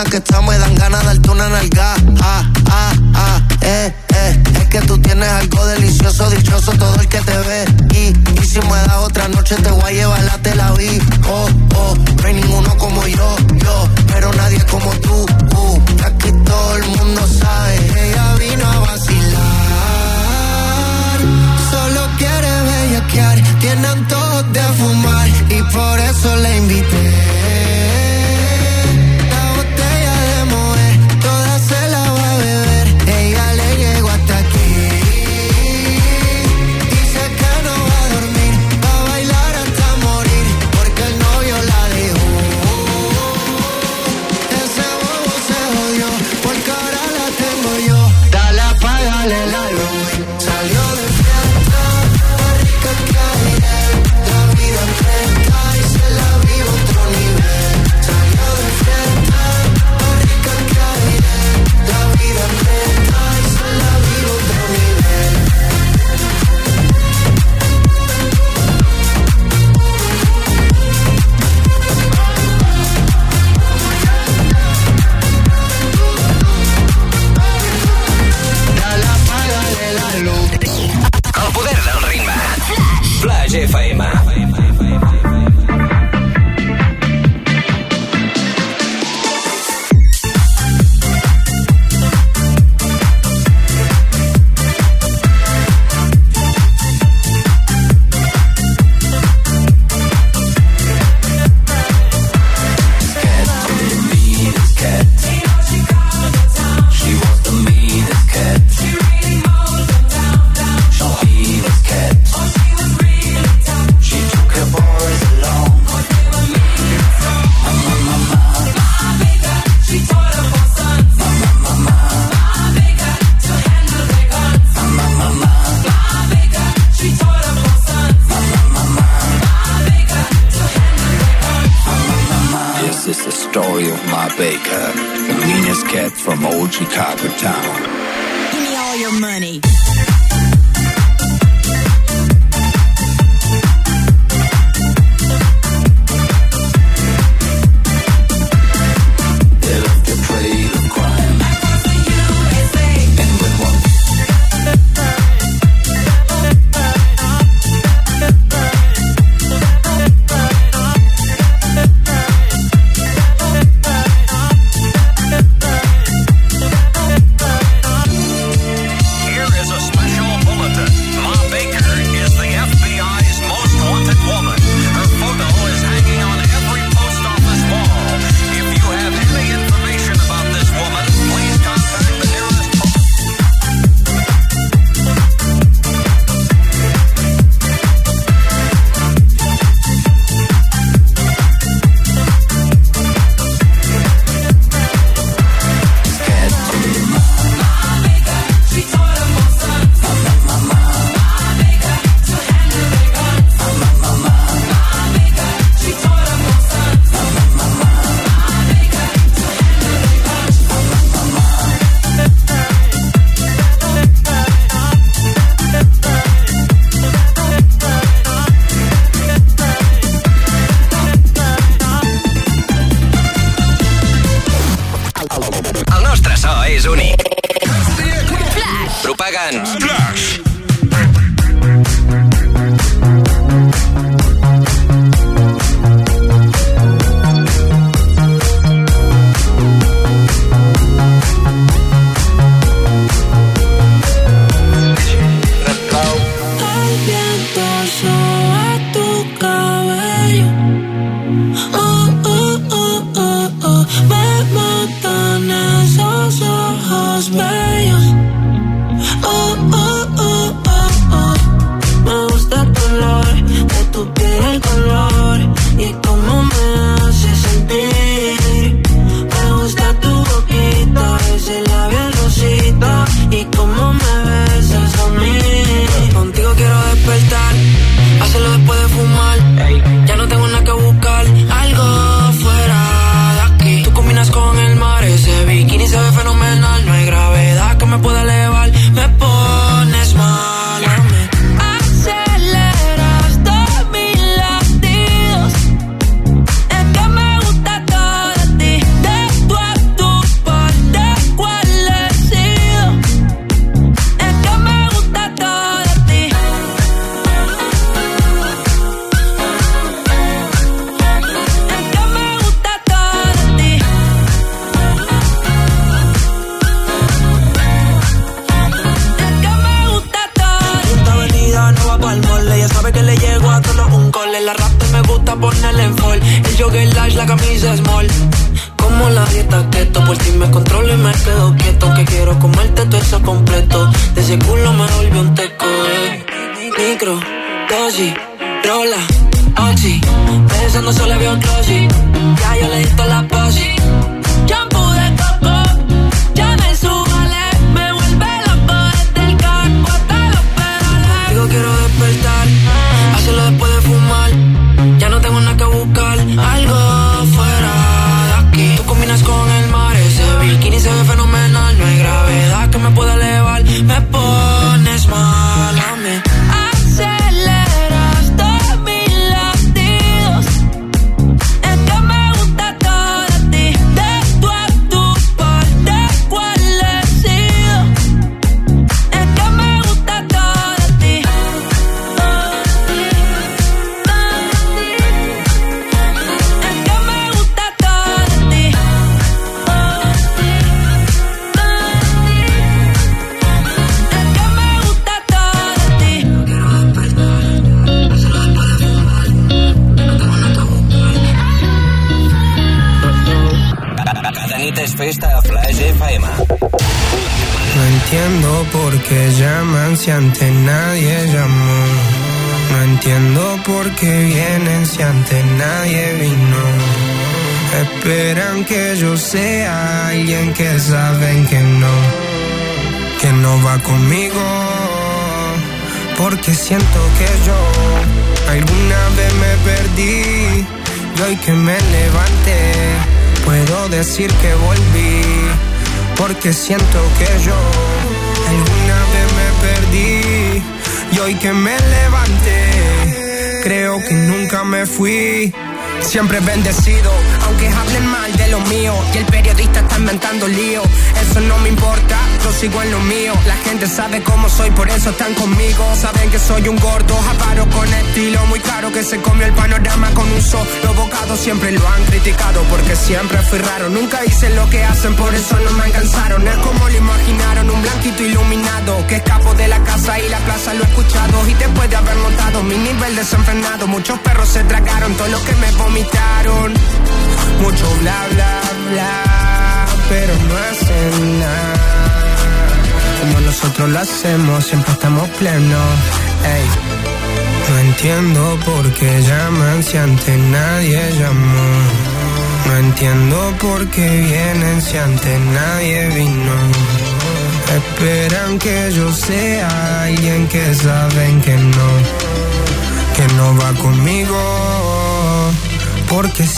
que está, me dan ganas de darte una nalga. Ah, ah, ah, eh, eh. Es que tú tienes algo delicioso, dichoso todo el que te ve. Y, y si me das otra noche, te voy a llevar la vi. Oh,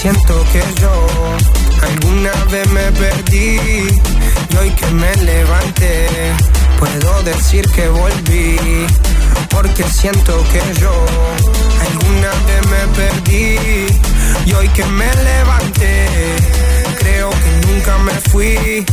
siento que yo alguna vez me perdí y hoy que me levanté puedo decir que volví. Porque siento que yo alguna vez me perdí y hoy que me levanté creo que nunca me fui.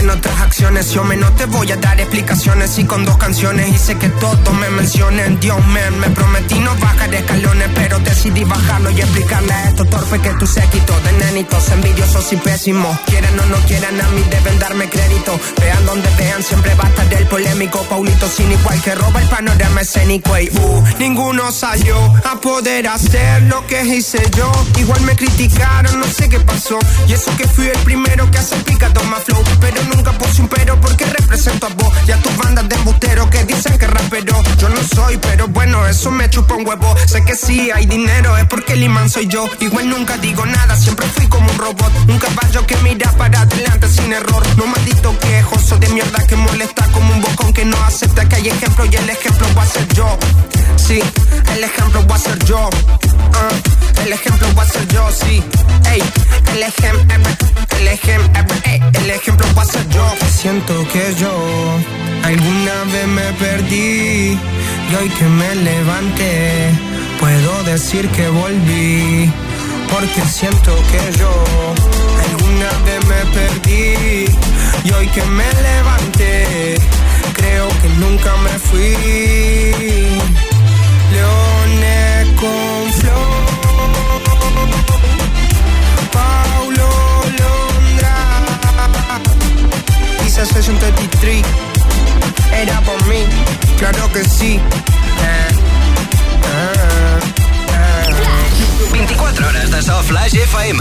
En otras acciones yo me no te voy a dar explicaciones y con dos canciones hice que todos me mencionen. Dios me, me prometí no bajar escalones, pero decidí bajarlo y explicarle a estos torpes que tú séquito de nenitos envidiosos y pésimos. Quieran o no quieran a mí deben darme crédito. Vean donde vean siempre va a estar el polémico Paulito sin igual que roba el panorama escénico. Y uh, ninguno salió a poder hacer lo que hice yo. Igual me criticaron, no sé qué pasó. Y eso que fui el primero que hace picado más flow. Pero nunca puse un pero porque represento a vos y a tus bandas de embusteros que dicen que rapero. Yo no soy, pero bueno, eso me chupa un huevo. Sé que sí hay dinero, es porque el imán soy yo. Igual nunca digo nada, siempre fui como un robot. Un caballo que mira para adelante sin error. No maldito quejoso de mierda que molesta como un bocón que no acepta que hay ejemplo y el ejemplo va a ser yo. Sí, el ejemplo va a ser yo. Ah, el ejemplo va a ser yo, sí. Ey, el ejemplo, el ejemplo, el ejemplo va a ser yo. Siento que yo alguna vez me perdí y hoy que me levanté puedo decir que volví. Porque siento que yo alguna vez me perdí y hoy que me levanté creo que nunca me fui. Leones con flow. Ibiza Session 33. Era por mí, claro que sí. Eh, 24 horas de so Flash FM.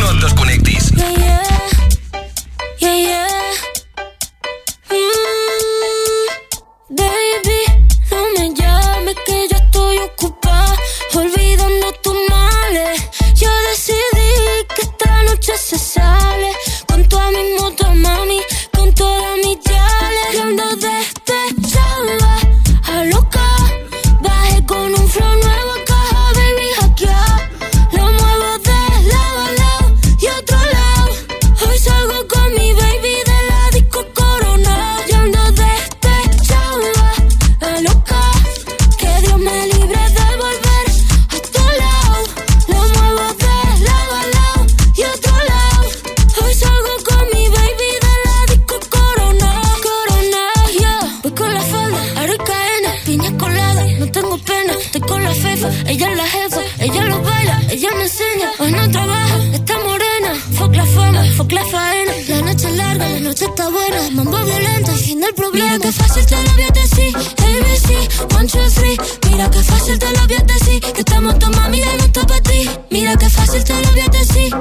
No et desconnectis. Yeah, yeah. Yeah, yeah. Mm, baby, no me llames que yo estoy ocupada olvidando tus males. Yo decidí que esta noche se sale minutos, mami noche está buena, mambo violento fin del problema. Mira que fácil te lo voy a decir, ABC, one, two, three. Mira que fácil te lo voy decir, que estamos tomando y no está para ti. Mira que fácil te lo voy a decir,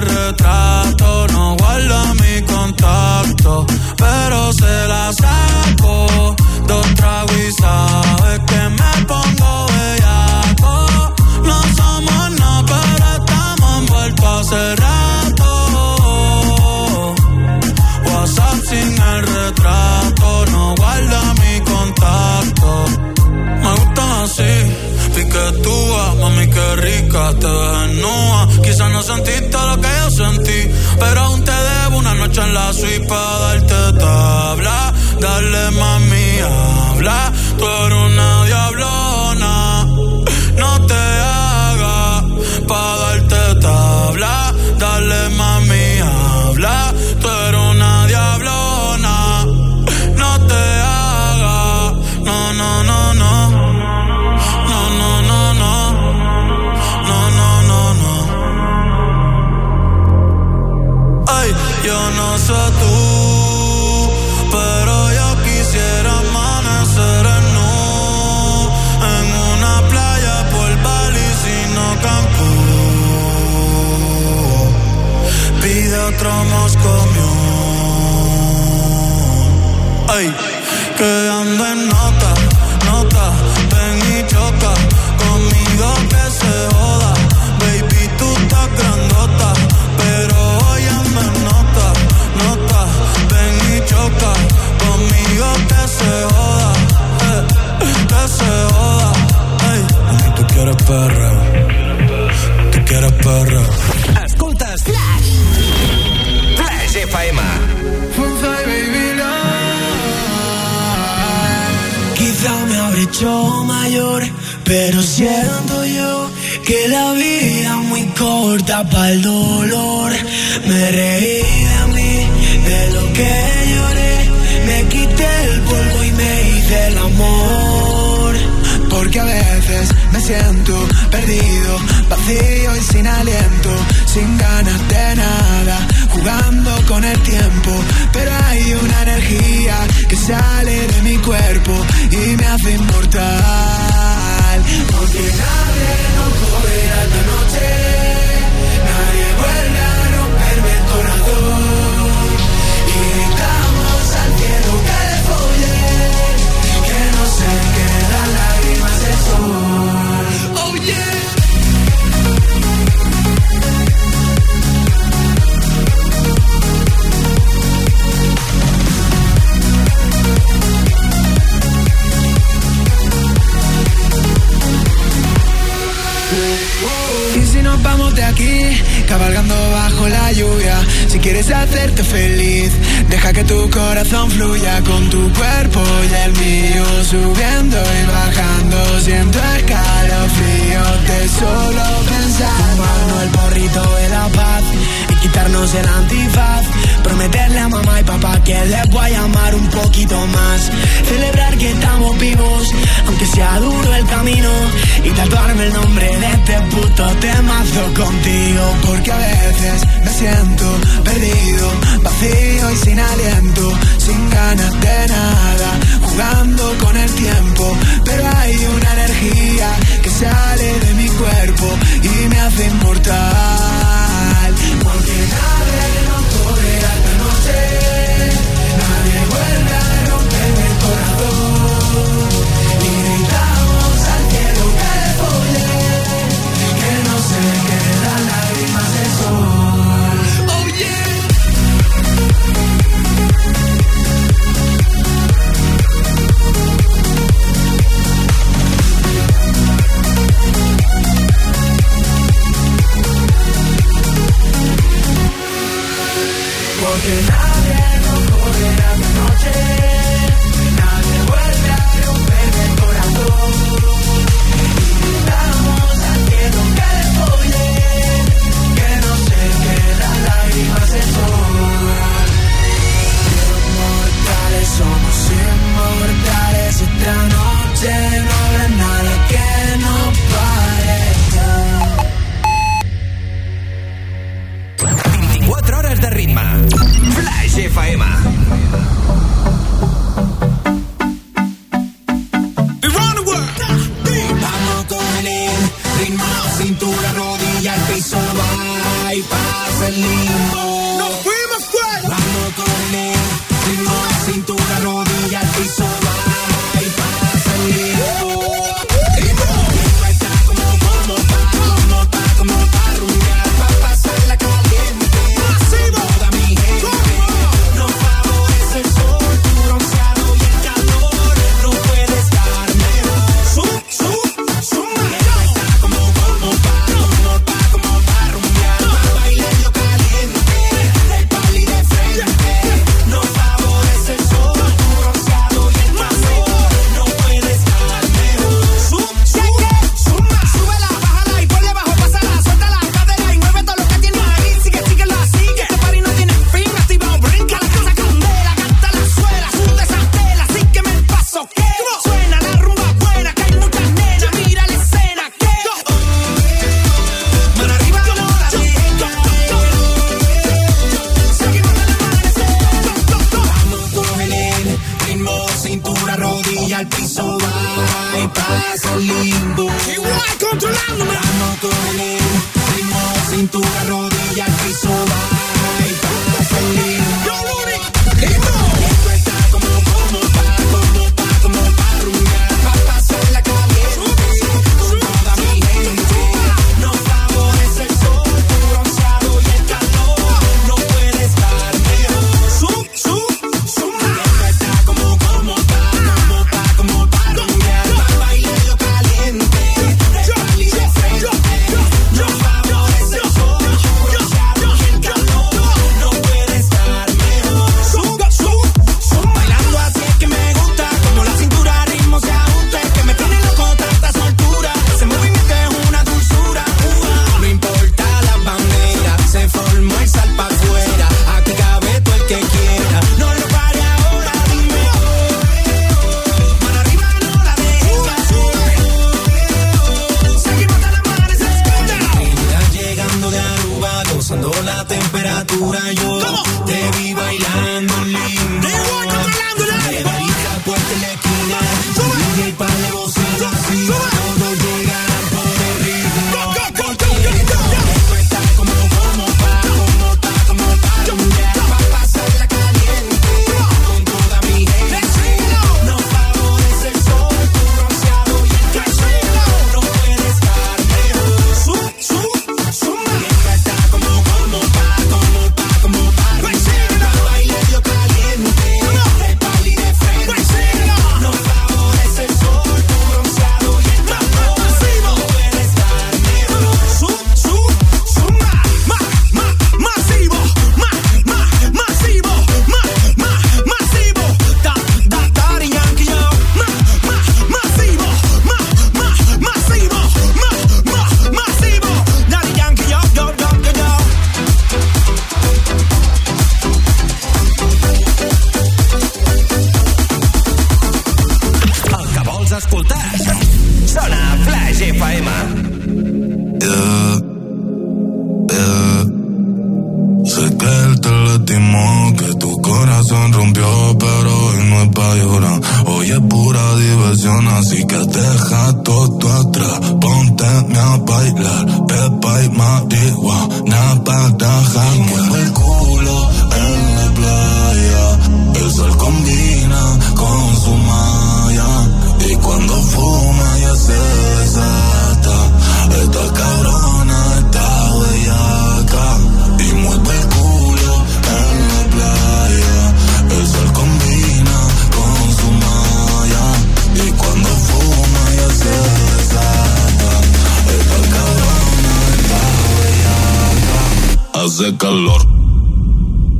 retrato, no guarda mi contacto, pero se la saco. Sentiste lo que yo sentí, pero aún te debo una noche en la suite para darte tabla. Dale mami, habla, tú tú, pero yo quisiera amanecer en nu en una playa por Bali, sino Cancún. Pide otro Moscow Ay, que ando en perra, tú quieres perra. Escoltes Flash. Flash FM. Quizá me habré hecho mayor, pero siento yo que la vida es muy corta para el dolor. Me reí de mí, de lo que lloré, me quité el polvo y me hice el amor. Porque a veces me siento perdido, vacío y sin aliento, sin ganas de nada, jugando con el tiempo. Pero hay una energía que sale de mi cuerpo y me hace inmortal. Porque nadie nos moverá esta noche, nadie vuelve a romperme el corazón. Y lágrimas nos vamos de aquí, cabalgando bajo la lluvia. Si quieres hacerte feliz, deja que tu corazón fluya con tu cuerpo y el mío, subiendo y bajando. Siento escalofrío de solo pensar. Mano el porrito de la paz y quitarnos el antifaz Prometerle a mamá y papá que les voy a amar un poquito más. Celebrar que estamos vivos, aunque sea duro el camino. Y tatuarme el nombre de este puto temazo contigo. Porque a veces me siento perdido, vacío y sin aliento, sin ganas de nada. Jugando con el tiempo, pero hay una energía que sale de mi cuerpo y me hace inmortal. Nadie guardaron en el corazón. hace calor.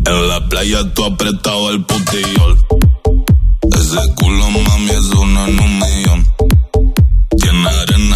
En la playa tú apretado el putillol. Ese culo, mami, es una en un millón. Tiene arena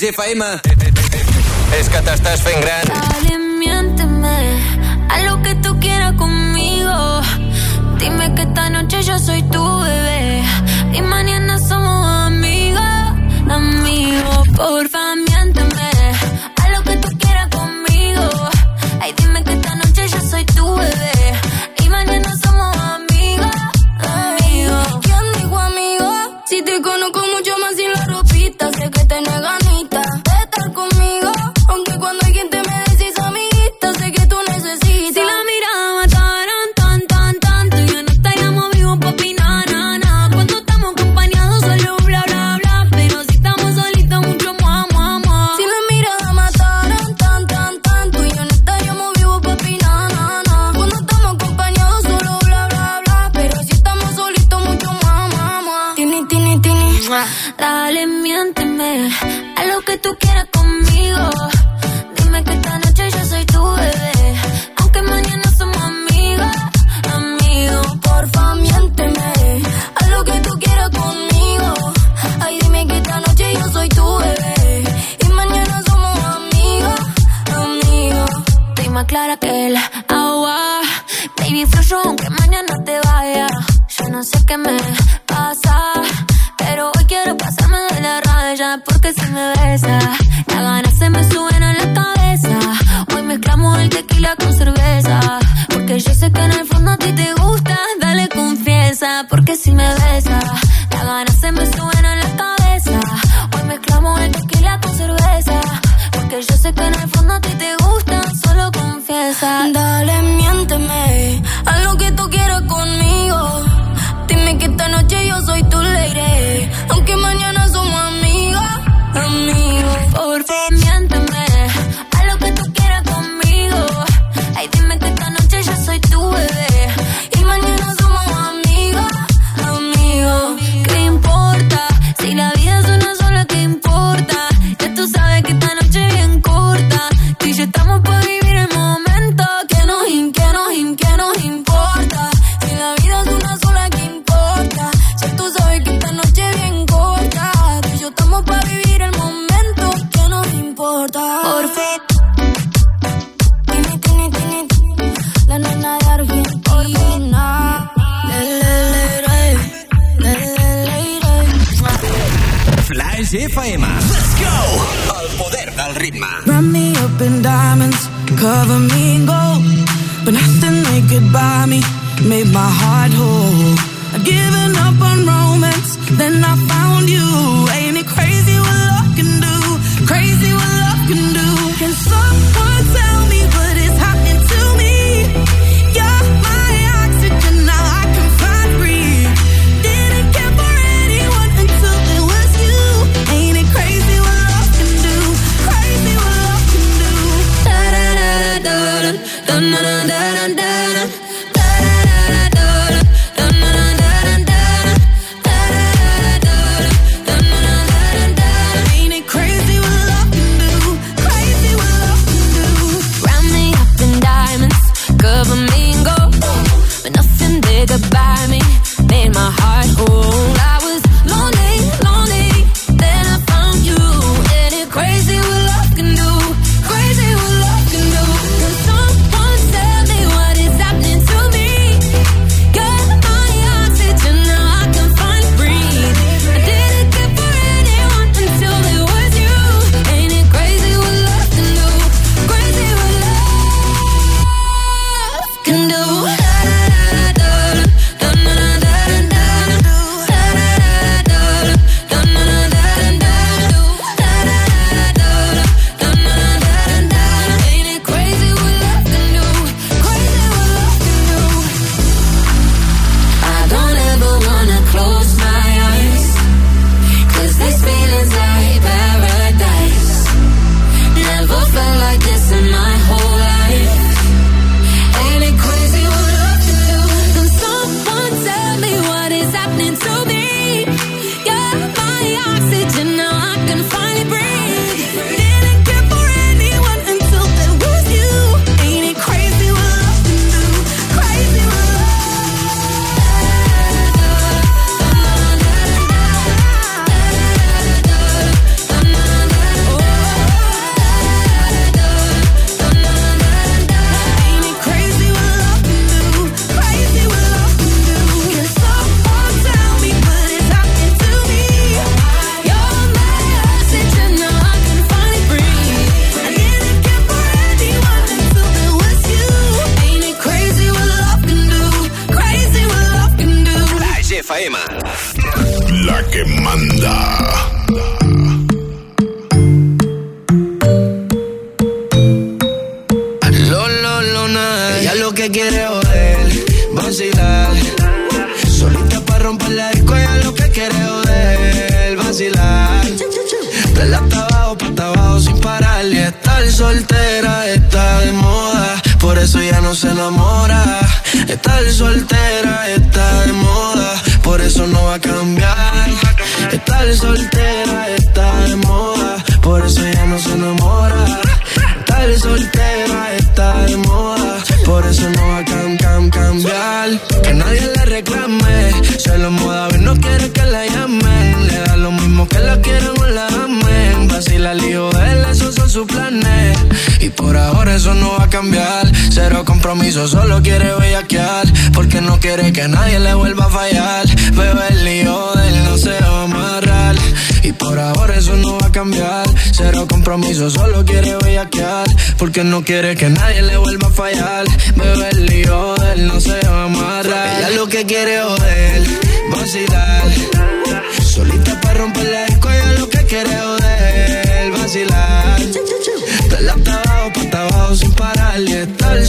wij zitten van,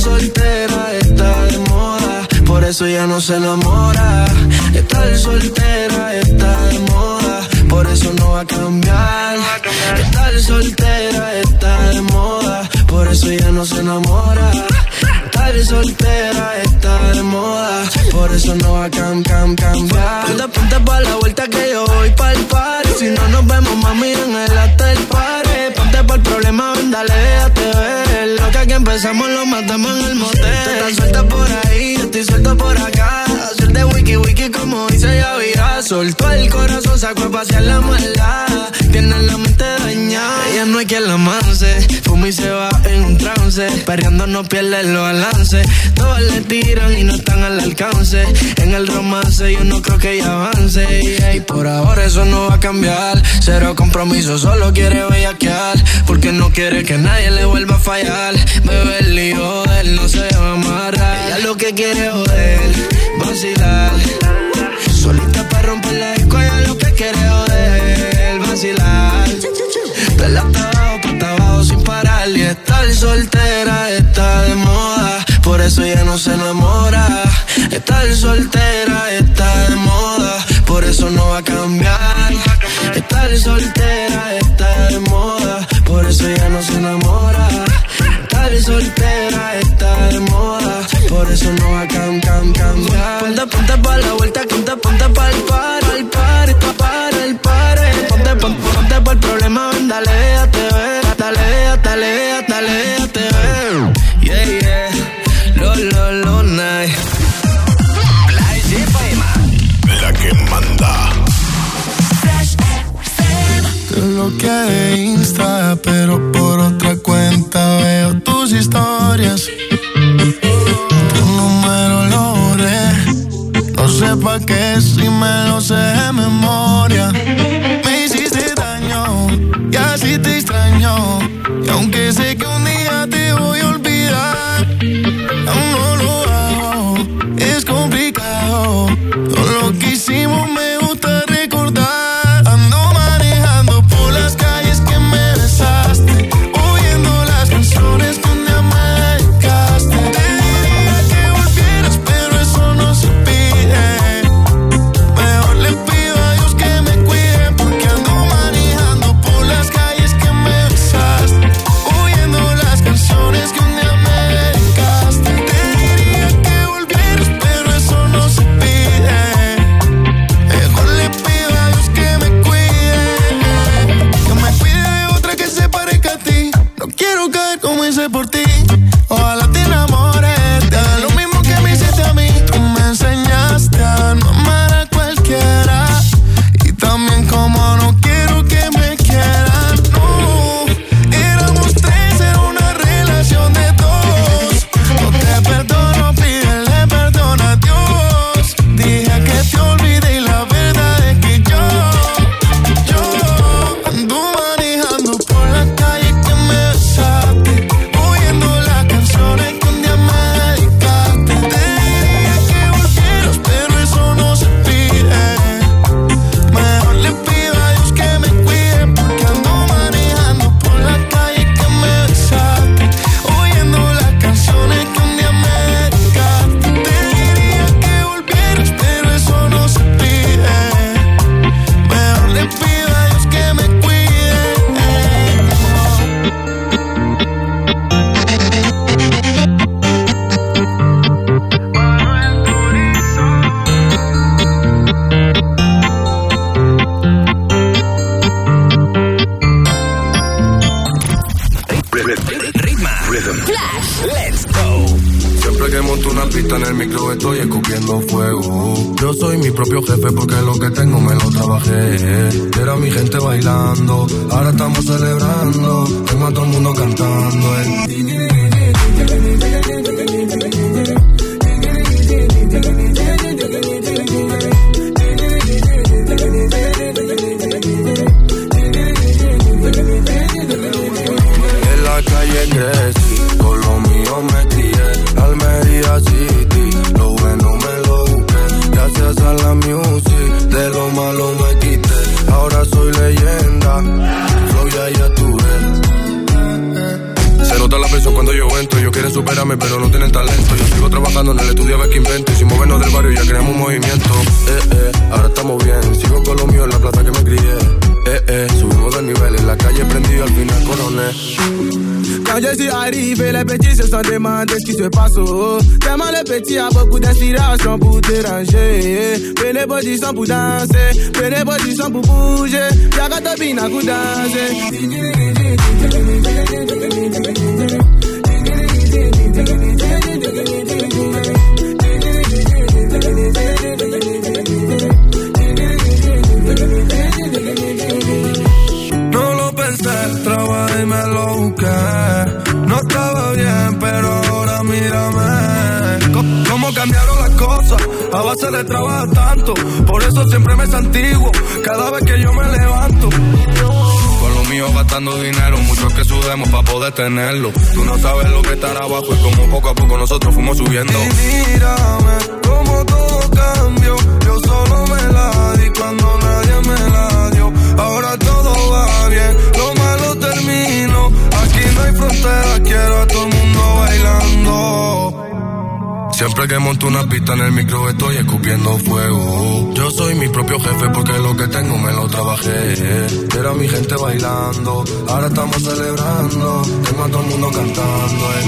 soltera está de moda, por eso ya no se enamora. Estar soltera está de moda, por eso no va a cambiar. Estar soltera está de moda, por eso ya no se enamora. Estar soltera está de moda, por eso no va a cam, cam, cambiar. Ponte, ponte pa' la vuelta que yo voy pa'l par, si no nos vemos mami en el hotel party Ponte por problema, ven, dale, déjate ver. Lo que aquí empezamos lo matamos en el motel. Tú estás suelta por ahí, yo estoy suelto por acá. Hacer de wiki wiki como. Soltó el corazón, sacó a la maldad. Tiene la mente dañada, ella no hay quien la amance. Fuma y se va en un trance. Perreando no pierde los balances. Todas le tiran y no están al alcance. En el romance yo no creo que ella avance. Y por ahora eso no va a cambiar. Cero compromiso, solo quiere bellaquear. Porque no quiere que nadie le vuelva a fallar. Bebe el lío él, no se va a amarrar. Ella lo que quiere es joder, vacilar. Solita para romper la disco, ella lo que quiere joder, vacilar. De la abajo, pa' abajo sin parar. Y estar soltera está de moda. Por eso ella no se enamora. Estar soltera está de moda. Por eso no va a cambiar. Estar soltera está de moda. Por eso ella no se enamora. Estar soltera está de moda. Por eso no va a cam, cam, cambiar. Ponte, pa' la vuelta, ponte, ponte pa' el par, el par, pa' para el par. Ponte, ponte, ponte pa' el problema, ven, dale, déjate ver. Dale, dale, dale, déjate ver. Yeah, yeah. Lo, lo, lo, night. La que manda. Te bloqueé de Insta, pero por otra cuenta veo tus historias. Pa' si me lo sé de memoria. Me hiciste daño y así te extraño. Y aunque sé que un día position pour danser. Prenez position pour bouger. Yaga Tobina pour danser. trabajé y me lo busqué. No estaba bien, pero ahora mírame. Cómo cambiaron las cosas a base de trabajo por eso siempre me santiguo cada vez que yo me levanto. Con lo mío gastando dinero, muchos que sudemos para poder tenerlo. Tú no sabes lo que estará abajo y como poco a poco nosotros fuimos subiendo. Y mírame como todo cambió. Yo solo me la di cuando nadie me la dio. Ahora todo va bien, lo malo termino. Aquí no hay frontera, quiero a todo el mundo bailando. Siempre que monto una pista en el micro estoy escupiendo fuego. Yo soy mi propio jefe porque lo que tengo me lo trabajé. Era mi gente bailando, ahora estamos celebrando. Tengo a todo el mundo cantando. Eh.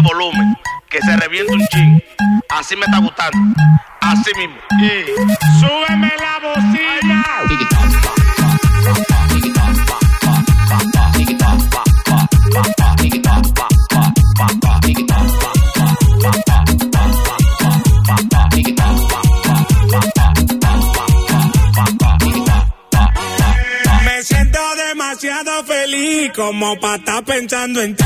volumen, que se reviente un chin. Así me está gustando. Así mismo. Y súbeme la bocina. Me siento demasiado feliz como para estar pensando en ti.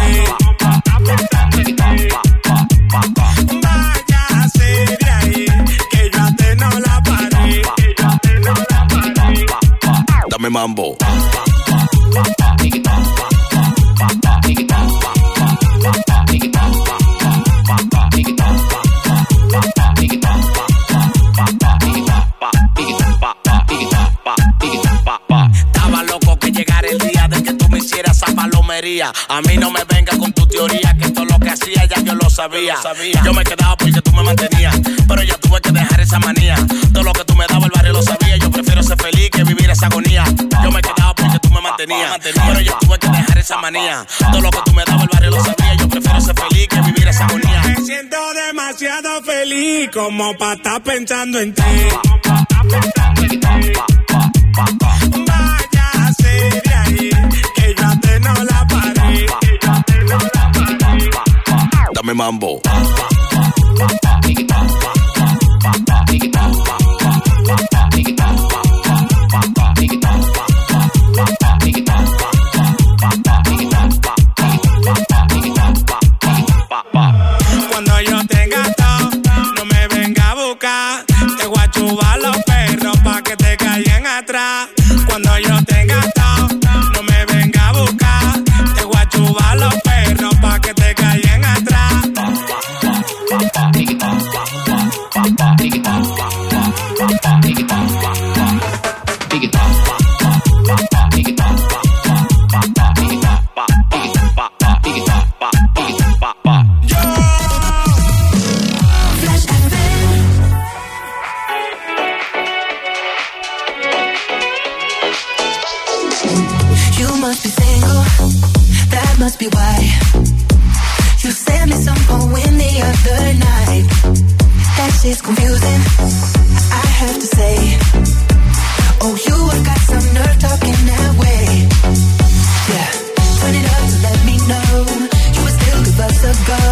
A mí no me venga con tu teoría, que todo lo que hacía ya yo lo sabía. Y yo me quedaba porque tú me mantenías, pero ya tuve que dejar esa manía. Todo lo que tú me dabas el barrio lo sabía, yo prefiero ser feliz que vivir esa agonía. Yo me quedaba porque tú me mantenías, pero yo tuve que dejar esa manía. Todo lo que tú me dabas el barrio lo sabía, yo prefiero ser feliz que vivir esa agonía. Me siento demasiado feliz como para estar pensando en ti. Váyase de ahí, dame mambo. Pa, pa, pa, must be why. You sent me some poem the other night. That shit's confusing, I have to say. Oh, you have got some nerve talking that way. Yeah, turn it up to let me know you would still give us a go.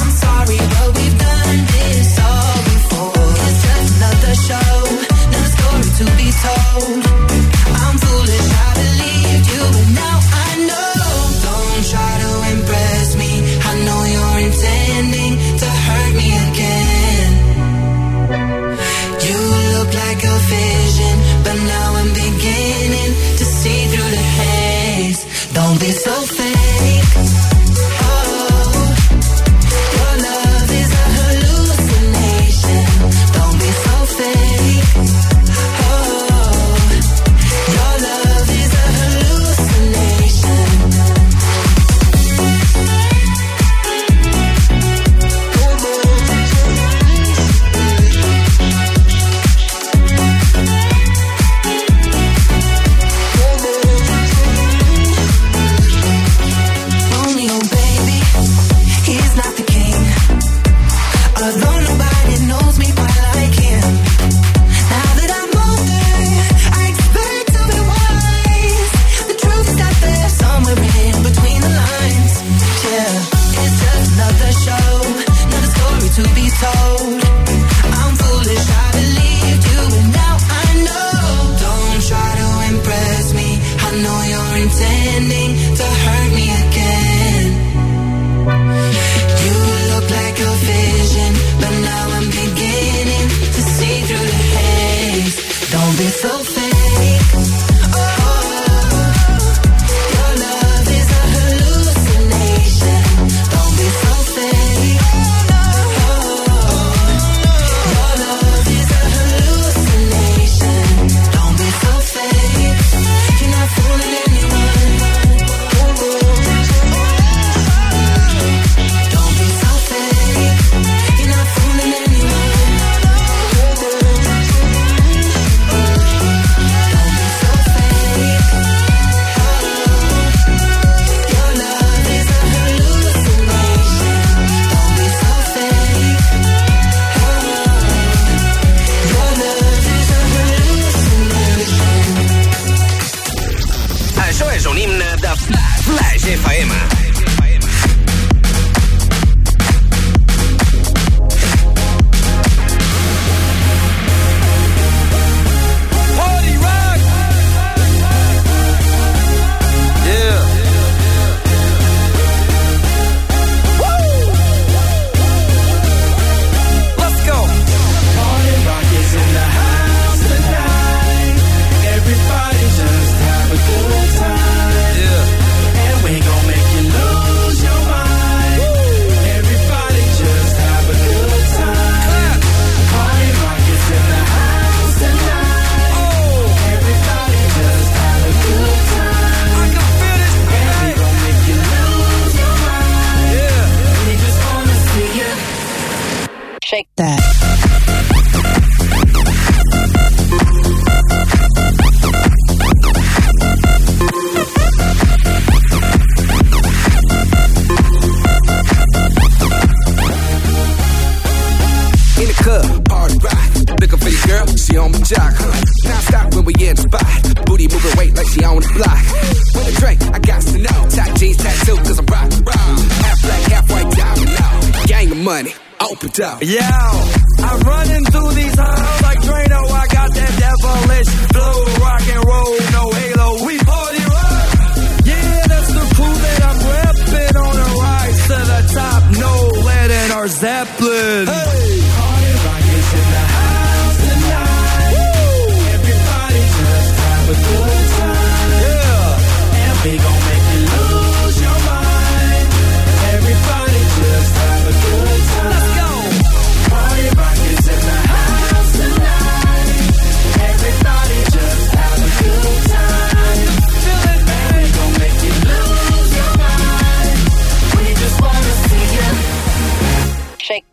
I'm sorry, but we've done this all before. It's just another show, another story to be told. It's so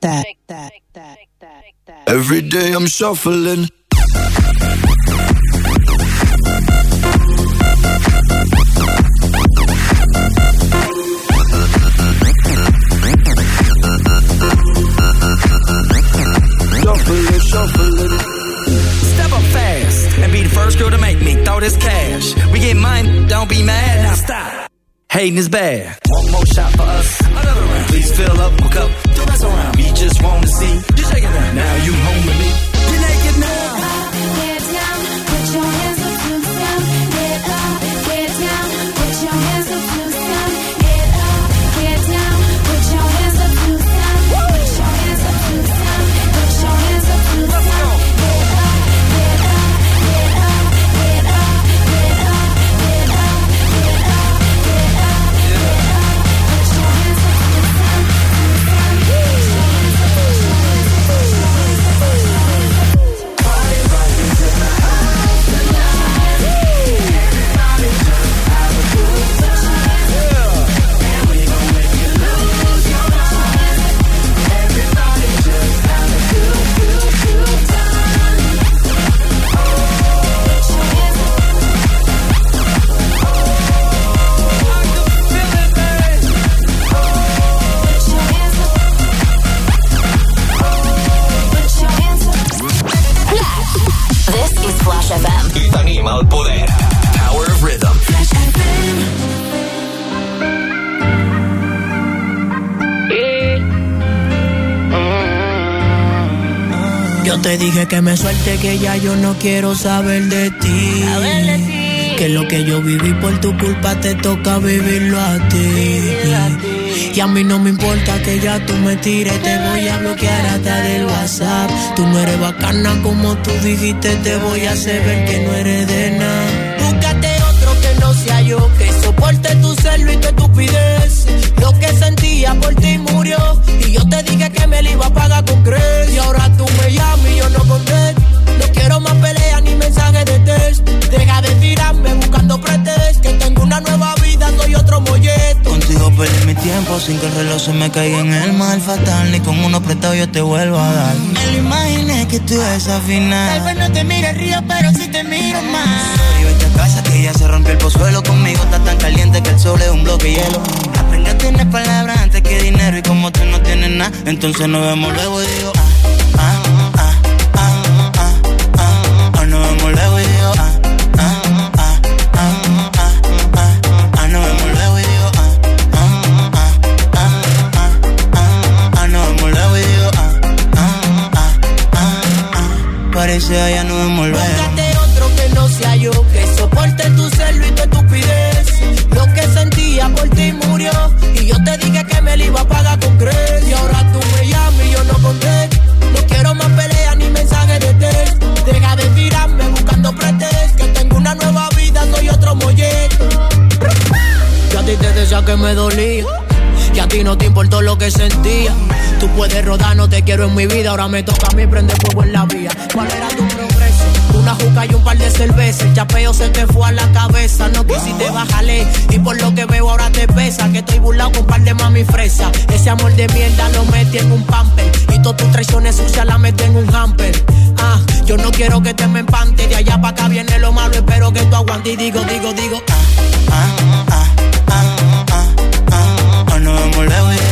that, that, that, that, that. Every day I'm shuffling. Shuffle it. Step up fast and be the first girl to make me throw this cash. We get money, don't be mad, now stop. Hating is bad one more shot for us. Another round. Please fill up my cup. Don't mess around. We just wanna see you shaking that. Now you home with me. Te dije que me suelte, que ya yo no quiero saber de ti. Que lo que yo viví por tu culpa te toca vivirlo a ti. Y a mí no me importa que ya tú me tires, te voy a bloquear hasta del WhatsApp. Tú no eres bacana como tú dijiste, te voy a hacer ver que no eres de nada. Búscate otro que no sea yo, que soporte tu celo y tu estupidez. Lo que sentía por ti murió, y yo te dije que me lo iba a pagar con crees. Y ahora tú me llamas no quiero más peleas ni mensajes de test. Deja de tirarme buscando pretextos. Que tengo una nueva vida, soy otro molleto. Contigo perdí mi tiempo sin que el reloj se me caiga en el mal fatal. Ni con uno prestado yo te vuelvo a dar. Me lo imaginé que tú esa final. Tal vez no te mire río, pero sí te miro más. Sorry, vete a casa que ya se rompió el pozuelo conmigo. Está tan caliente que el sol es un bloque de hielo. Aprende a tener palabras antes que dinero. Y como tú no tienes nada, entonces nos vemos luego y digo, allá nos vemos luego. Búscate otro que no sea yo, que soporte tu celo y tu estupidez. Lo que sentía por ti murió, y yo te dije que me lo iba a pagar con crees. Y ahora tú me llamas y yo no contesto. No quiero más peleas ni mensajes de test. Deja de tirarme buscando pretextos. Que tengo una nueva vida, soy otro molleto. Yo a ti te decía que me dolía. Y a ti no te importó lo que sentía. Tú puedes rodar, no te quiero en mi vida. Ahora me toca a mí prender fuego en la vía. ¿Cuál era tu progreso? Una juca y un par de cervezas. El chapeo se te fue a la cabeza. No quisiste bajarle. Y por lo que veo ahora te pesa. Que estoy burlado con un par de mami fresa. Ese amor de mierda lo metí en un pamper. Y todas tus traiciones sucias las metí en un hamper. Ah, yo no quiero que te me empante. De allá para acá viene lo malo. Espero que tú aguantes. Y digo, digo, digo. Ah, ah, ah, ah,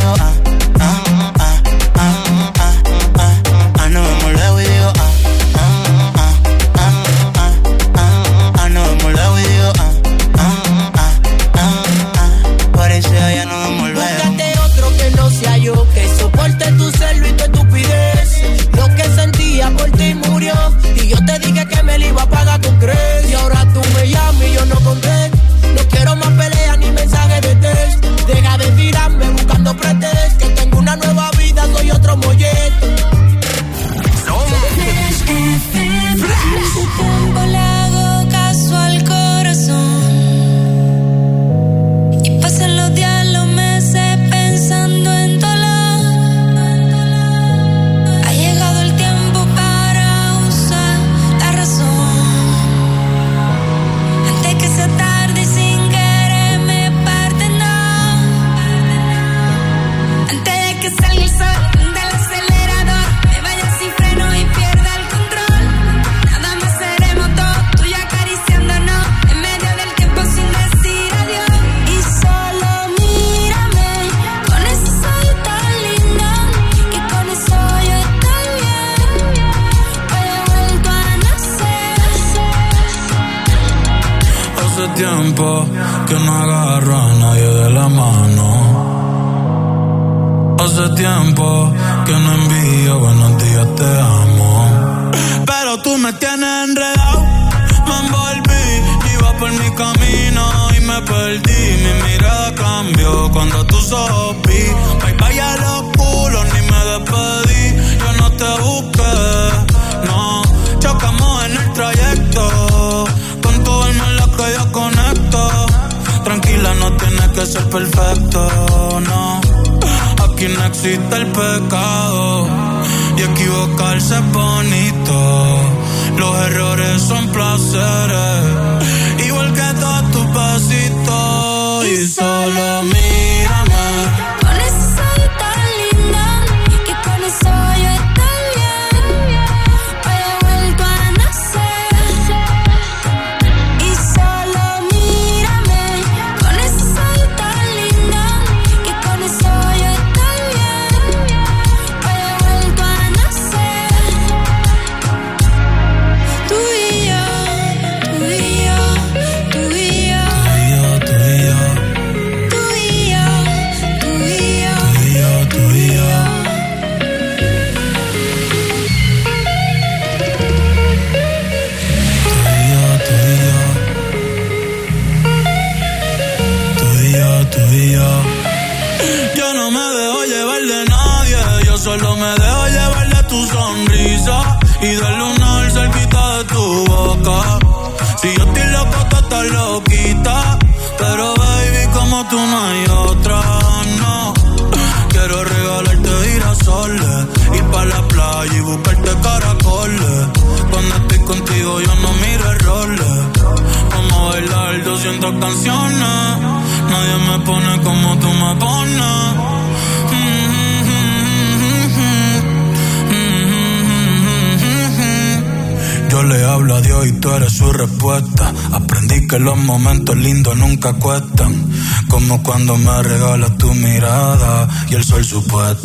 cuando me regalas tu mirada y el sol supuesta.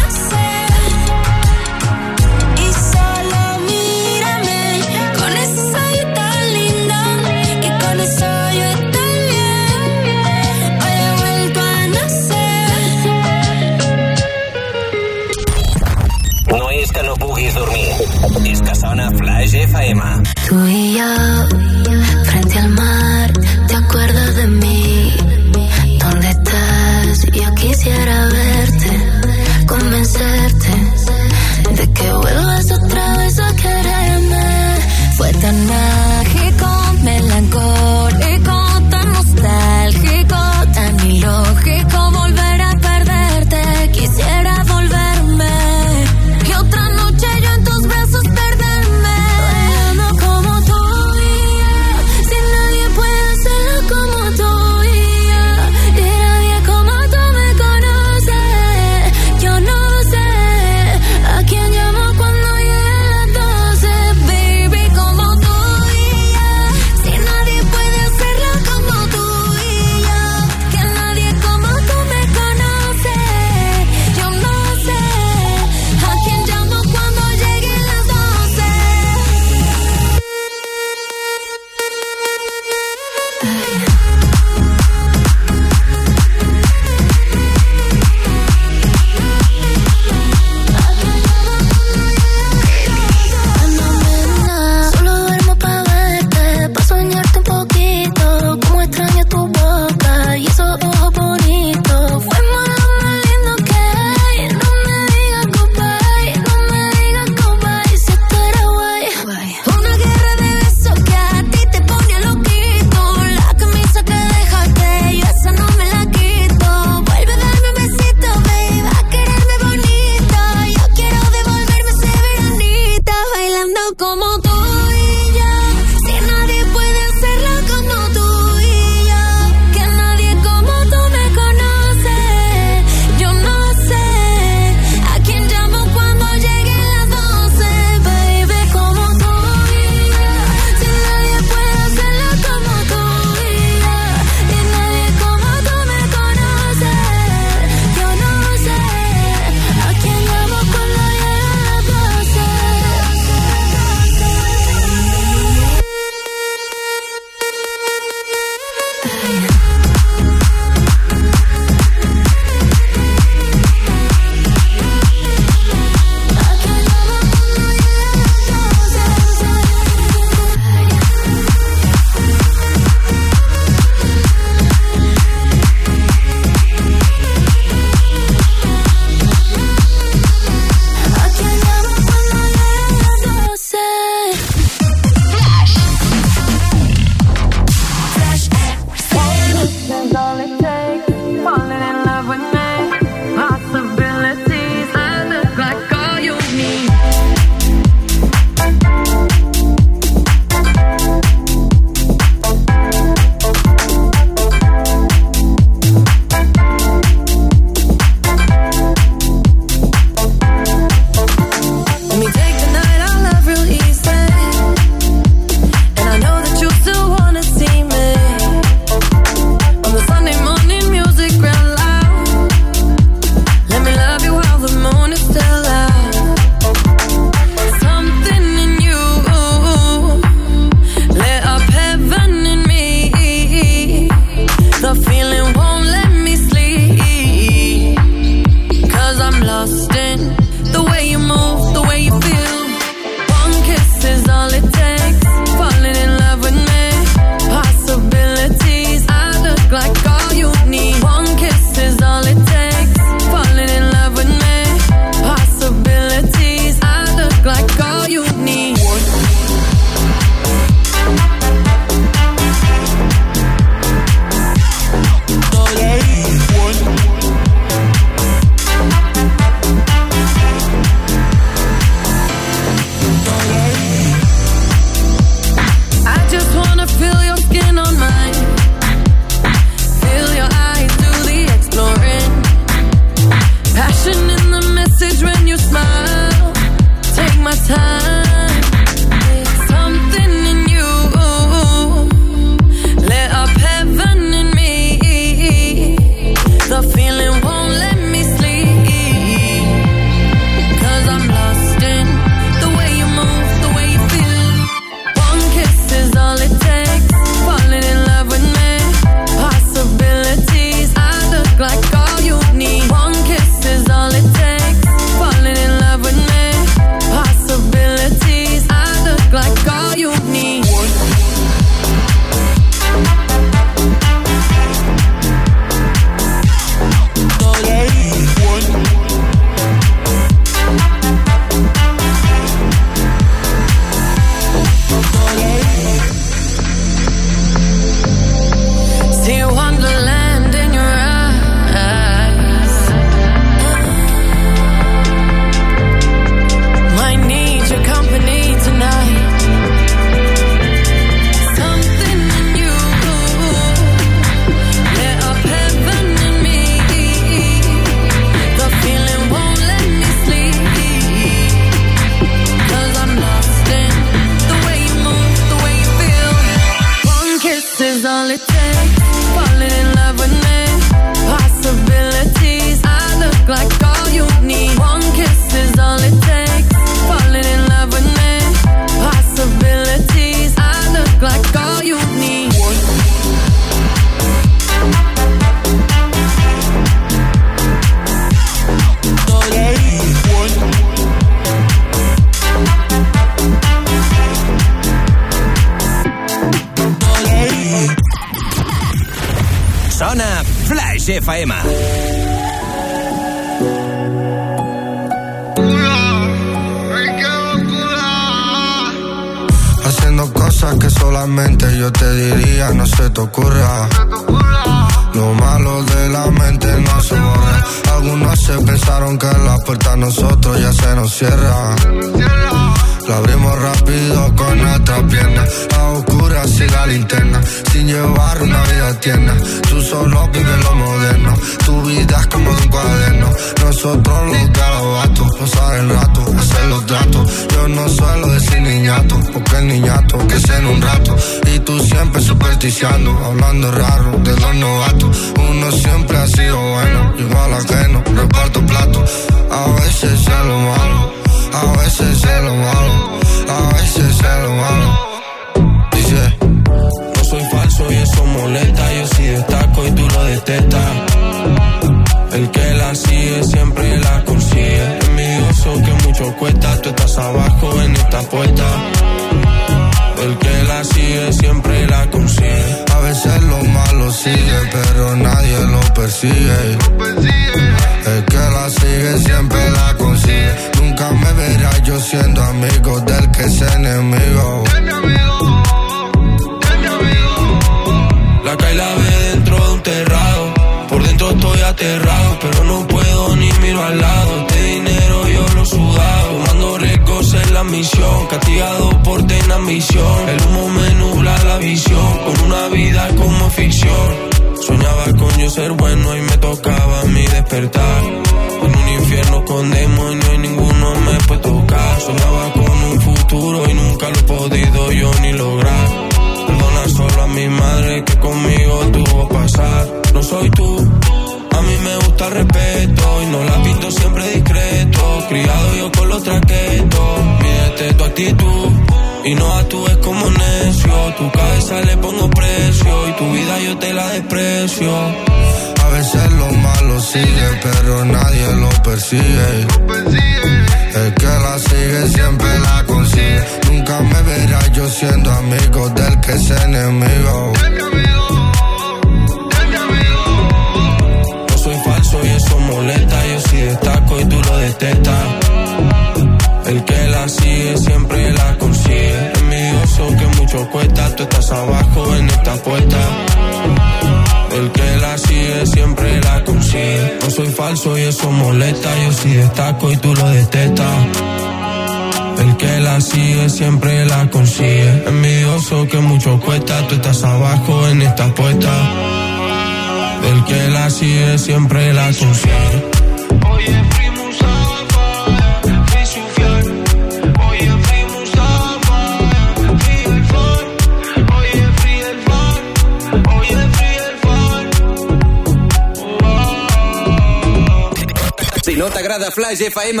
sagrada Flash FM.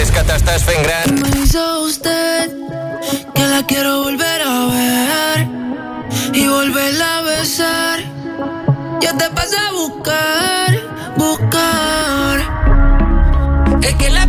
Es que estás fent Me hizo usted que la quiero volver a ver y volverla a besar. Yo te pasé a buscar, buscar. Es que la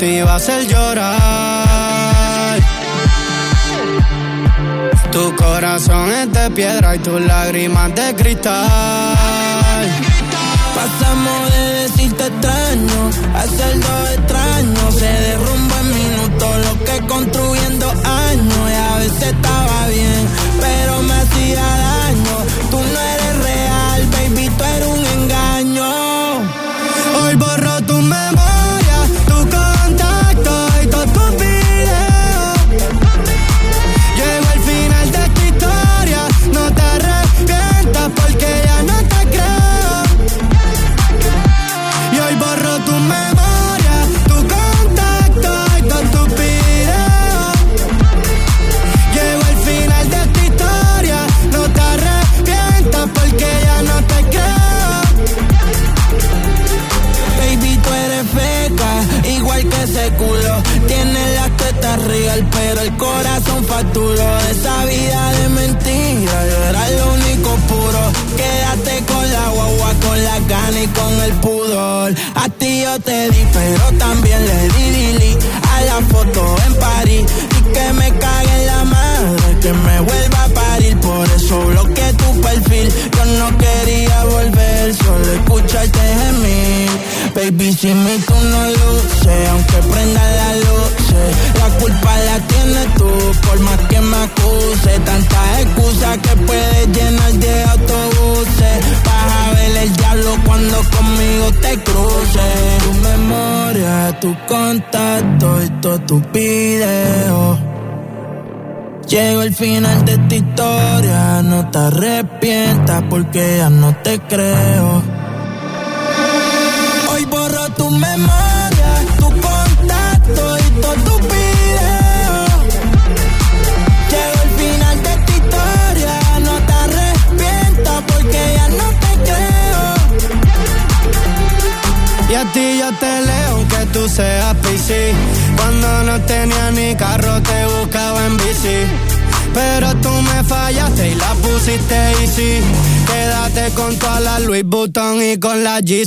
te iba a hacer llorar. Tu corazón es de piedra y tus lágrimas de cristal.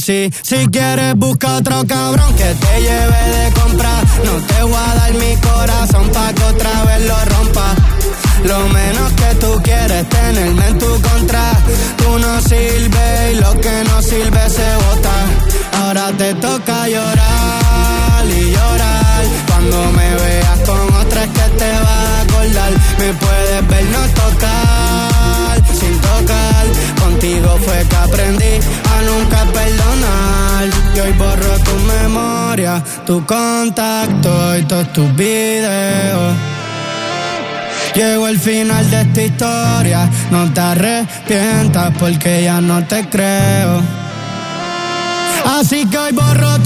Si quieres busca otro cabrón que te lleve de comprar. No te voy a dar mi corazón pa' que otra vez lo rompa. Lo menos que tú quieres tenerme en tu contra. Tú no sirves y lo que no sirve se bota. Ahora te toca llorar y llorar. Cuando me veas con otra es que te vas a acordar. Me puedes ver no tocar, sin tocar. Contigo fue que aprendí a nunca hoy borro tu memoria, tu contacto y todos tus videos. Llego al final de esta historia, no te arrepientas porque ya no te creo. Así que hoy borro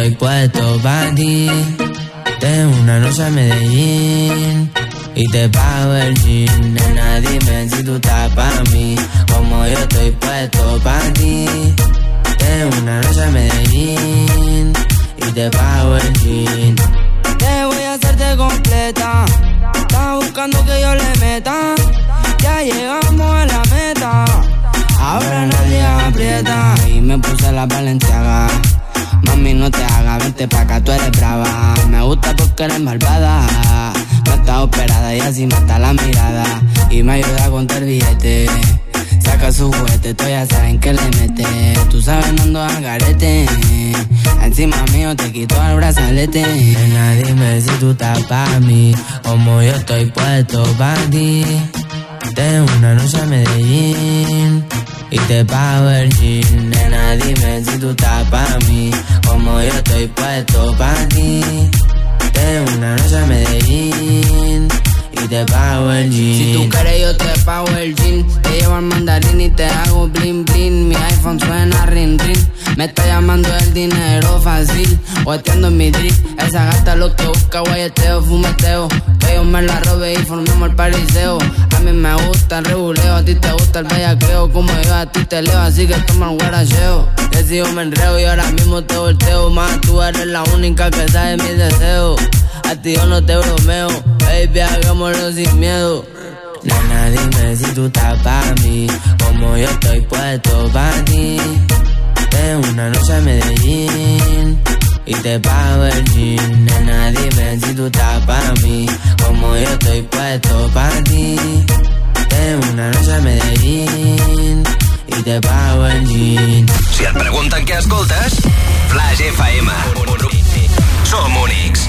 estoy puesto pa' ti. Tengo una noche a Medellín y te pago el jean. Nena, dime si tú estás pa' mí, como yo estoy puesto pa' ti. Tengo una noche a Medellín y te pago el jean. Te voy a hacerte completa. Estás buscando que yo le meta. Ya llegamos a la meta. Ahora nadie aprieta. Y me puse la valenciaga. Mami, no te hagas, vente pa' acá, tú eres brava. Me gusta porque eres malvada. No estás operada y así mata la mirada. Y me ayuda a contar billete. Saca su juguete, tú ya saben que le mete. Tú sabes, no ando al garete. Encima mío te quito el brazalete. Nena, dime si tú estás pa' mí, como yo estoy puesto pa' ti. Tengo una noche a Medellín y te pago el jean. Nena, dime si tú estás pa' mí, como yo estoy puesto pa' ti. Tengo una noche a Medellín Si tú quieres yo te pago el jean. Te llevo al mandarín y te hago bling bling. Mi iPhone suena ring ring Me está llamando el dinero fácil. Guateando en mi drip. Esa gata lo que busca guayeteo, fumeteo. Que yo me la robe y formemos el pariseo. A mí me gusta el reguleo A ti te gusta el bellaqueo. Como yo a ti te leo Así que toma el guaracheo. Que me enreo y ahora mismo te volteo. Más tú eres la única que sabe mis deseos A ti yo no te bromeo Baby, hagámoslo sin miedo Nena, dime si tú estás pa' mí, como yo estoy puesto pa' ti. Tengo una noche a Medellín y te pago el jean. Nena, dime si tú estás pa' mí, como yo estoy puesto pa' ti. Tengo una noche a Medellín y te pago el jean. Si et pregunten què escoltes, Flash FM. Som únics.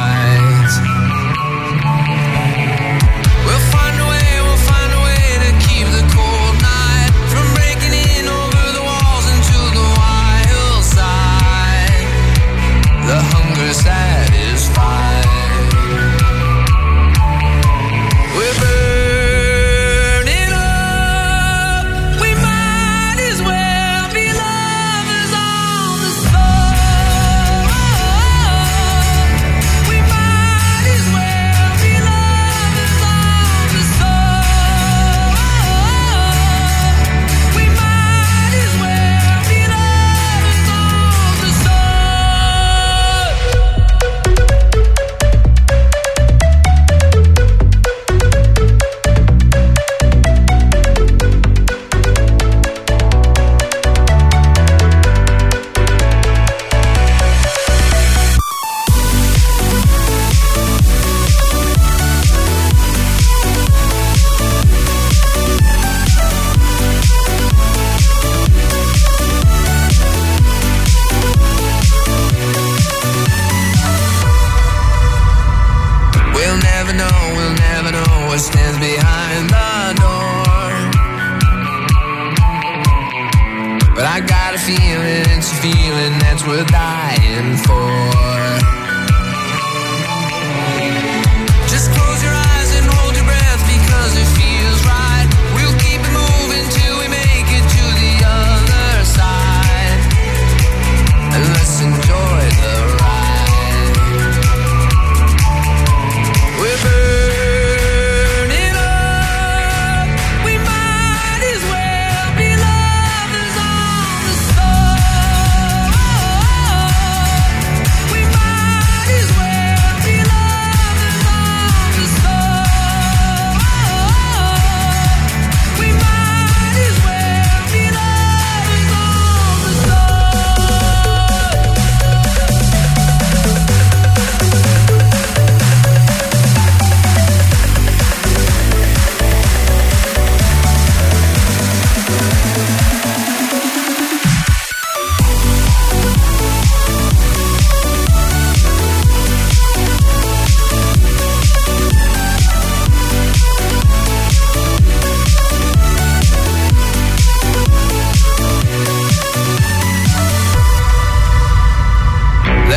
Feeling, that's worth dying for.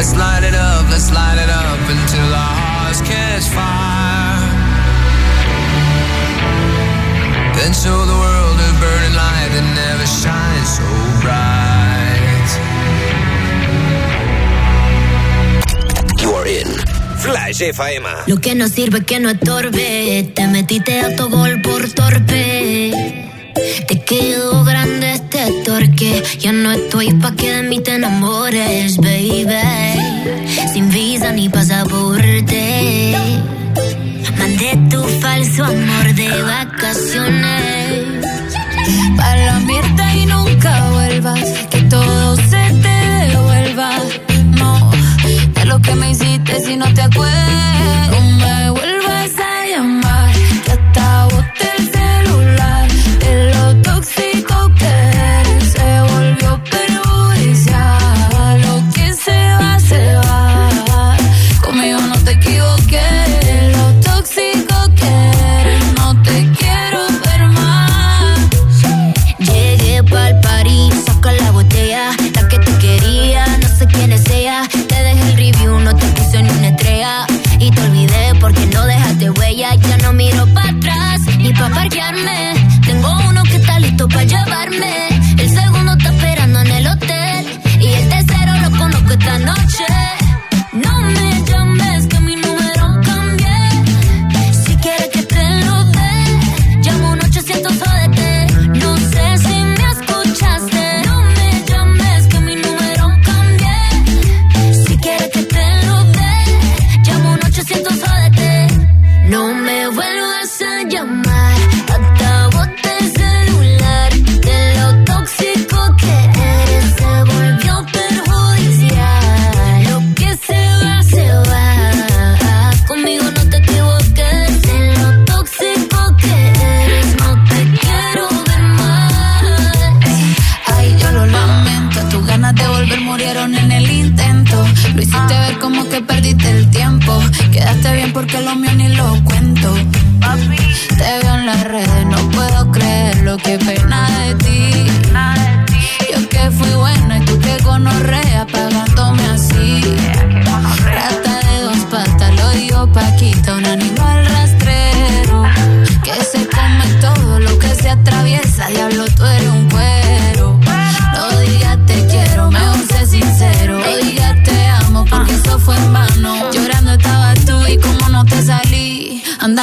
Let's light it up, let's light it up until our hearts catch fire. Then show the world a burning light that never shines so bright. You are in Flash FM. Lo que no sirve que no estorbe. Te metiste a tu gol por torpe. Te quedó grande este torque. Ya no estoy pa' que de mí te enamores, baby. Sin visa ni pasaporte. Mandé tu falso amor de vacaciones. Para la mierda y nunca vuelvas. Que todo se te devuelva. No, de lo que me hiciste si no te acuerdas. No me vuelvas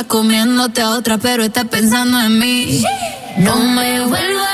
comiéndote a otra, pero está pensando en mí. No me vuelvas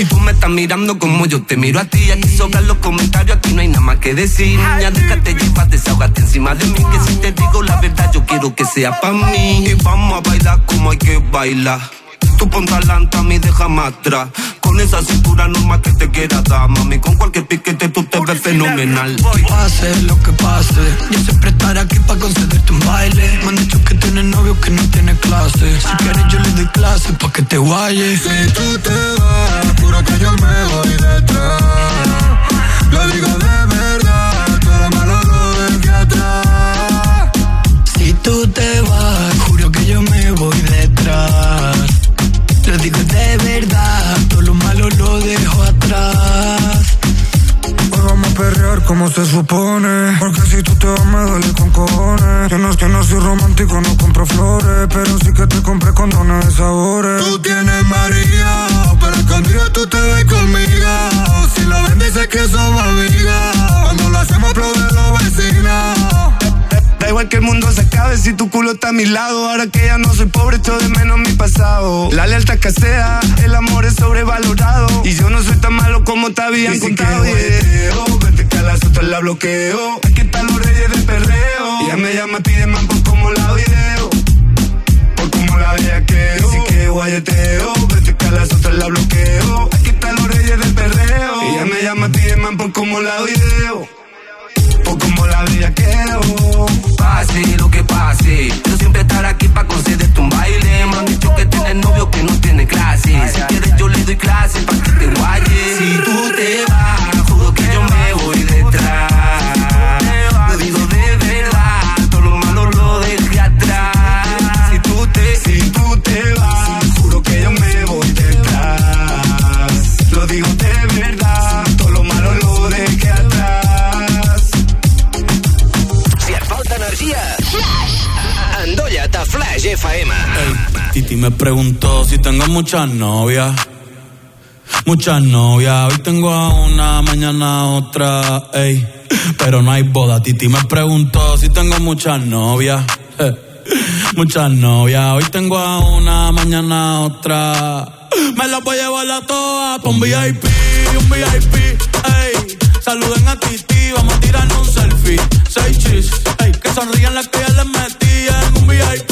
Y tú me estás mirando como yo te miro a ti. Aquí sobran los comentarios, aquí no hay nada más que decir. Niña, déjate llevar, desahogate encima de mí. Que si te digo la verdad, yo quiero que sea pa' mí. Y vamos a bailar como hay que bailar. Tú ponte adelante, a mí déjame atrás. Con esa cintura normal que te quiera dar, mami. Con cualquier piquete tú te ves fenomenal. Pase lo que pase Yo siempre estaré aquí para concederte un baile Me han dicho que tienes novio que no tiene clase Si quieres yo le doy clase pa' que te guayes Si tú te vas, juro que yo me voy detrás. Lo digo de verdad, todo lo malo lo dejé atrás. Si tú te vas, juro que yo me voy detrás. Lo digo de verdad, perrear como se supone. Porque si tú te vas me duele con cojones. Yo no es que no soy romántico, no compro flores. Pero sí que te compré condones de sabores. Tú tienes María, pero escondido tú te ves conmigo. Si lo ven dice que somos amigas. Cuando lo hacemos aplaude los vecinos. Da igual que el mundo se acabe si tu culo está a mi lado. Ahora que ya no soy pobre, echo de menos mi pasado. La lealtad escasea, el amor es sobrevalorado. Y yo no soy tan malo como te habían contado. yeah. Vente que a las otras la bloqueo. Aquí están los reyes del perreo. Ella me llama, pide man por como la video. Por como la bellaqueo. Si que guayeteo. Vente que a las otras la bloqueo. Aquí están los reyes del perreo. Ella me llama, pide man por como la video. Pase lo que pase. Me preguntó si tengo muchas novias. Muchas novias, hoy tengo a una, mañana a otra, ey. Pero no hay boda. Titi me preguntó si tengo muchas novias. eh. Muchas novias, hoy tengo a una, mañana a otra. Me las voy a llevar a todas pa' un VIP, un VIP, ey. Saluden a Titi, vamos a tirarnos un selfie. Seis chis, ey. Que sonrían las que ya les metían. Un VIP,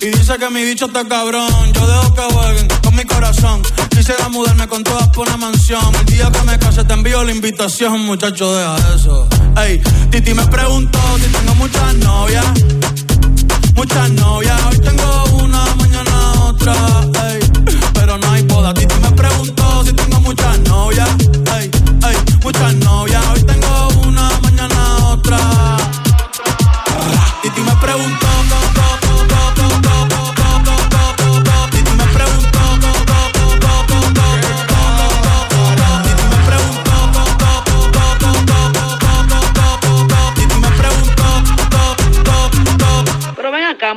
y dice que mi bicho está cabrón. Yo dejo que jueguen con mi corazón. Quisiera mudarme con todas por una mansión. El día que me case te envío la invitación, muchacho, deja eso. Ey, Titi me preguntó si tengo muchas novias. Muchas novias, hoy tengo una, mañana otra. Ey, pero no hay boda. Titi me preguntó si tengo muchas novias. Ey, ey, muchas novias, hoy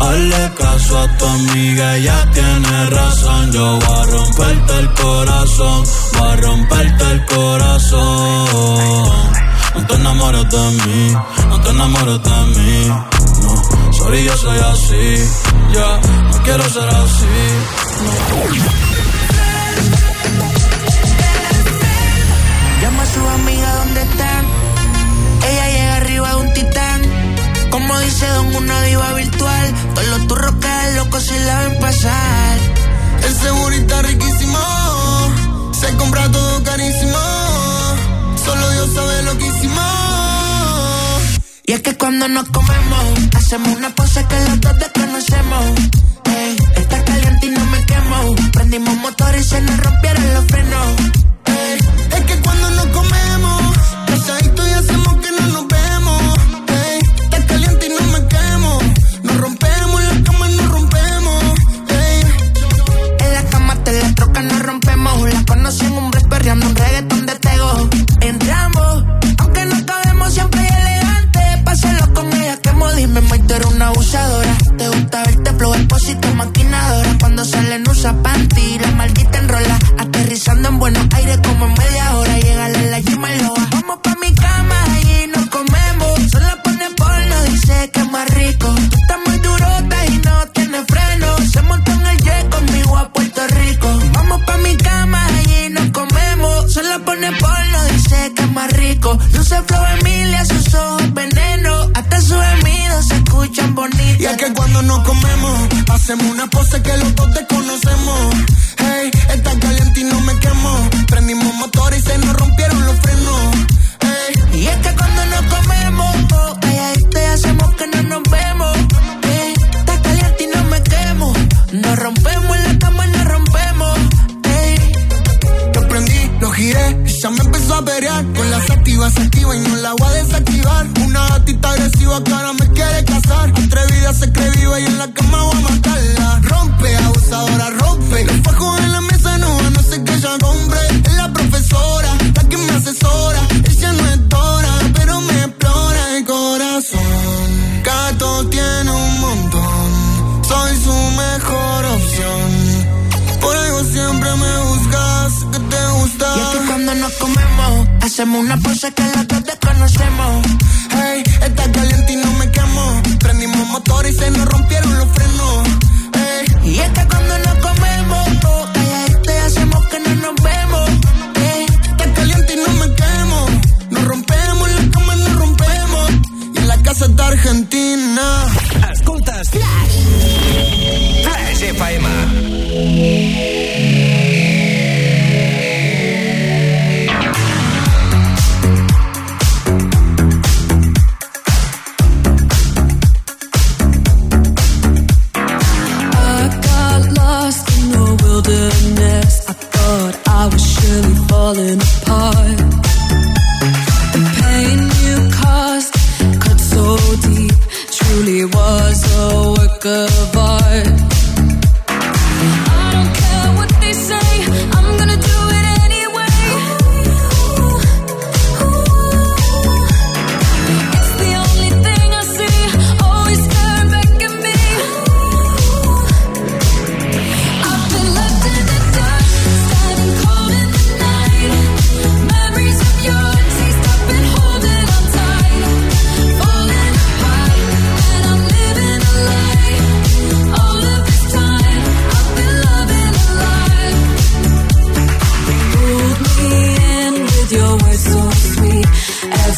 Hazle caso a tu amiga, ella tiene razón. Yo voy a romperte el corazón, voy a romperte el corazón. No te enamores de mí, no te enamores de mí. No, sorry, yo soy así. Ya, no quiero ser así. Llama dice Don, una diva virtual. Todos los turros quedan locos si la ven pasar. El segurita riquísimo. Se compra todo carísimo. Solo Dios sabe lo que hicimos. Y es que cuando nos comemos, hacemos una pose que los dos desconocemos. Ey, está caliente y no me quemo. Prendimos motor y se nos rompieron los frenos. Ey, es que cuando nos comemos, casadito y hacemos que no nos La en un break perreando un reggaetón de tego. Entramos, aunque no cabemos siempre elegante. Pásalo con ella que May, tú eres una abusadora. Te gusta verte flow, expósito, maquinadora. Cuando salen usa panty, la maldita enrola. Aterrizando en buenos aires como en media hora. Llega la Yima y Loa. Más rico. Luce flow Emilia, sus ojos veneno. Hasta sus gemidos se escuchan bonitos. y es que cuando nos comemos, hacemos una pose que los dos desconocemos. Hey, está caliente y no me quemo. Prendimos motor y se nos rompieron los frenos. Ey, Y es que cuando nos comemos, oh, calladito y hacemos que no nos vemos. Con las activas se activa y no la voy a desactivar. Una gatita agresiva que ahora me quiere casar. Atrevida se cree viva y en la cama voy a matarla. Rompe, abusadora, rompe. El fajo en la mesa no, no sé que ella compre. Es la profesora, la que me asesora. Ella no es Dora, pero me explora el corazón. Gato tiene un montón. Soy su mejor opción. Por algo siempre me que te gusta. Y es que cuando nos comemos, hacemos una pose que los dos desconocemos. Hey, está caliente y no me quemo. Prendimos motor y se nos rompieron los frenos. Hey, Y es que cuando nos comemos, oh, calladito y hacemos que no nos vemos. Eh. está caliente y no me quemo. Nos rompemos, en la cama nos rompemos. Y en la casa está Argentina. Escoltes Flash. Flash FM. Surely falling apart. The pain you caused cut so deep, truly was a work of art.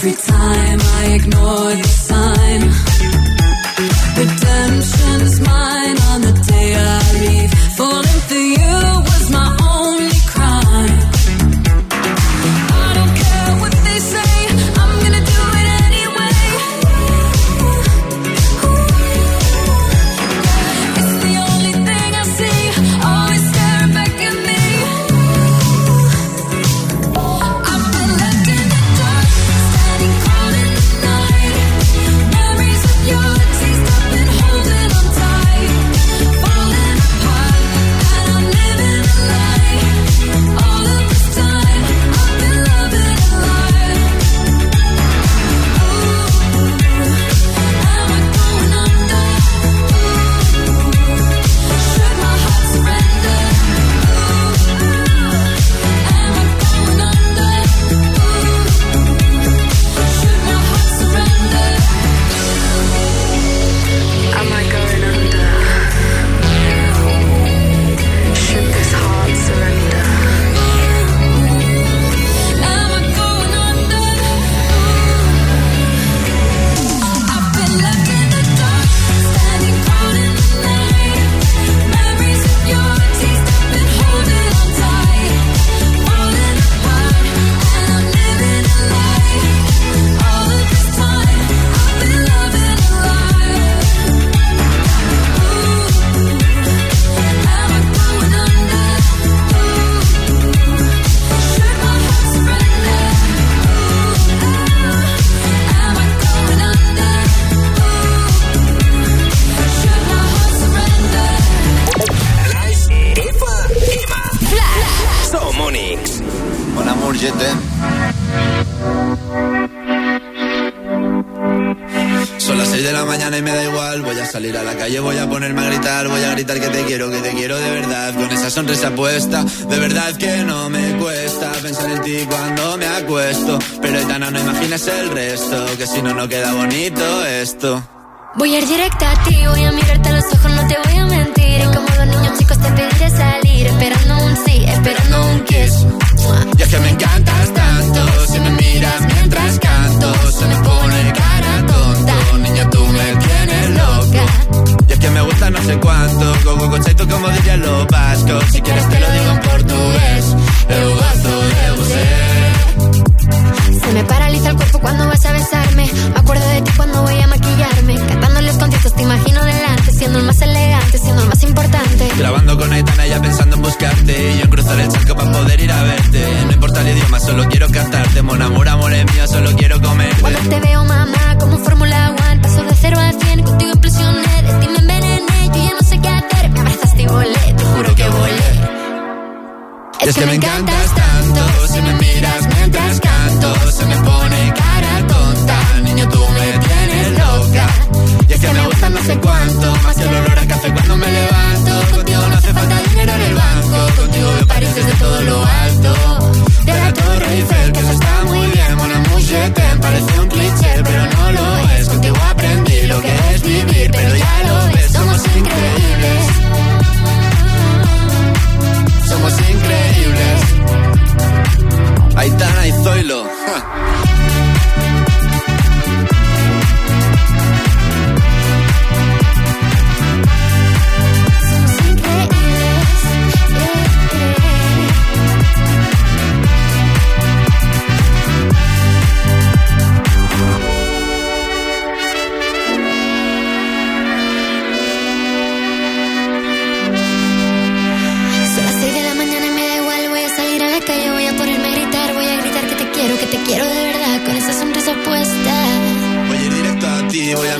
Every time I ignore the sign no quedaba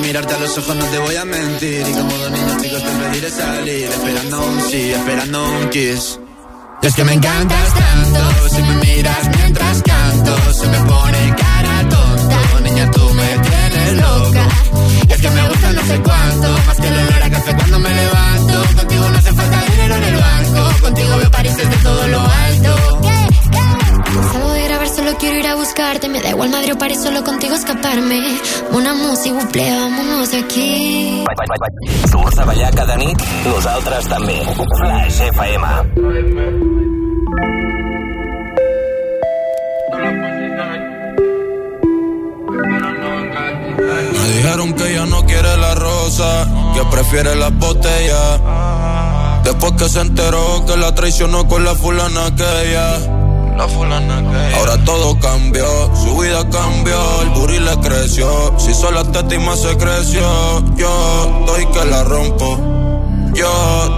mirarte a los ojos no te voy a mentir. Y como dos niños chicos te pediré salir Esperando un sí, esperando un kiss. Es que me encantas tanto Si me miras mientras canto Se me pone cara tonta. Niña, tú me tienes loca. Y es que me gusta no sé cuánto Más que el olor a café cuando me levanto. Contigo no hace falta dinero en el banco Contigo veo París desde todo lo alto. Yeah, yeah solo quiero ir a buscarte. Me da igual madre o paré solo contigo escaparme. Una música, buple, vámonos aquí. Tu has de ballar cada nit, nosaltres també. Flash FM. Me dijeron que ella no quiere la rosa, que prefiere las botellas. Después que se enteró que la traicionó con la fulana aquella. Ahora todo cambió, su vida cambió, el booty le creció. Si solo teta y se creció, yo estoy que la rompo. Yo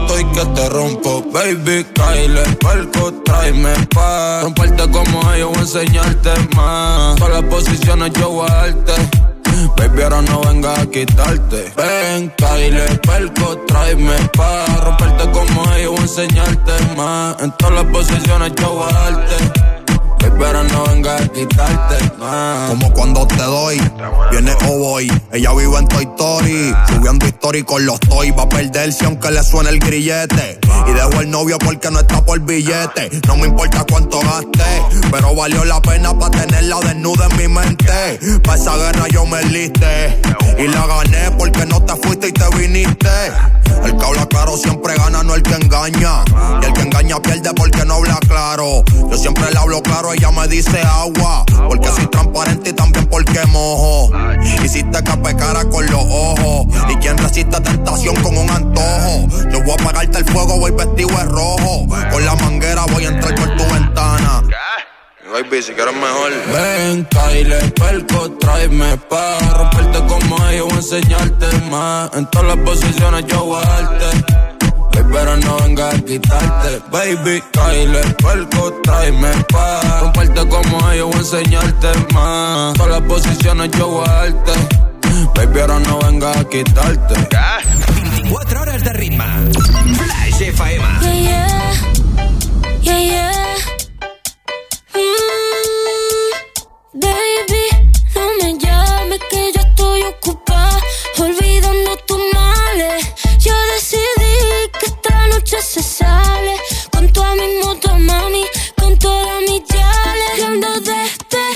estoy que te rompo, baby, Kyle, palco, tráeme pa' Romperte como ellos, voy a enseñarte más Todas las posiciones yo voy Baby, ahora no venga a quitarte. Ven, Kyle, palco, tráeme pa' Romperte como ellos, enseñarte más. En todas las posiciones yo voy Baby, ahora no venga a quitarte más Como cuando te doy, viene o. Ella vive en Toy Story, subiendo story con los toy. Va a perderse aunque le suene el grillete. Y dejo el novio porque no está por billete. No me importa cuánto gaste, pero valió la pena para tenerla desnuda en mi mente. Pa' esa guerra yo me liste. Y la gané porque no te fuiste y te viniste. El que habla claro siempre gana, no el que engaña. Y el que engaña pierde porque no habla claro. Yo siempre le hablo claro, ella me dice agua. Porque soy transparente y también porque mojo. Hiciste que pecara con los ojos. Y quien resiste tentación con un antojo. Yo voy a apagarte el fuego, voy vestido de rojo. Con la manguera voy a entrar por tu ventana. Baby, si quieres mejor. Ven, Kyle, perco, tráeme pa' romperte como ellos, voy a enseñarte más. En todas las posiciones yo voy a darte. Baby, pero no venga a quitarte. Baby, Kyle, perco, tráeme pa' romperte como ellos, voy a enseñarte más. Todas las posiciones yo voy a darte. Baby, ahora no venga a quitarte. 24 horas de ritmo. Flash FM. Yeah, yeah. Yeah, yeah. Mm, baby, no me llames que yo estoy ocupada noche se sale con toda mi moto, mami, con todas mis yales. Yo ando despechada,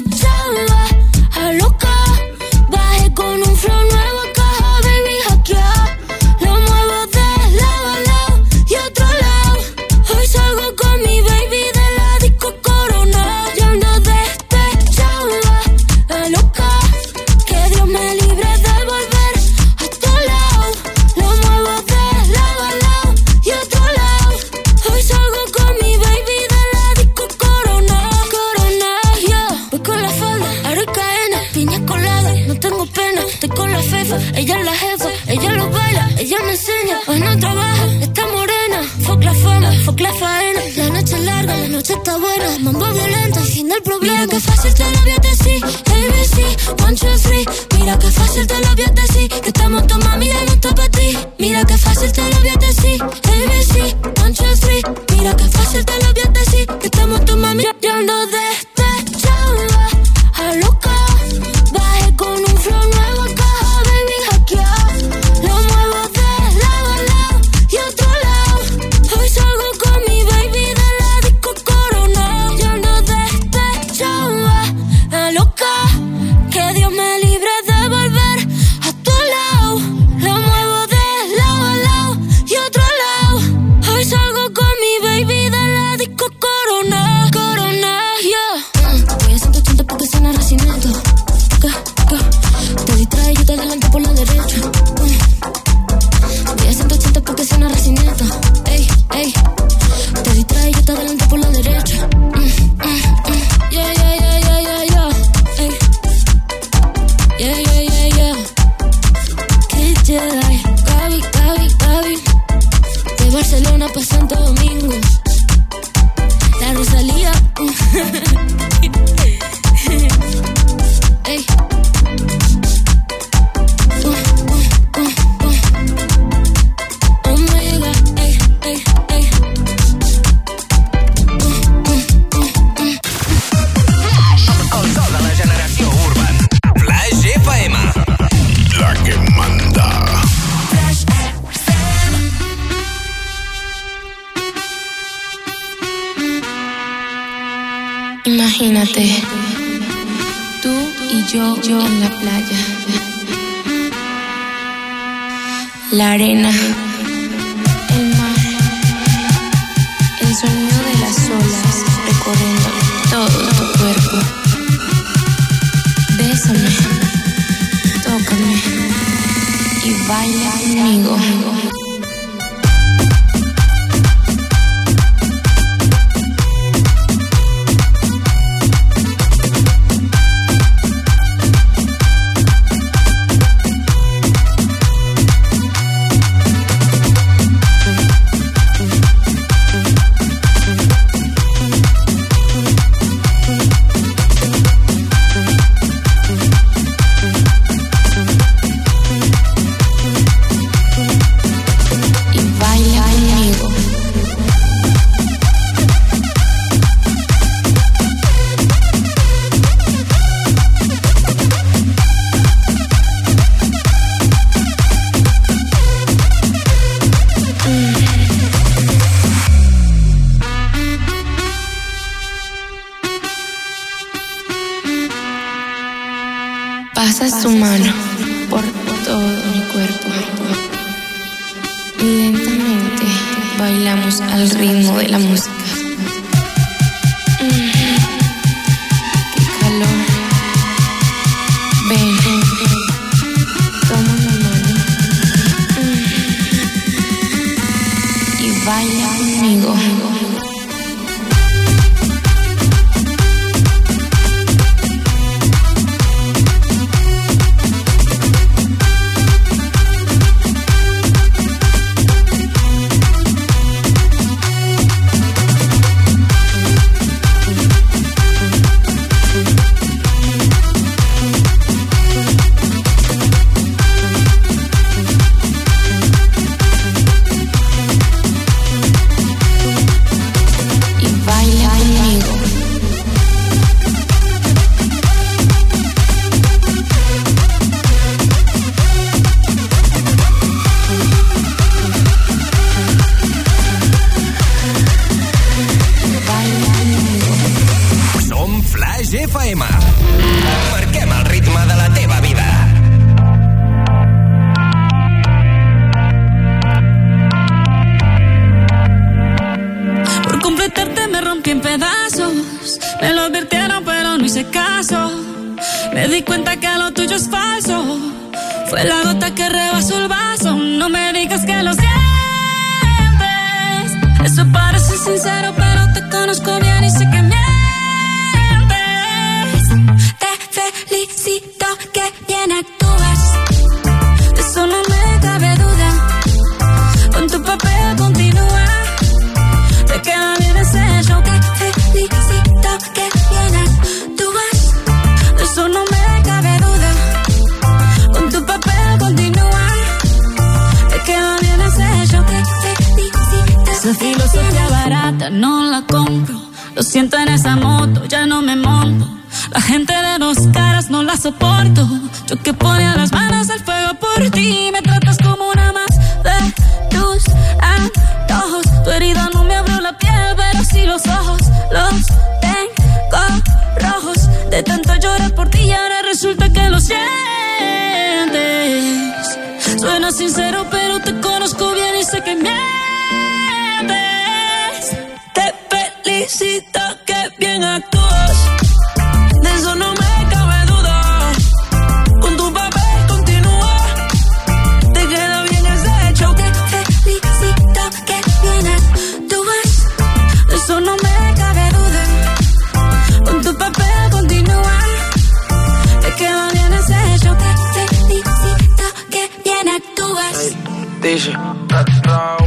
no trabaja, está morena. Fuck la fama, fuck la faena. La noche es larga, la noche está buena. Mambo violento, fin del problema. Mira que fácil te lo a decir. ABC, one, two, three. Mira que fácil te lo a decir. Que estamos tu mami, ya no está para ti. Mira que fácil te lo a decir. ABC, one, two, three. Mira que fácil te lo a decir. Que estamos tu mami, ya despechada. La arena, Los tengo rojos. De tanto Dice,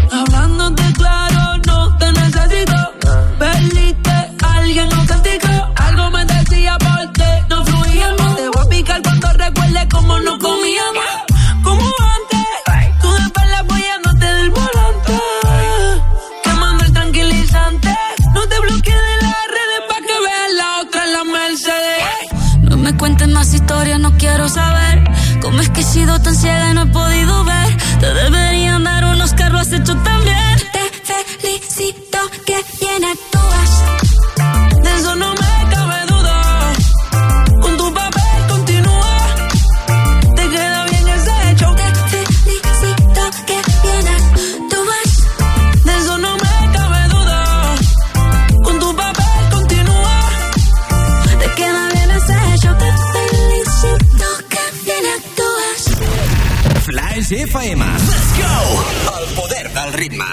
FM. Let's go! El poder del ritme.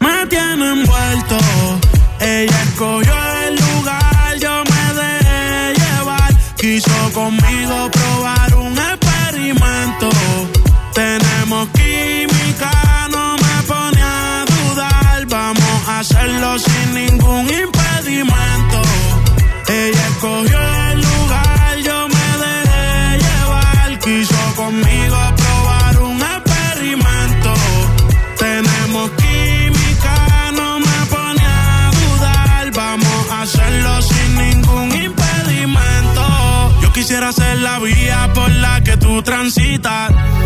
me tiene envuelto. Ella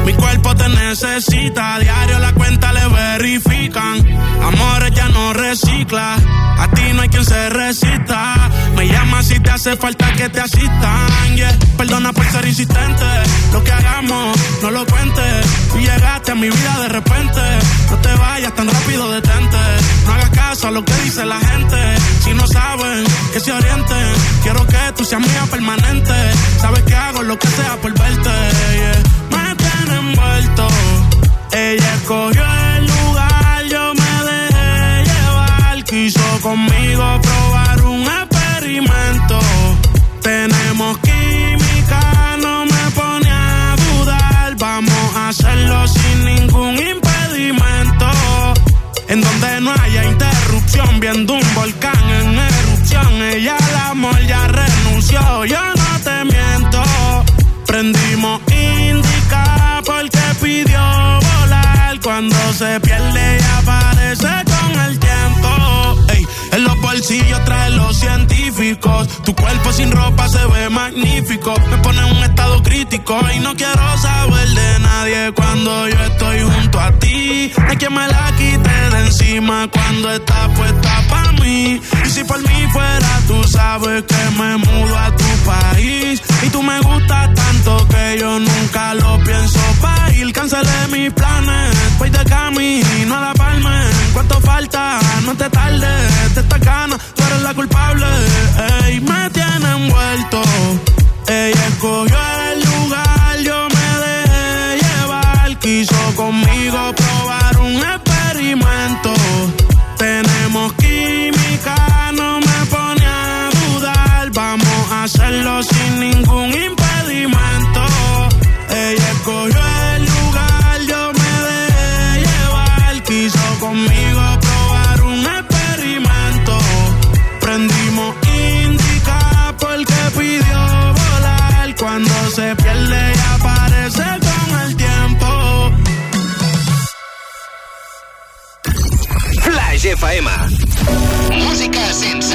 Mi cuerpo te necesita. Diario la cuenta le Amores ya no recicla. A ti no hay quien se resista. Me llama si te hace falta que te asistan. Perdona por ser insistente. Lo que hagamos, no lo cuentes. Tú llegaste a mi vida de repente. No te vayas tan rápido, detente. No hagas caso a lo que dice la gente. Si no saben, que se orienten. Quiero que tú seas mía permanente. Sabes que hago lo que sea por verte. Me tiene envuelto. Ella escogió conmigo probar un experimento. Tenemos química, no me pone a dudar. Vamos a hacerlo sin ningún impedimento. En donde no haya interrupción, viendo un volcán en erupción. Ella al amor ya renunció, yo no te miento. Prendimos indica porque pidió volar. Cuando se pierde y aparece los bolsillos trae los científicos. Tu cuerpo sin ropa se ve magnífico. Me pone en un estado crítico y no quiero saber de nadie cuando yo estoy junto a ti. Hay quien me la quite de encima cuando está puesta para mí. Y si por mí fuera, tú sabes que me mudo a tu país. Y tú me gustas tanto que yo nunca lo pienso pa' ir. Cancelé mis planes, voy de camino a la palma. ¿Cuánto falta? No te tardes, de gana, tú eres la culpable. Ey, me tiene envuelto. Ella escogió el lugar, FM. Música sense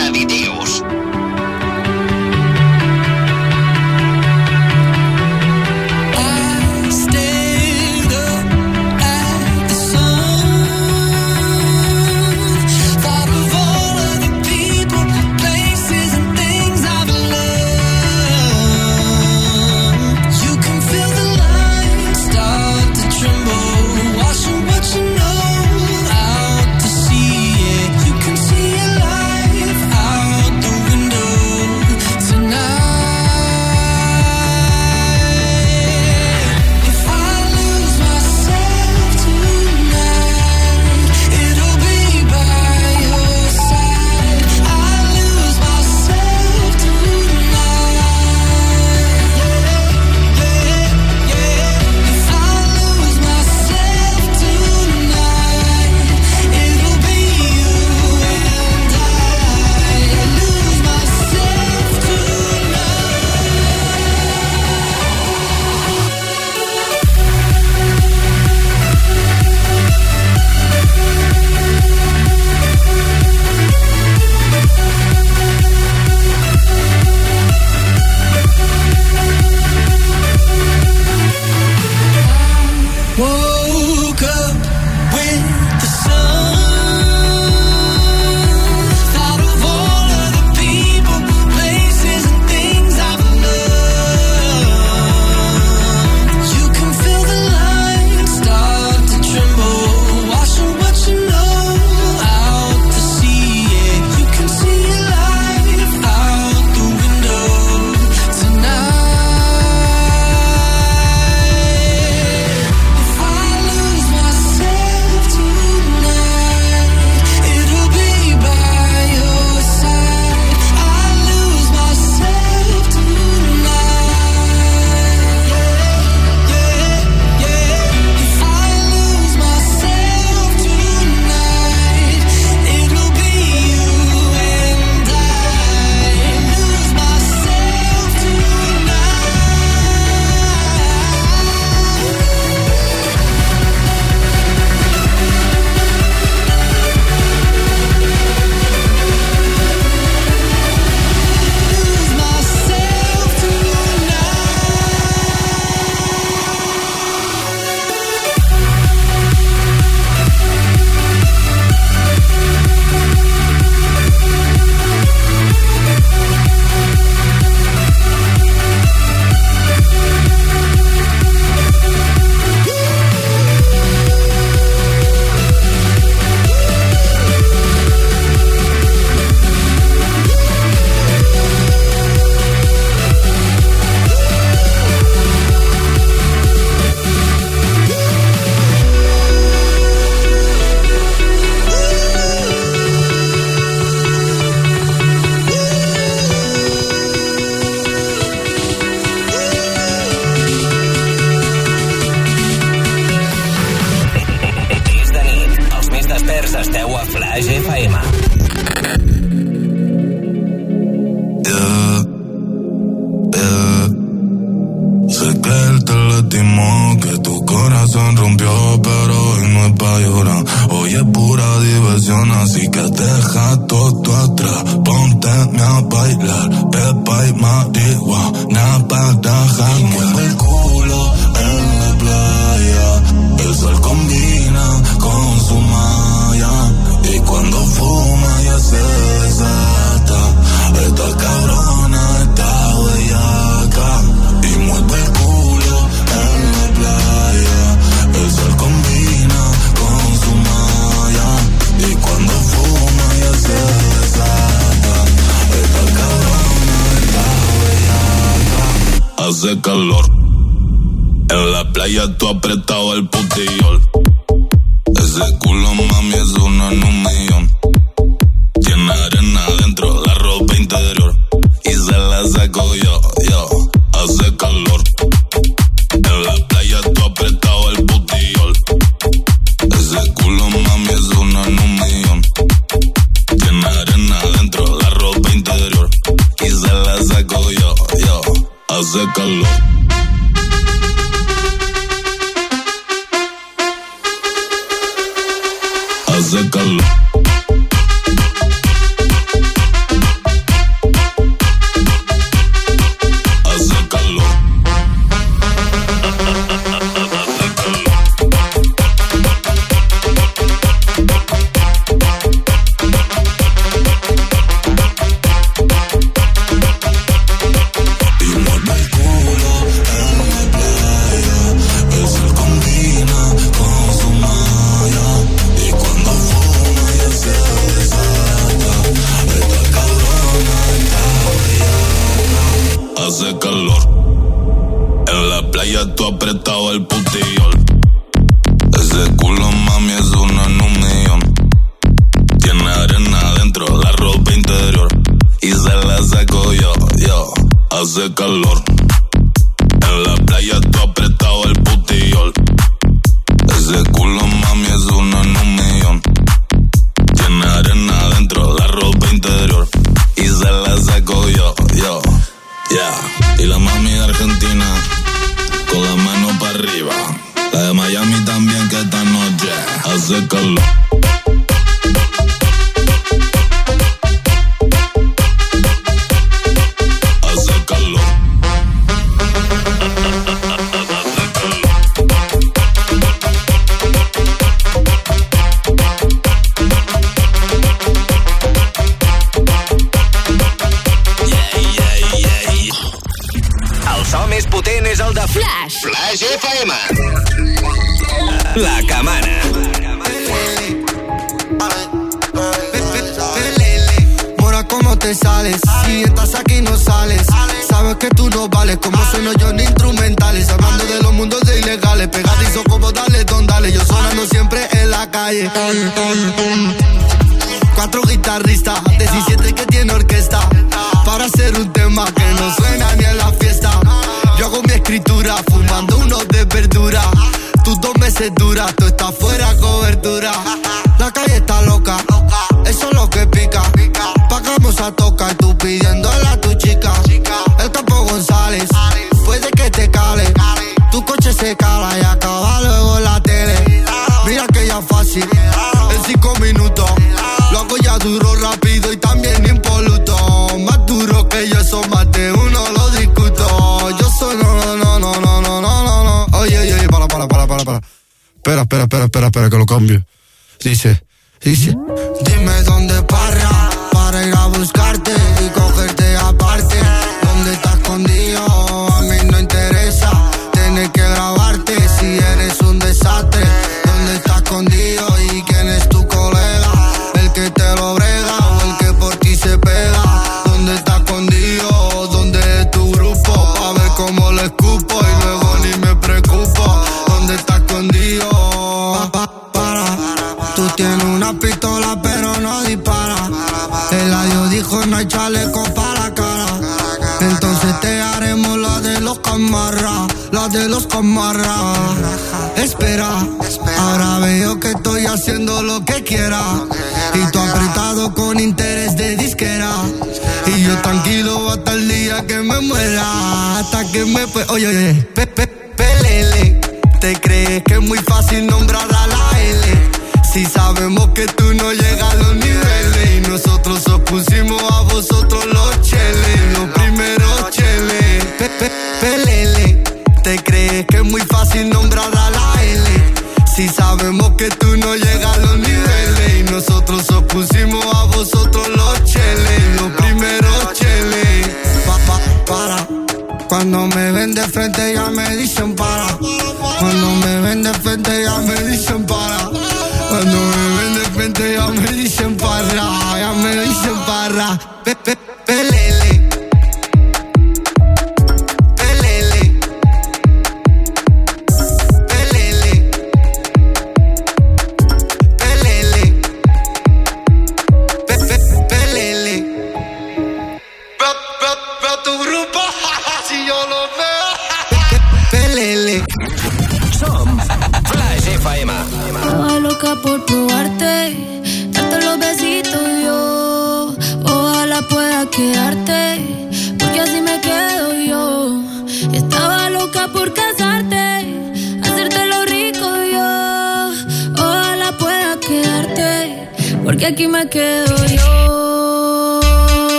Ese culo mami es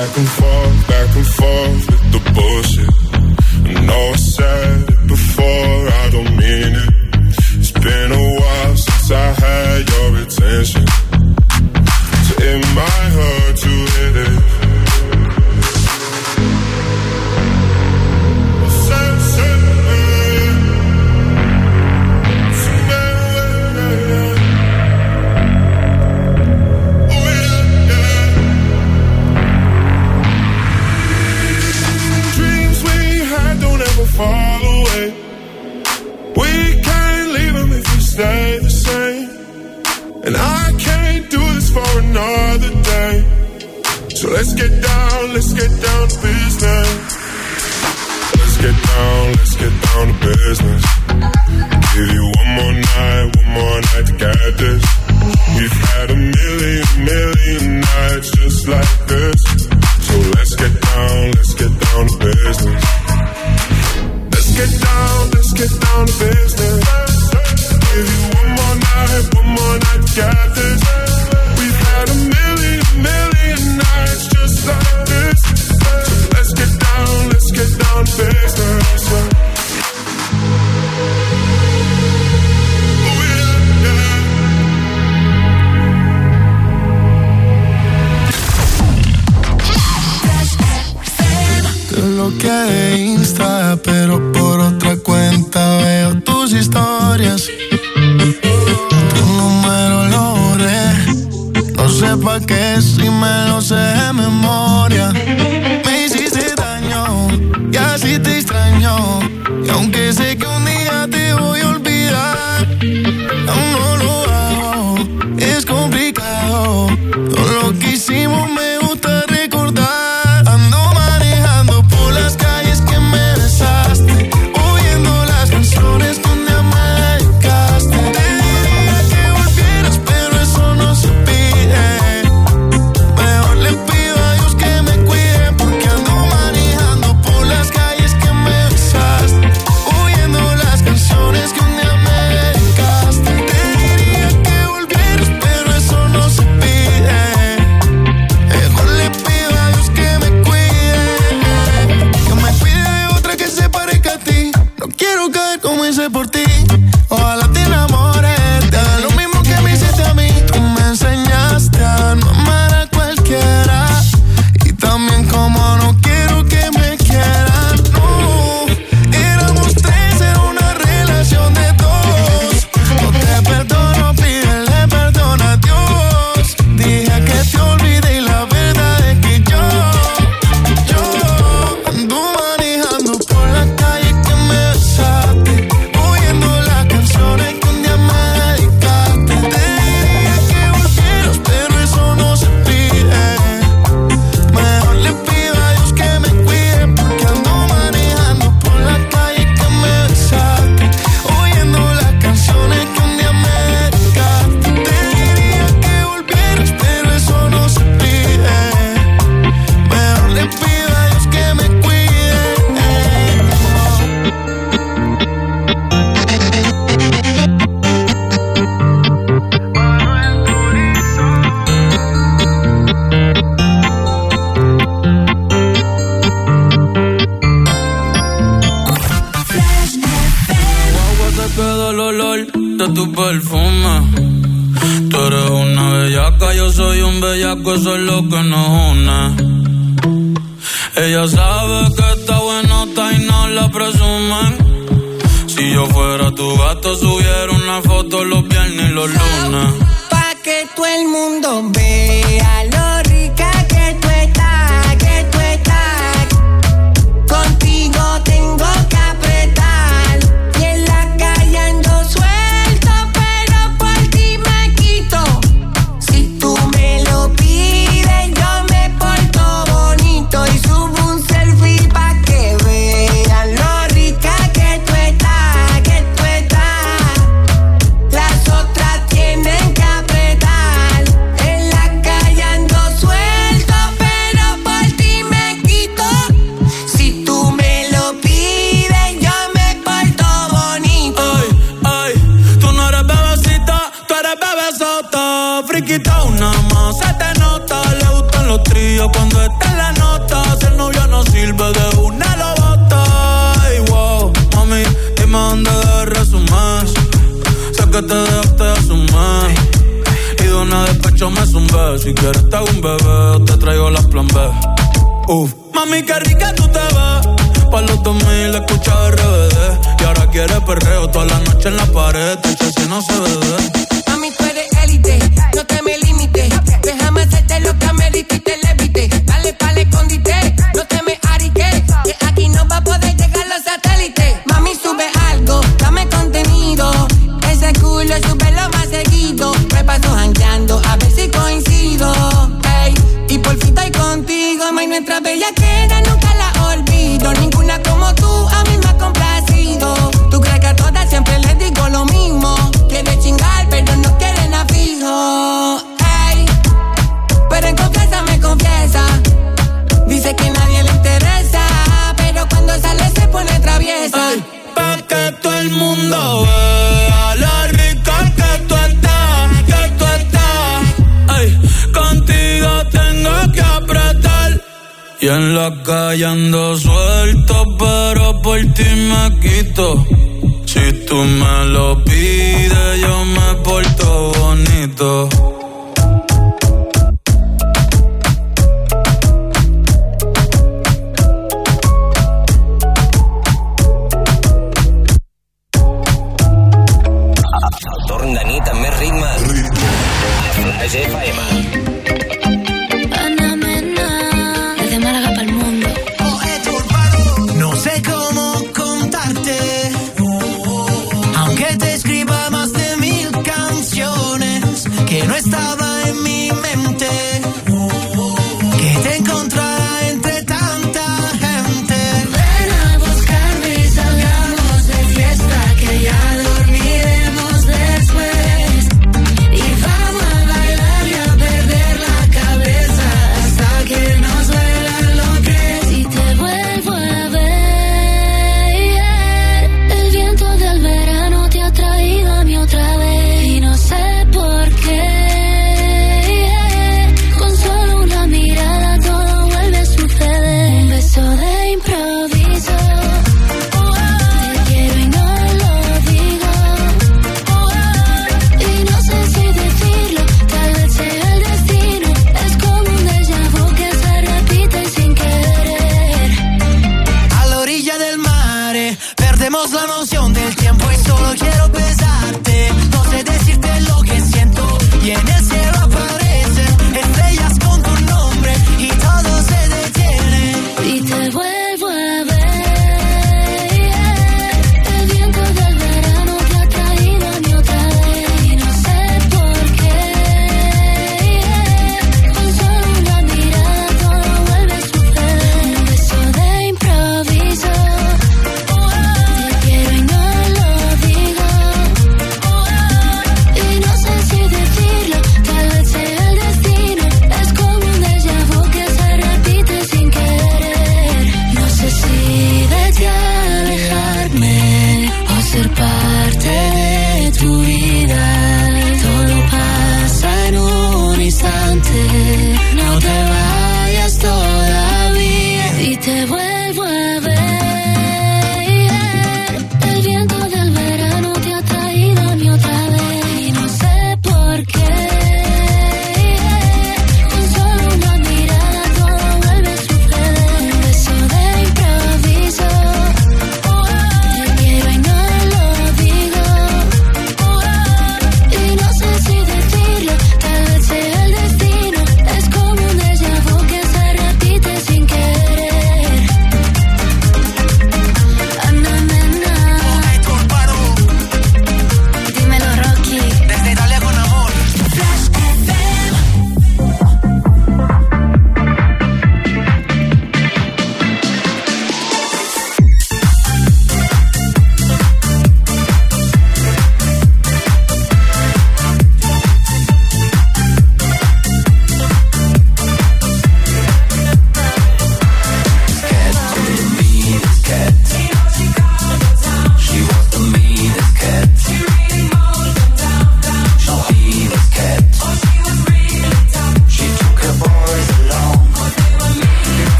Back and forth,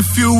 If few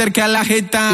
hater que la agitan.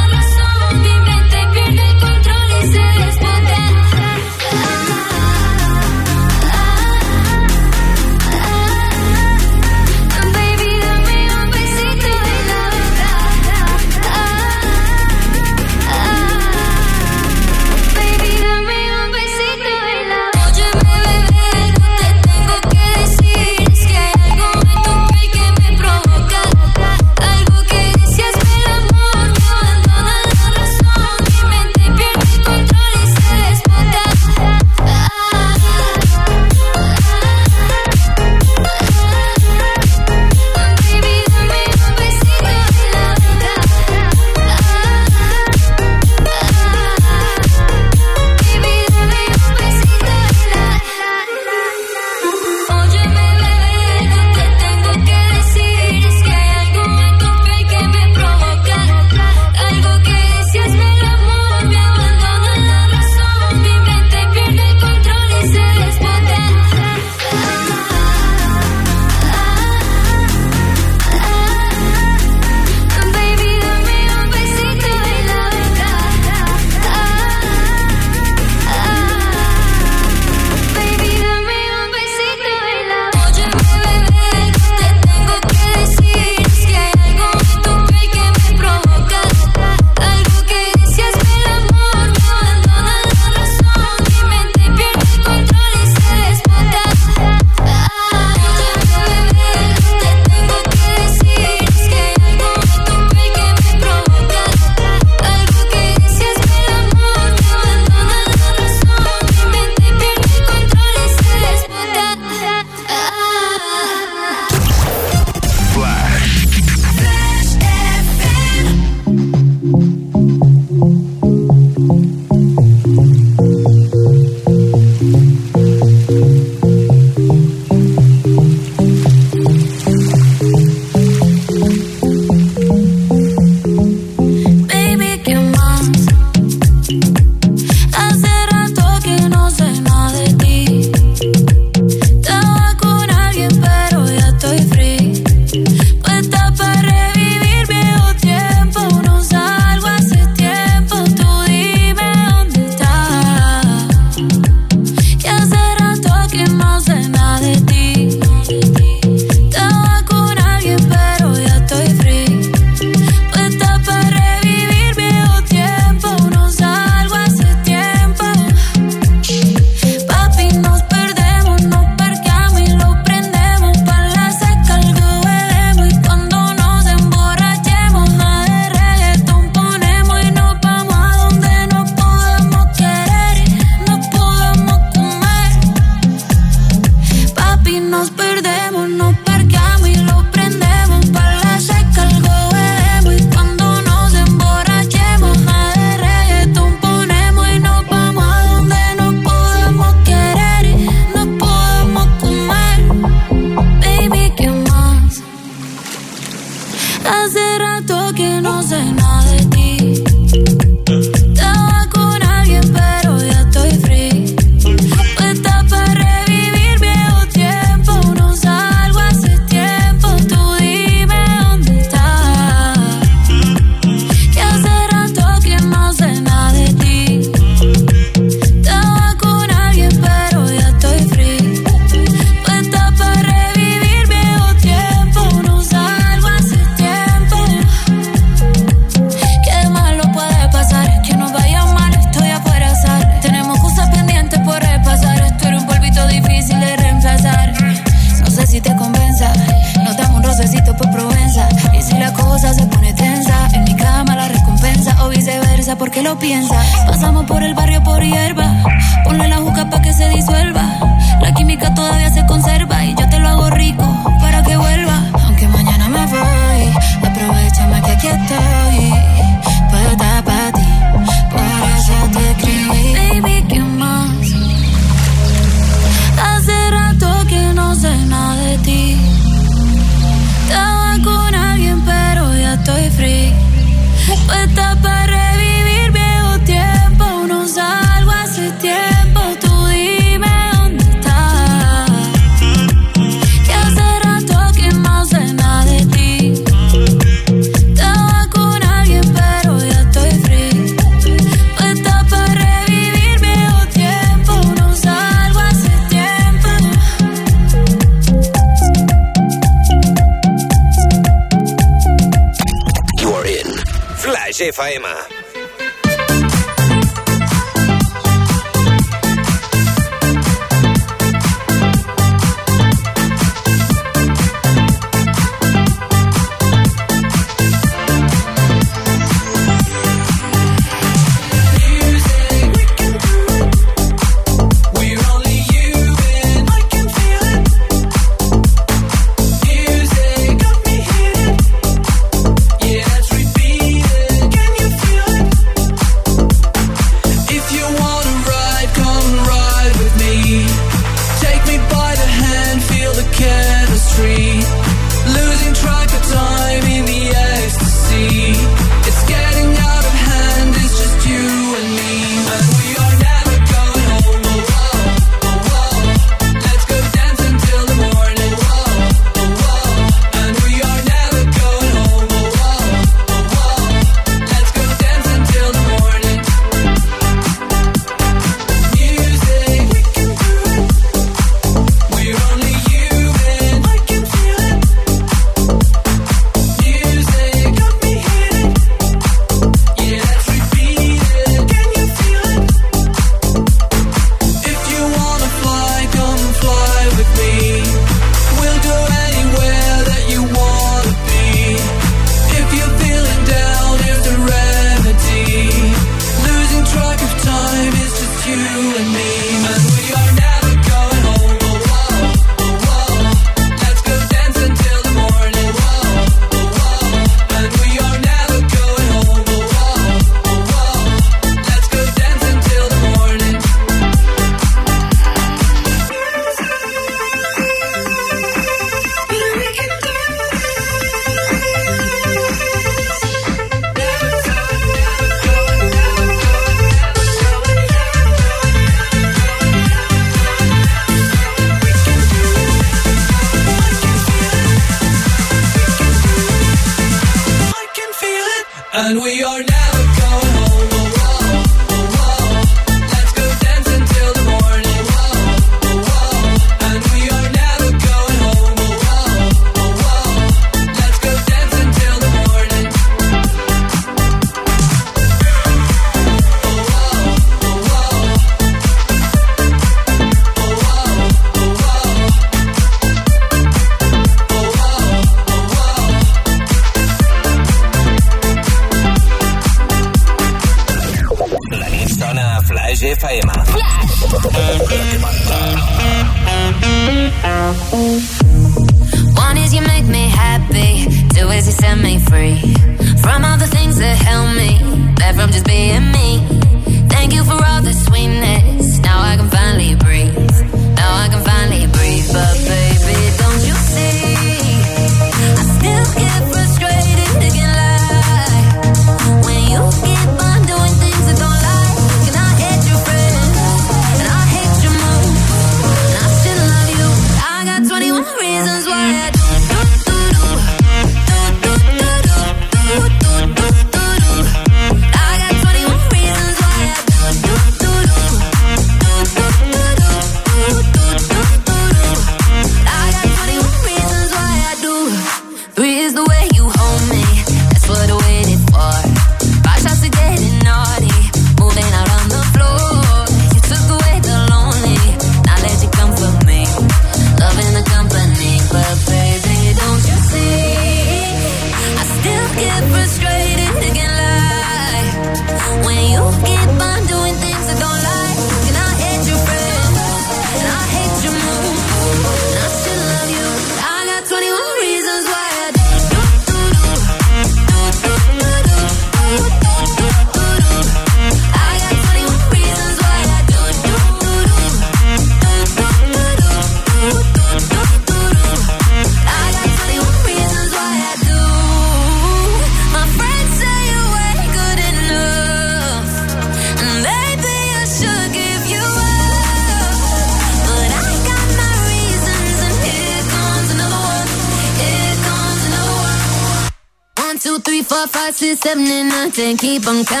keep.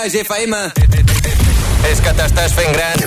Flash FM. És que t'estàs fent gran.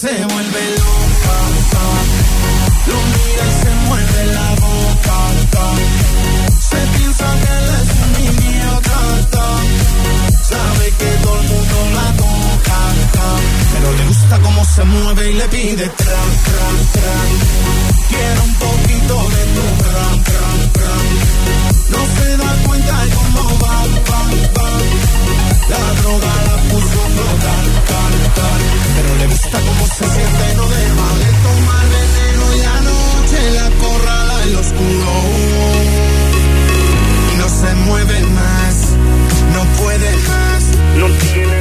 se vuelve loca, ta. lo mira y se muerde la boca, ta. se piensa que él es un idiota, ta. sabe que todo el mundo la toca, pero le gusta cómo se mueve y le pide tra, tra, tra, quiero un poquito de tu tra, tra, tra, no se da cuenta de cómo va, va, va, la droga se mueven más, no puede más. No tienen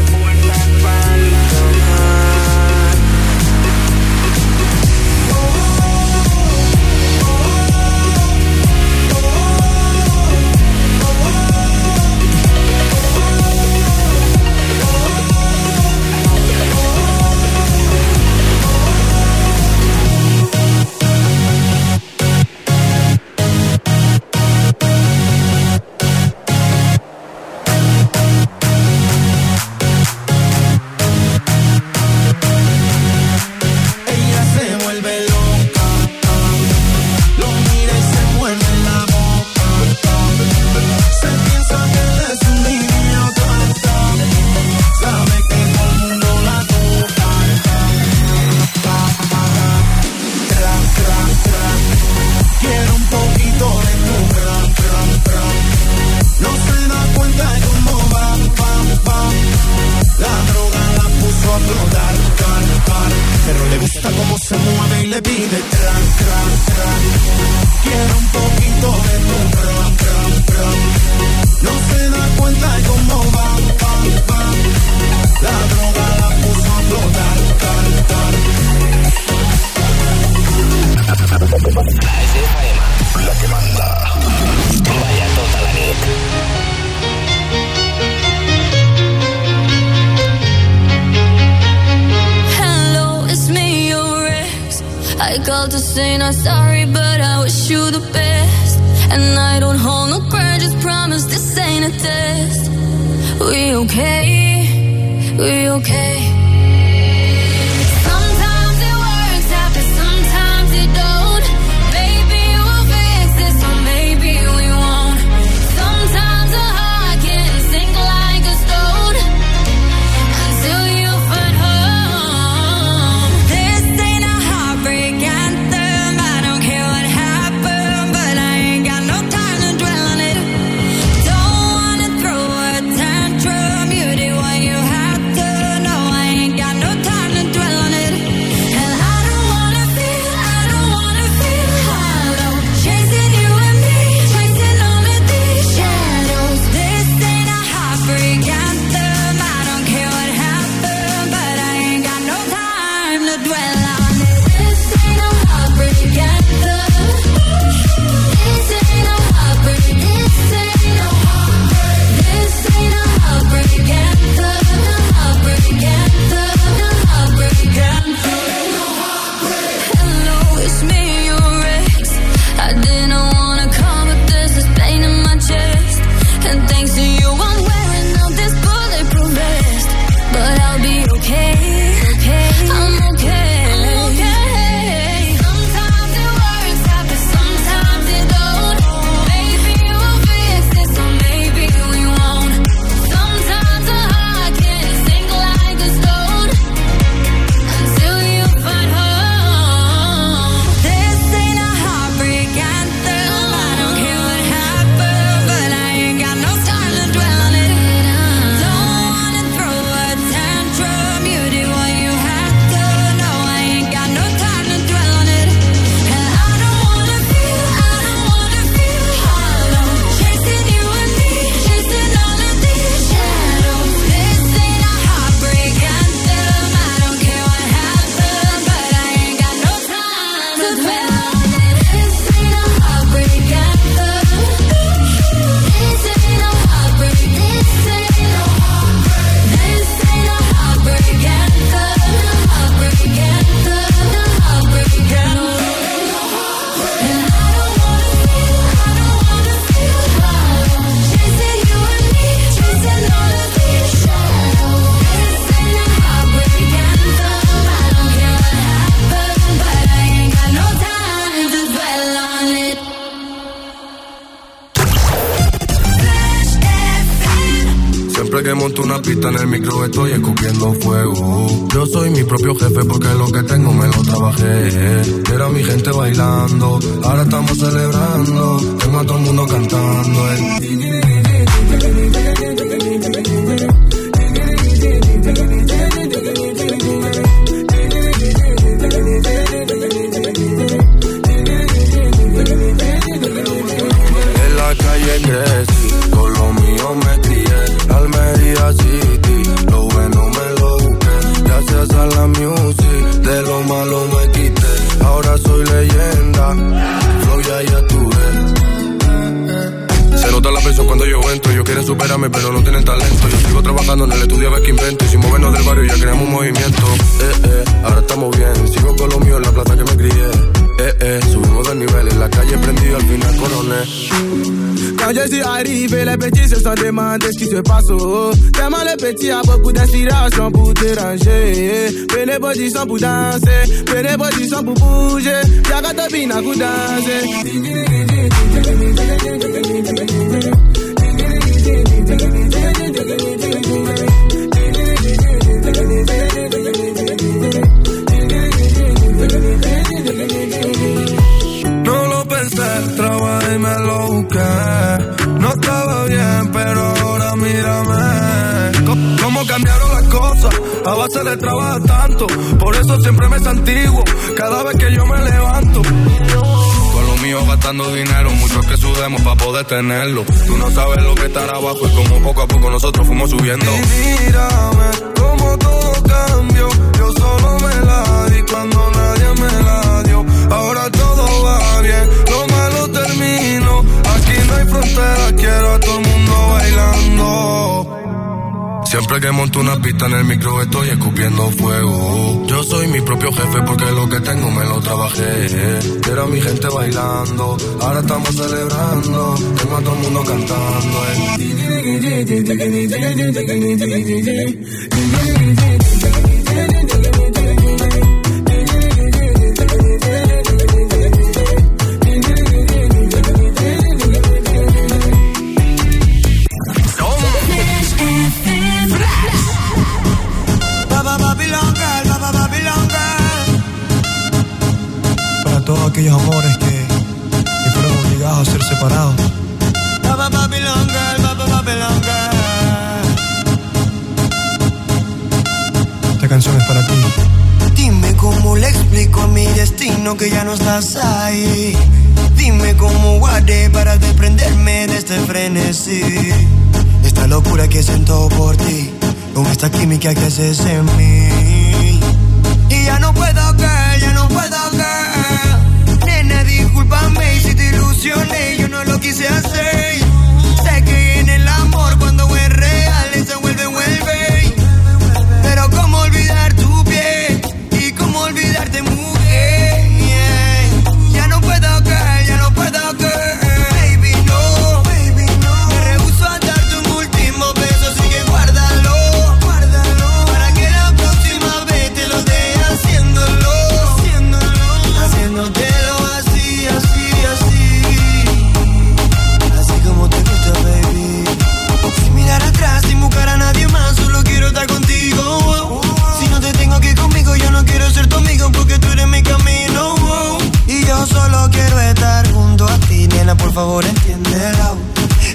quiero estar junto a ti, nena, por favor entiéndela.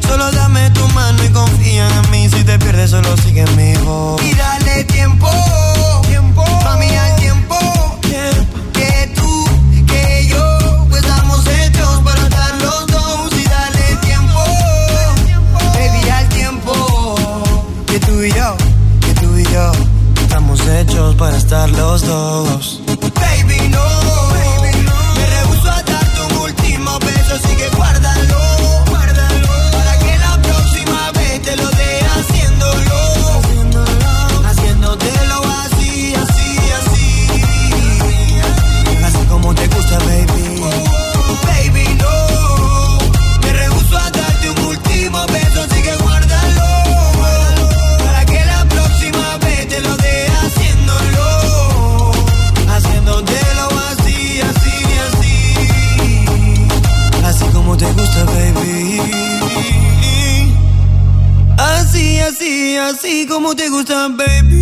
Solo dame tu mano y confía en mí, si te pierdes solo sigue mi voz. Y dale tiempo, tiempo, mami al tiempo, que tú, que yo, pues estamos hechos para estar los dos. Y dale tiempo, tiempo, baby al tiempo, que tú y yo, que tú y yo, estamos hechos para estar los dos. Como te gusta, baby. Baby,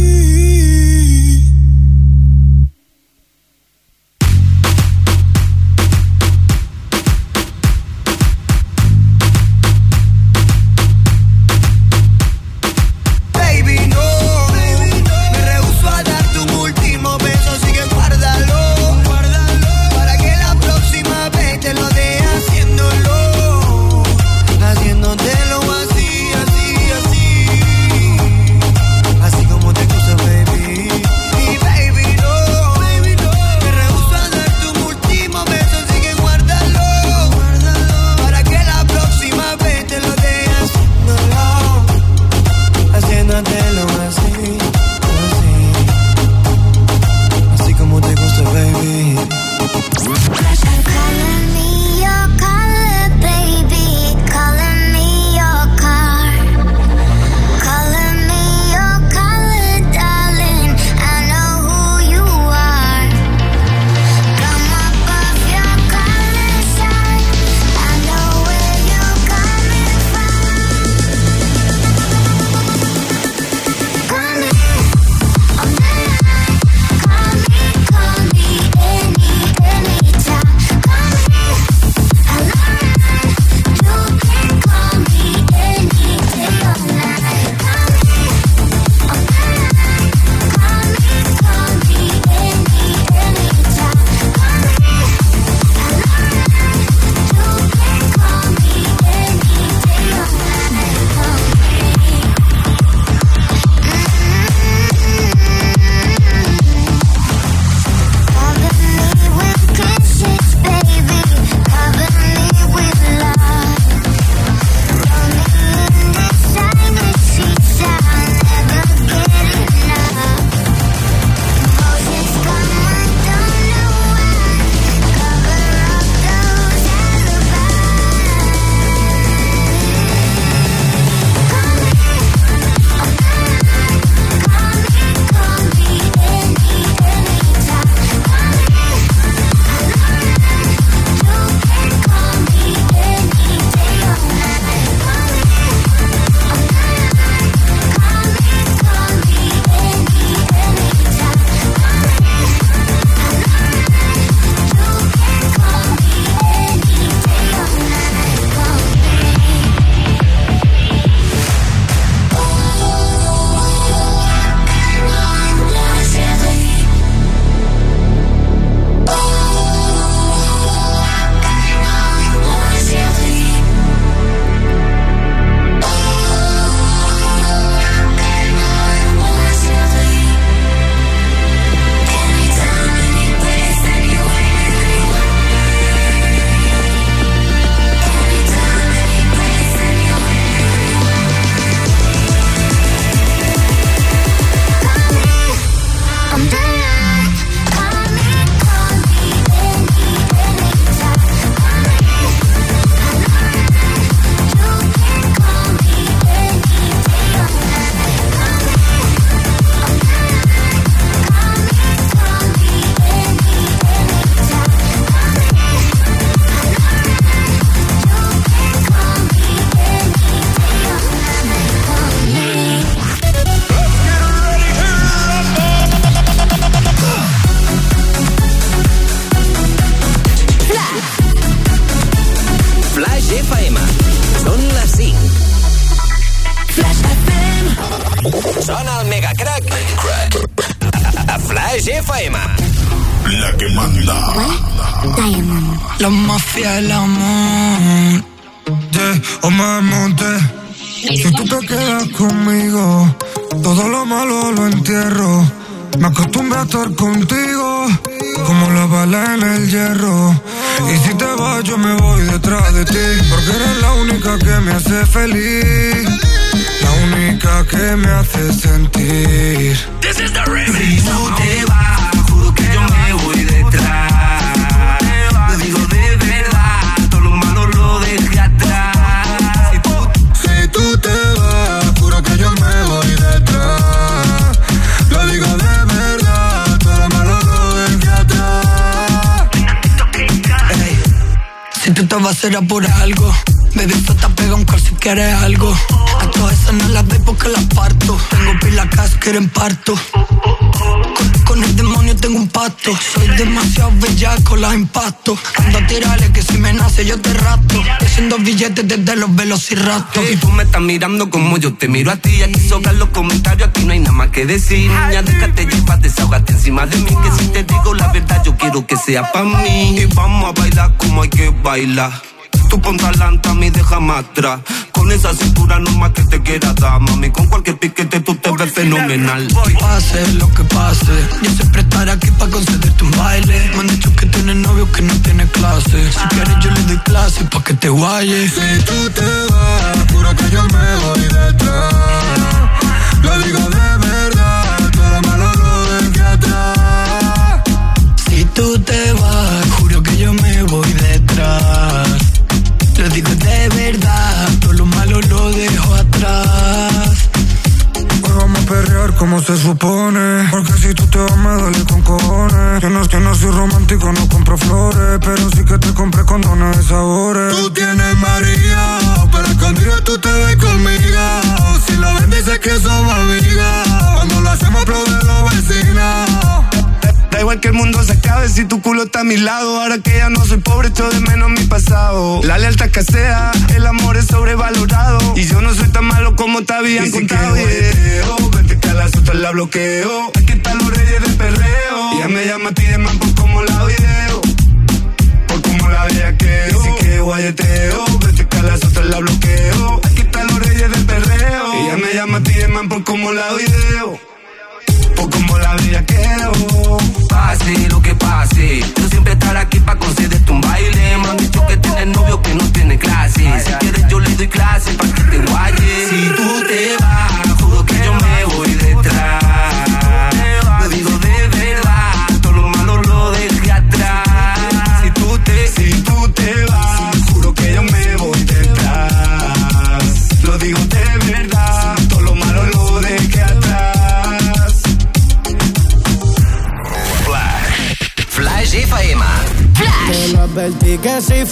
Y tú me estás mirando como yo te miro a ti. Aquí sobran los comentarios, aquí no hay nada más que decir. Niña, déjate llevar, desahogate encima de mí. Que si te digo la verdad, yo quiero que sea pa' mí. Y vamos a bailar como hay que bailar. Tú ponte adelante, a mí déjame atrás. Esa cintura no más que te quiera dar, mami. Con cualquier piquete tú te ves fenomenal. Pase lo que pase, yo siempre estaré aquí para concederte un baile. Me han dicho que tienes novio que no tiene clase. Si quieres yo le doy clase pa' que te guayes. Si tú te vas, juro que yo me voy detrás. Lo digo de verdad, todo lo malo lo dejé atrás. Si tú te vas, juro que yo me voy detrás. Lo digo de verdad, como se supone. Porque si tú te vas me duele con cojones. Yo no, yo no soy romántico, no compro flores. Pero sí que te compré condones de sabores. Tú tienes María, pero escondido tú te ves conmigo. Si lo ven dices que somos amigas. Cuando lo hacemos los. Igual que el mundo se acabe si tu culo está a mi lado. Ahora que ya no soy pobre, echo de menos mi pasado. La lealtad escasea, el amor es sobrevalorado. Y yo no soy tan malo como te habían Dicen que contado. guayeteo, vente que a otras la bloqueo.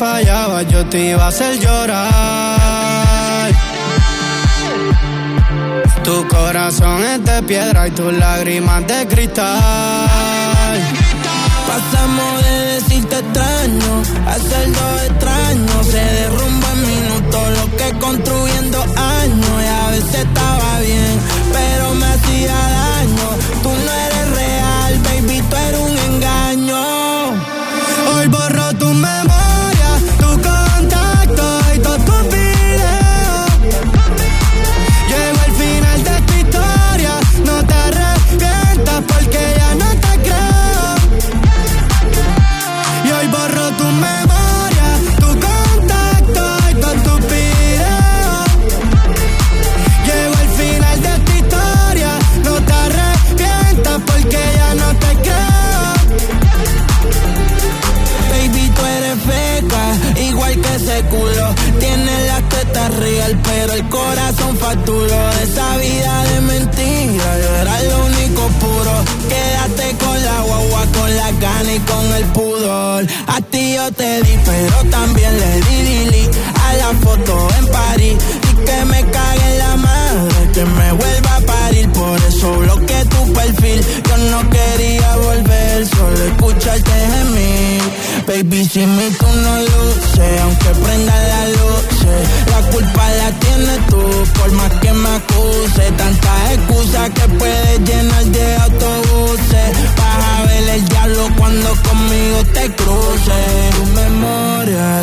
Fallaba yo te iba a hacer llorar. Tu corazón es de piedra y tus lágrimas de cristal. Pasamos de decirte extraño a ser dos extraños. Se derrumba en minutos lo que construyendo años. Y a veces estaba bien,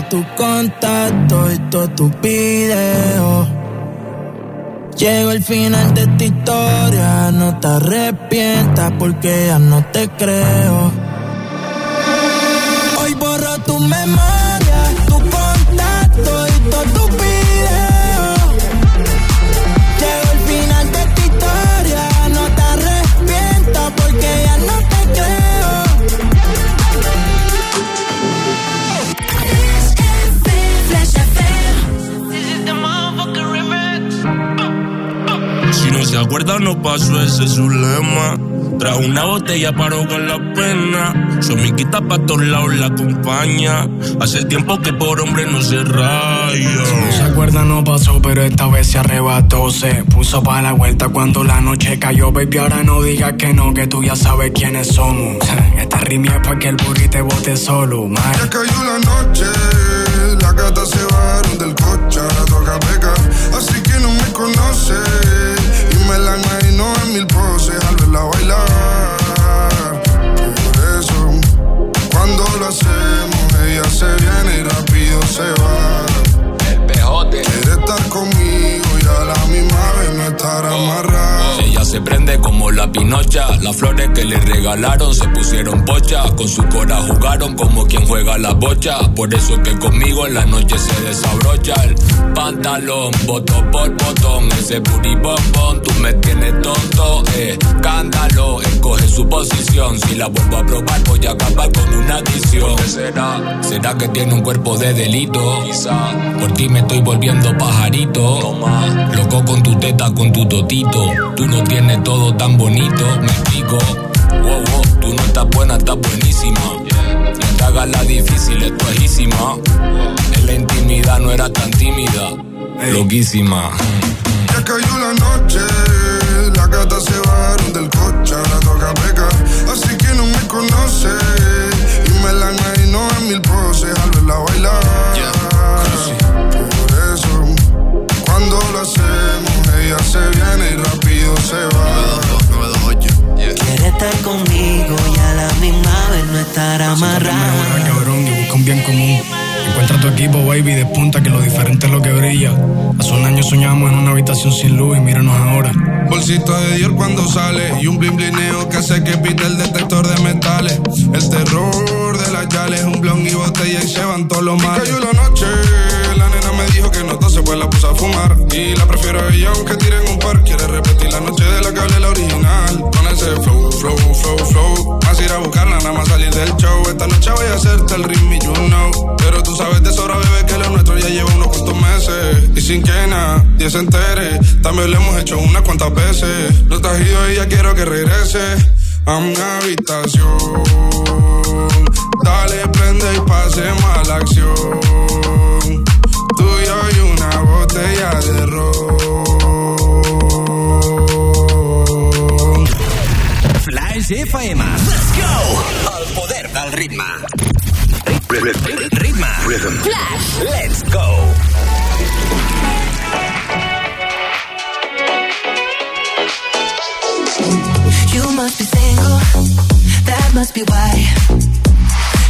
tu contacto y todo tu video. Llego al final de esta historia, no te arrepientas porque ya no te creo. Hoy borro tu memoria, No pasó ese es su lema. Trajo una botella para ahogar la pena. Su amiguita pa' todos lados la acompaña. Hace tiempo que por hombre no se raya. No se acuerda, no pasó, pero esta vez se arrebató. Se puso para la vuelta cuando la noche cayó. Baby, ahora no digas que no, que tú ya sabes quiénes somos. Esta rima es pa' que el burrito te bote solo, man. Ya cayó la noche, la gata se bajaron del coche, ahora toca pecar, así que no me conoce. Me la imagino en mil poses al verla bailar. Por eso, cuando lo hacemos, ella se viene y rápido se va. El pejote. Quiere estar conmigo y a la misma vez no estar amarrada. Se prende como la pinocha. Las flores que le regalaron se pusieron pocha. Con su cora jugaron como quien juega la bocha. Por eso es que conmigo en la noche se desabrocha el pantalón. Botón por botón, ese booty bombón. Tú me tienes tonto, eh. Cándalo, escoge su posición. Si la vuelvo a probar, voy a acabar con una adicción. ¿Qué será? ¿Será que tiene un cuerpo de delito? Quizá. Por ti me estoy volviendo pajarito. Toma. Loco con tu teta, con tu totito. Tú no tienes todo tan bonito, me explico. Wow, wow, tú no estás buena, estás buenísima. No te hagas la difícil, es tuajísima. En la intimidad no era tan tímida. Loquísima. Ya cayó la noche, la gata se bajaron del coche, ahora toca pecar, así que no me conoce. Y me la imagino en mil poses al verla bailar. Por eso, cuando lo hacemos, ella se viene y rápido se va. Quiere estar conmigo y a la misma vez no estar amarrada. cabrón, y busca un bien común. Encuentra tu equipo, baby, despunta que lo diferente es lo que brilla. Hace un año soñamos en una habitación sin luz y míranos ahora. Bolsito de Dior cuando sale y un blin blineo que hace que pite el detector de metales. El terror de las yales, un blon y botella y se van todos los males. Y cayó la noche, me dijo que no tose pues la puse a fumar. Y la prefiero a ella aunque tiren un par. Quiere repetir la noche de la que hablé la original. Con ese flow, flow, flow, flow. Más ir a buscarla, nada más salir del show. Esta noche voy a hacerte el ritmo y you know. Pero tú sabes de sobra, bebé, que lo nuestro ya lleva unos cuantos meses. Y sin que nadie se entere, también lo hemos hecho unas cuantas veces. No te has ido y ya quiero que regrese a mi habitación. Dale, prende y pasemos a la acción. Tú y yo una botella de ron. Flash FM. Let's go! El poder del ritme. Ritme. Flash. Let's go. You must be single, that must be why.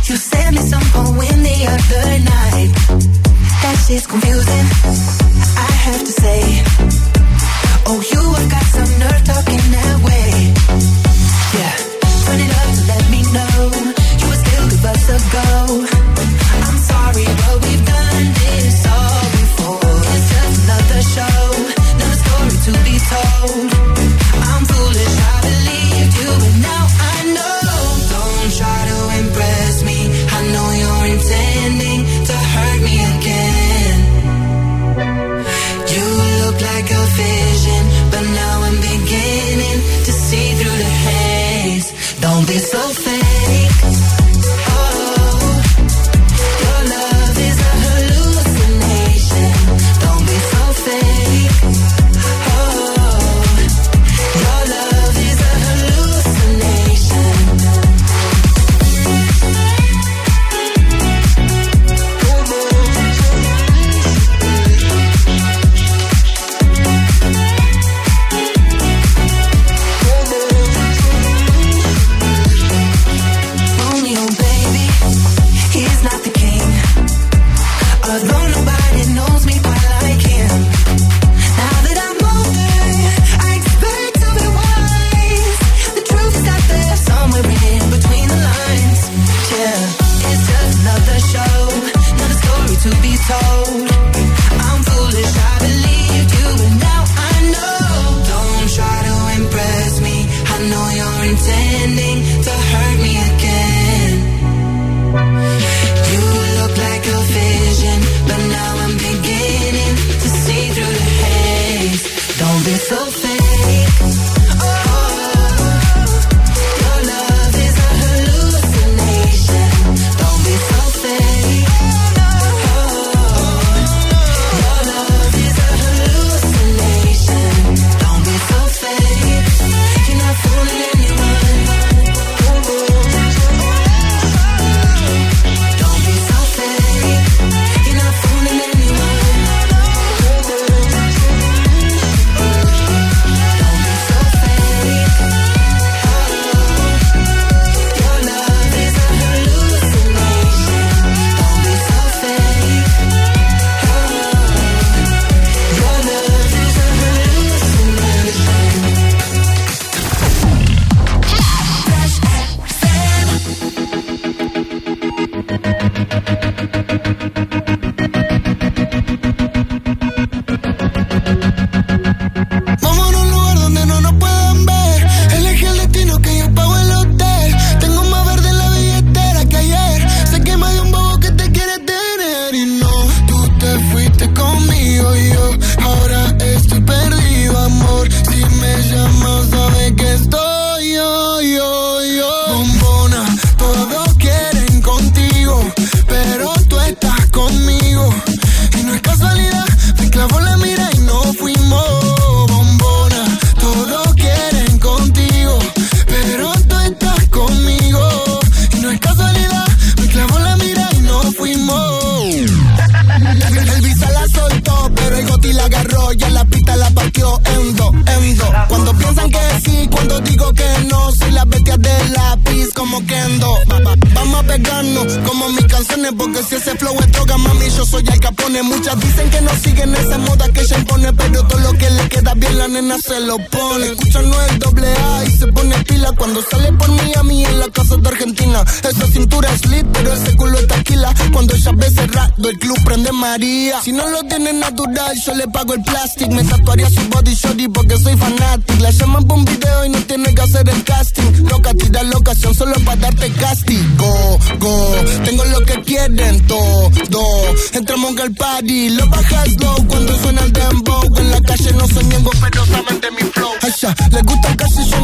You sent me some poem the other night. That shit's confusing, I have to say. Oh, you have got some nerve talking that way. Yeah, turn it up to let me know you would still give us a go. I'm sorry, but we've done this all before. It's just another show, another story to be told. I'm foolish, I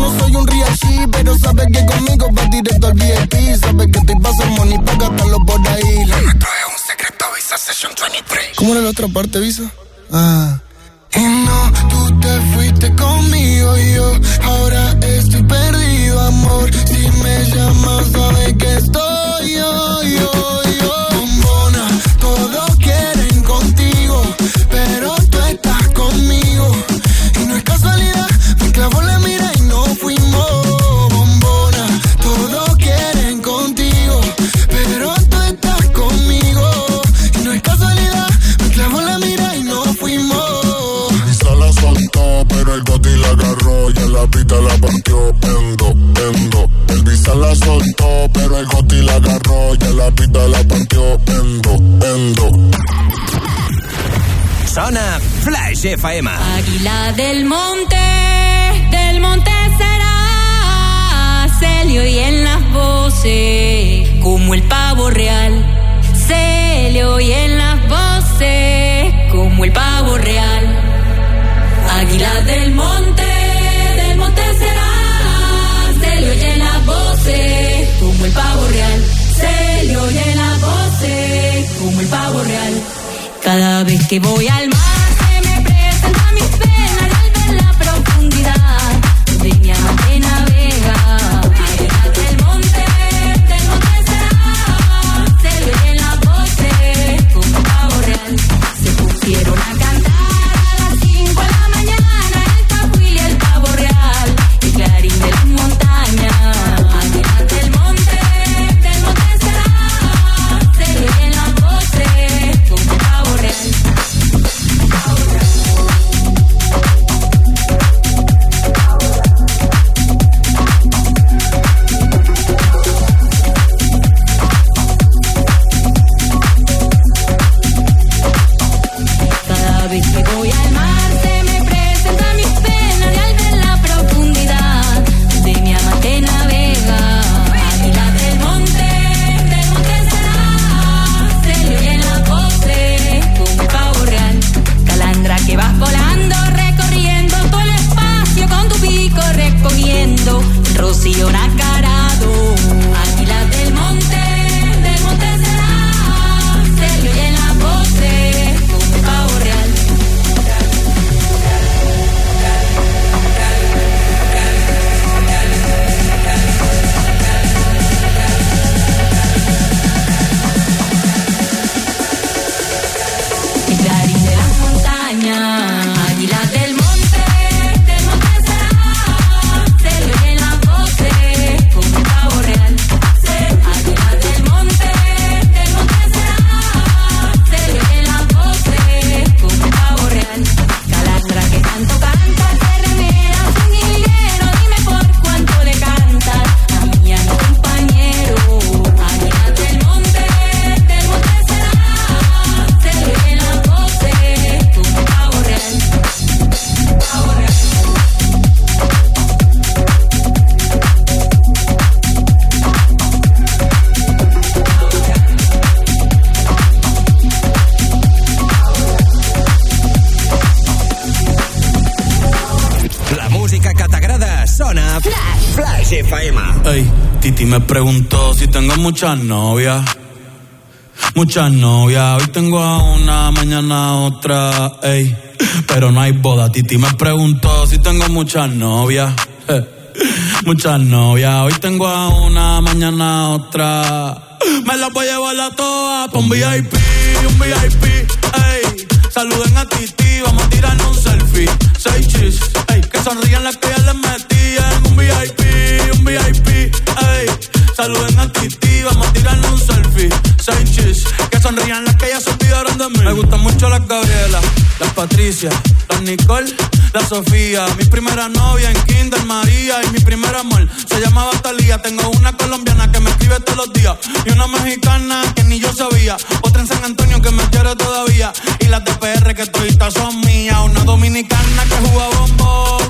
no soy un real pero sabes que conmigo vas directo al VIP. Sabes que te pasa money para gastarlo por ahí. Lo nuestro es un secreto, Visa Session 23. ¿Cómo era la otra parte, Visa? Ah. Y no, tú te fuiste conmigo y yo ahora estoy perdido, amor. Si me llamas, sabes que estoy Esta la panteó endo, endo. Sona Flash FM. Águila del monte, del monte será. Celio y en las voces, como el pavo real. Celio y en las voces, como el pavo real. Águila del monte, del monte será. Celio y en las voces, como el pavo real. real. Cada vez que voy al mar. muchas novias. Muchas novias, hoy tengo a una, mañana otra, ey. Pero no hay boda, Titi me preguntó si tengo muchas novias. Muchas novias, hoy tengo a una, mañana otra. Me las voy a llevar a todas pa' un VIP, un VIP, ey. Saluden a Titi, vamos a tirar un selfie. Seis chis, ey. Que sonrían las que ya les metí en un VIP, un VIP saluden a Titi, vamos a tirarnos un selfie. Seis chis, que sonrían las que ya se olvidaron de mí. Me gustan mucho las Gabriela, las Patricia, las Nicole, la Sofía. Mi primera novia en Kinder María y mi primer amor se llamaba Talía. Tengo una colombiana que me escribe todos los días y una mexicana que ni yo sabía. Otra en San Antonio que me quiere todavía y las de PR que toditas son mías. Una dominicana que juega bombón,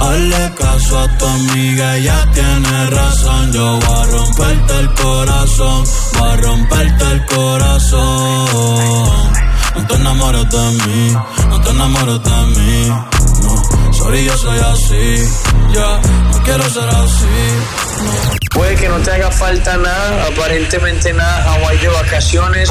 Hazle caso a tu amiga, ella tiene razón. Yo voy a romperte el corazón, voy a romperte el corazón. No te enamores de mí, no te enamores de mí. No, sorry, yo soy así. Ya, no quiero ser así. Puede que no te haga falta nada, aparentemente nada, Hawaii de vacaciones.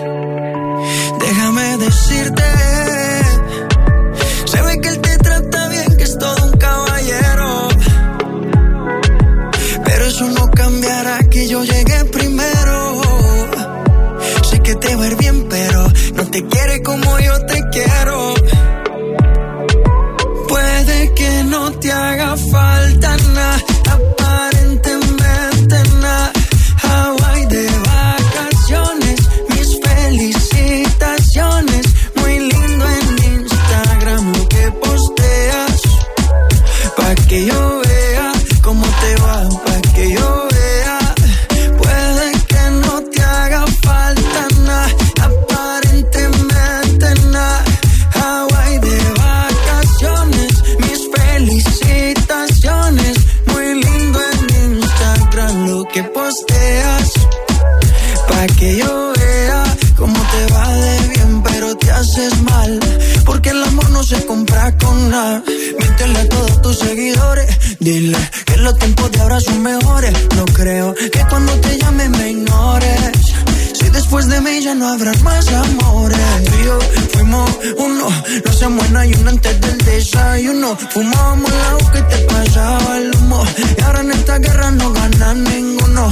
Te quiere como yo te quiero. Puede que no te haga falta que yo vea cómo te va de bien, pero te haces mal. Porque el amor no se compra con nada. Míntele a todos tus seguidores. Dile que los tiempos de ahora son mejores. No creo que cuando te llame me ignores. Si después de mí ya no habrá más amores. Tú y yo fuimos uno, no se muera y uno antes del desayuno. Fumábamos el agua que te pasaba el humo. Y ahora en esta guerra no gana ninguno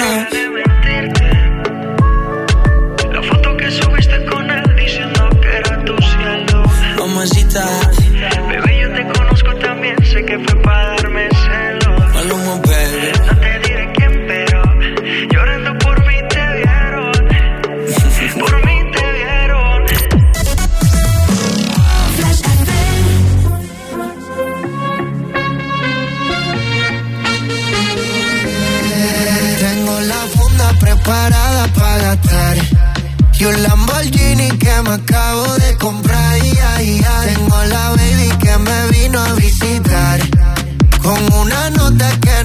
night.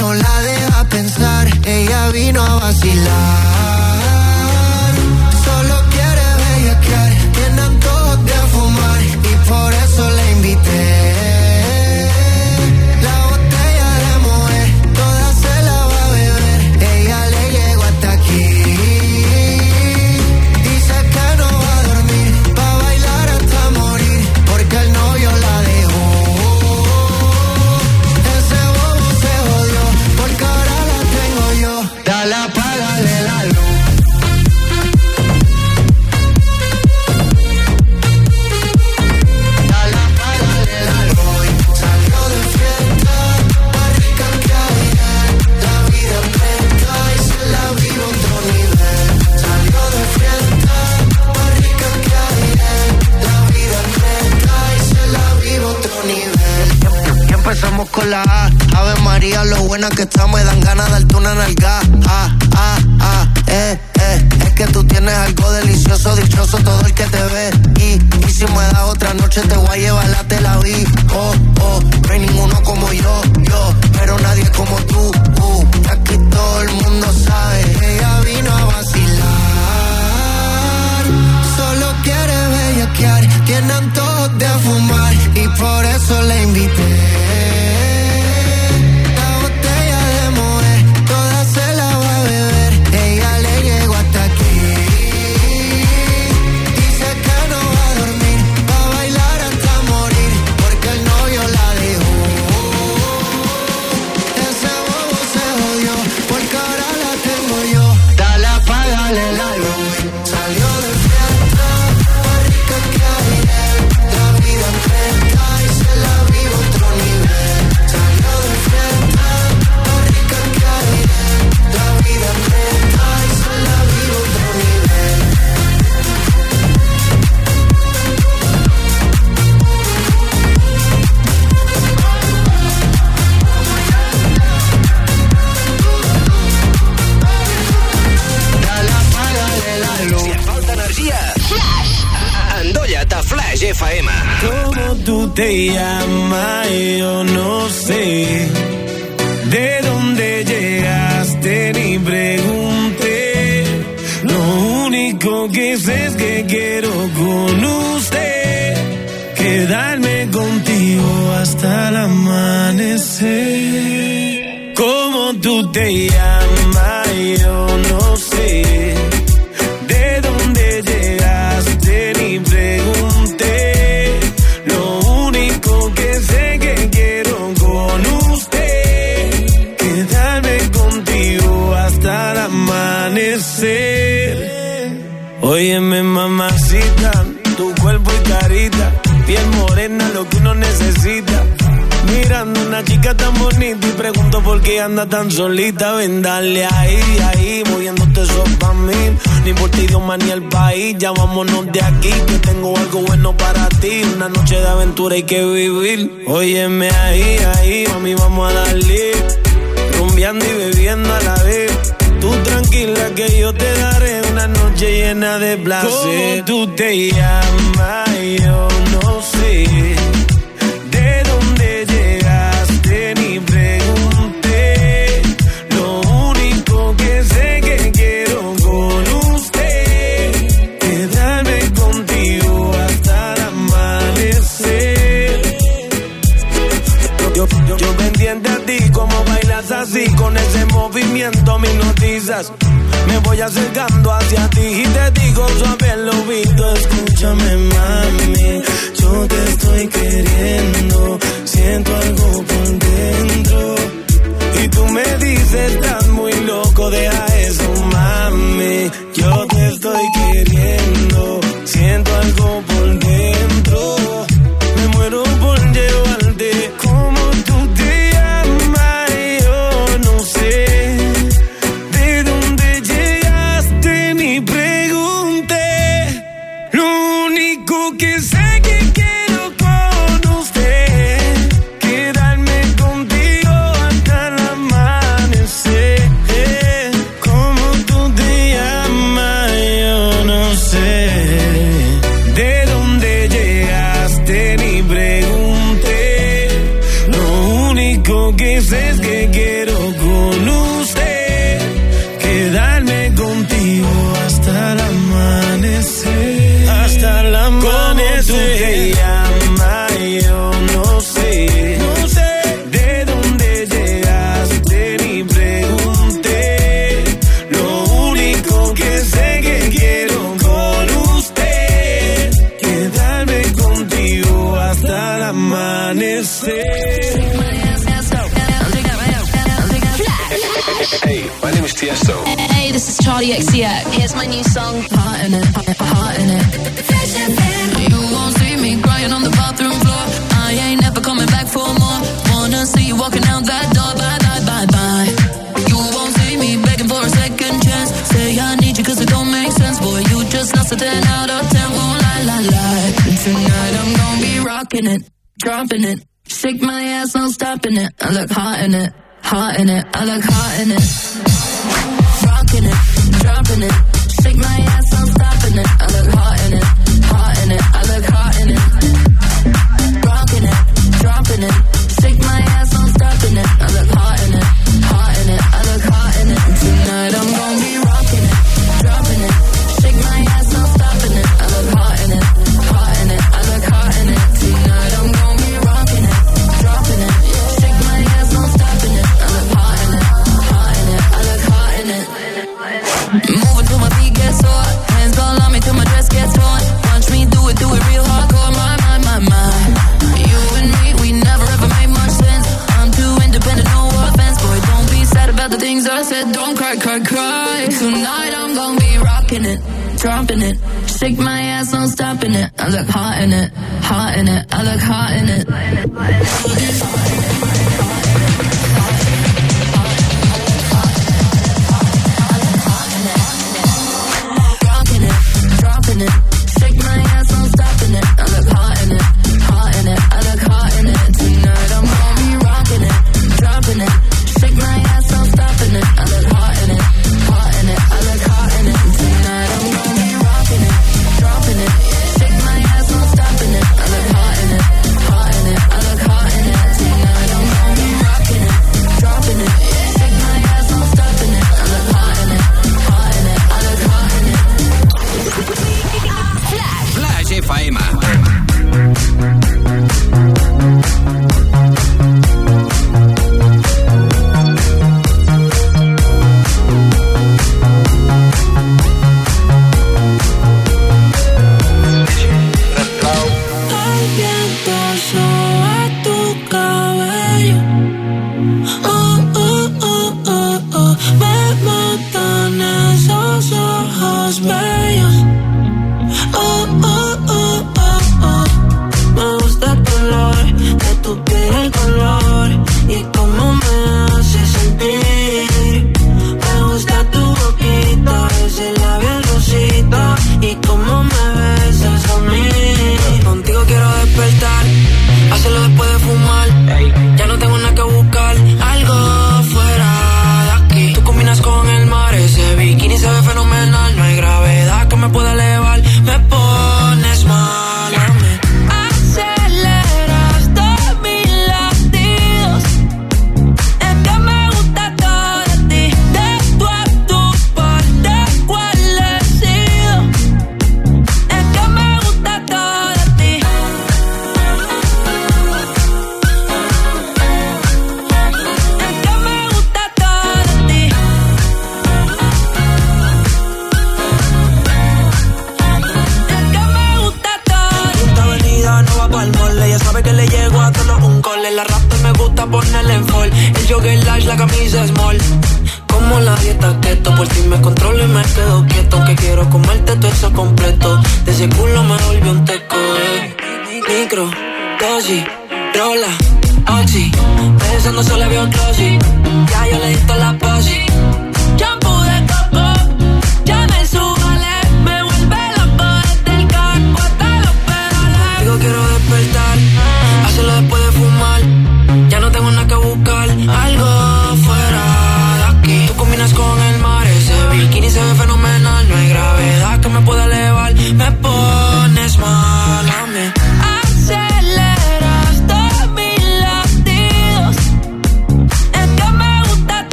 no la deja pensar. Ella vino a vacilar. buena que está, me dan ganas de darte una nalga. Ah, ah, ah, eh, eh. Es que tú tienes algo delicioso, dichoso todo el que te ve. Y, y si me das otra noche, te voy a llevar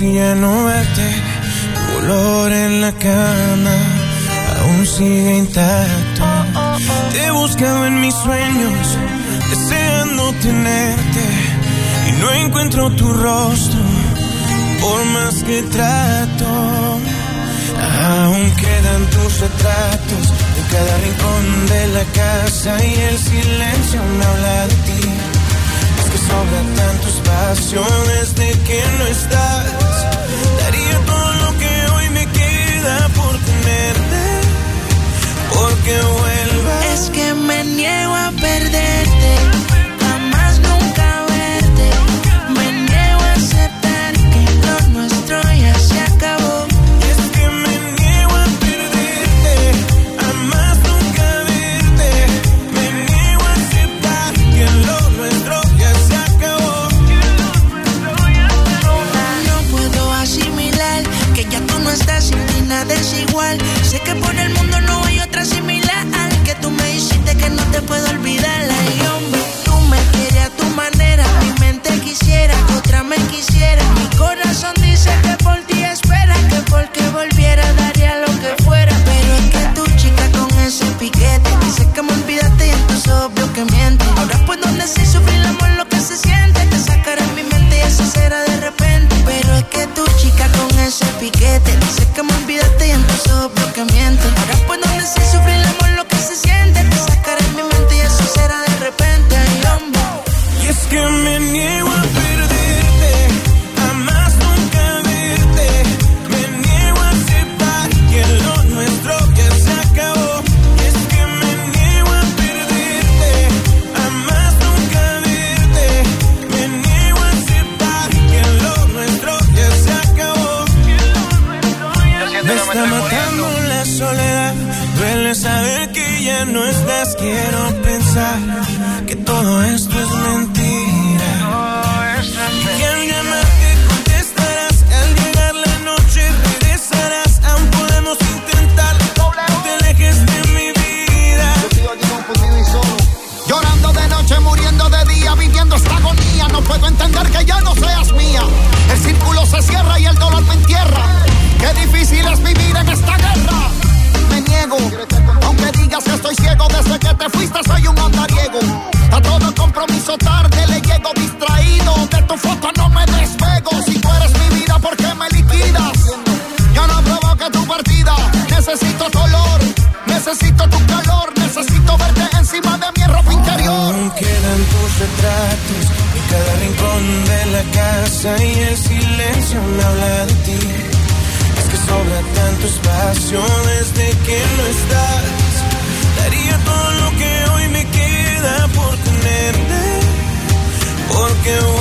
Yeah. Porque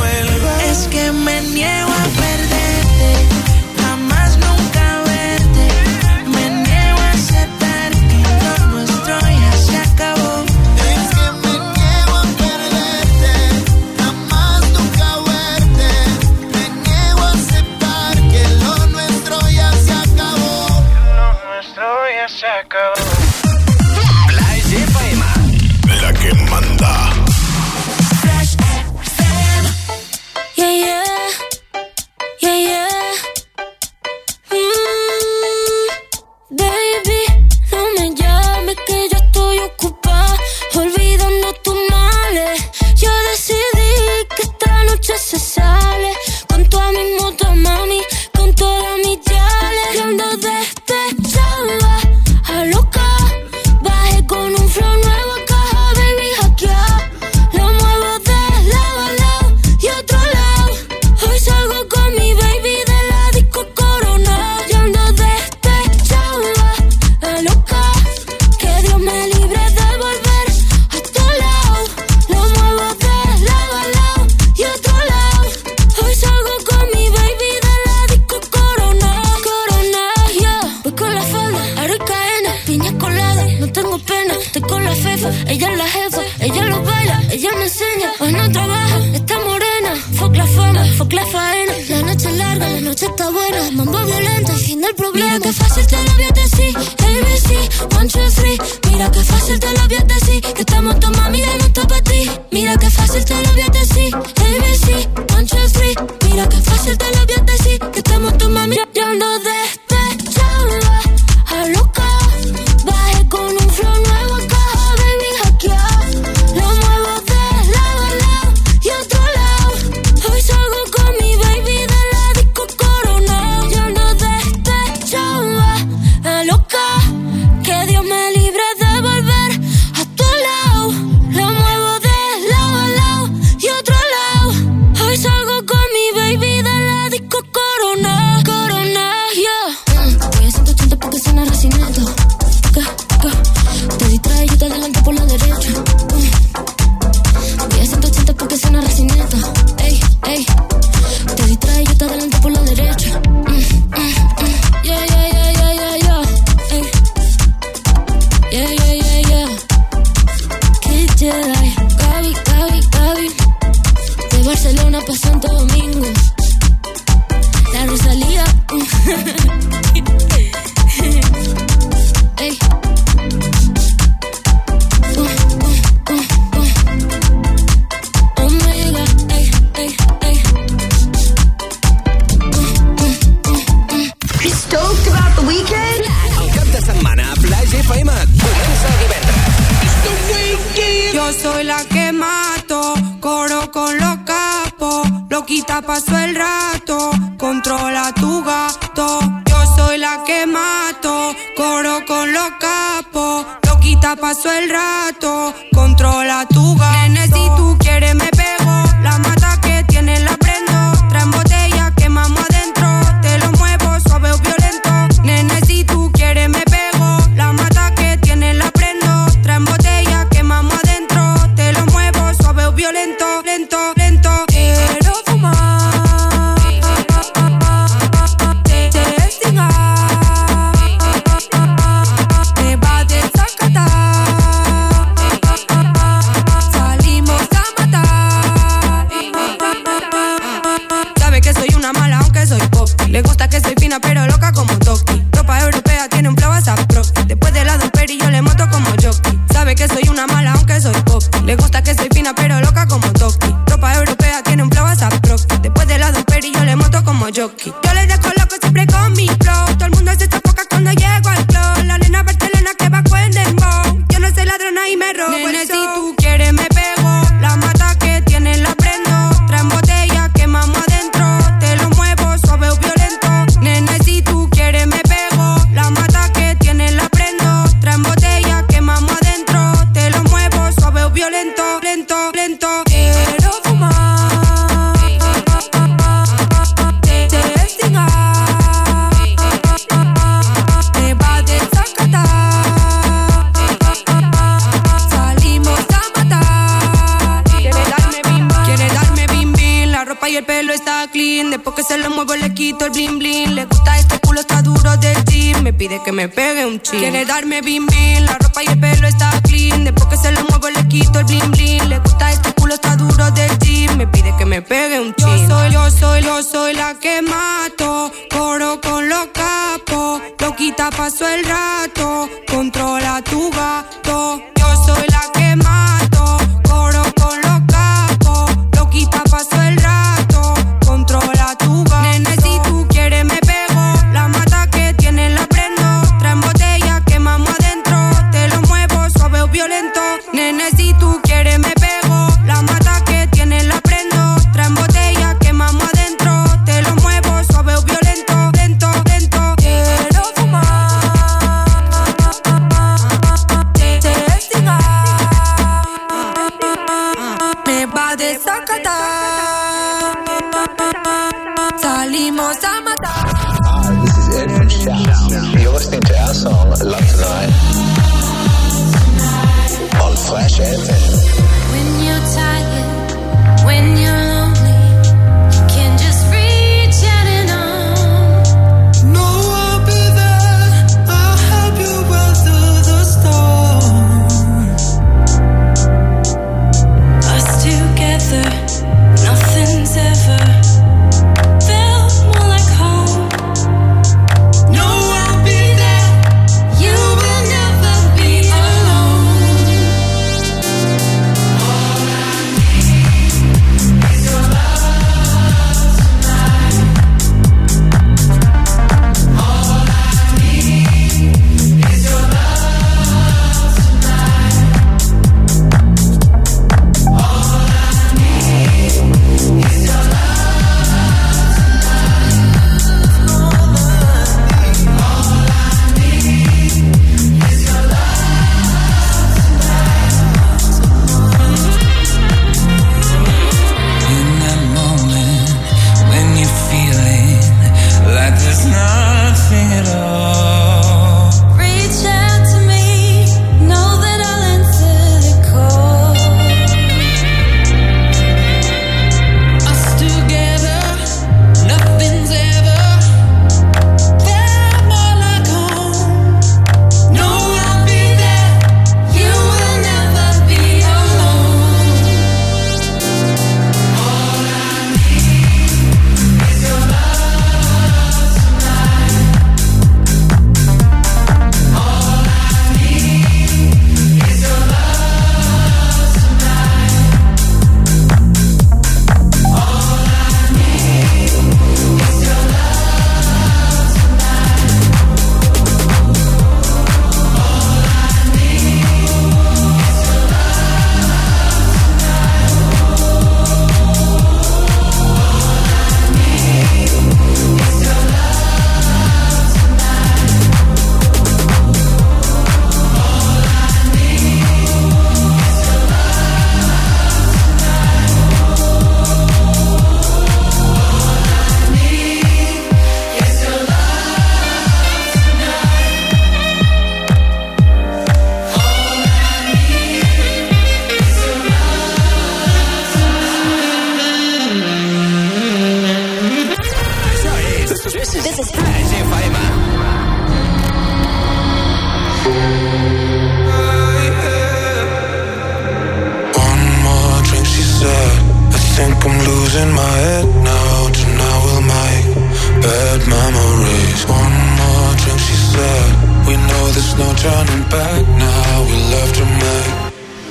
back now. We're left with my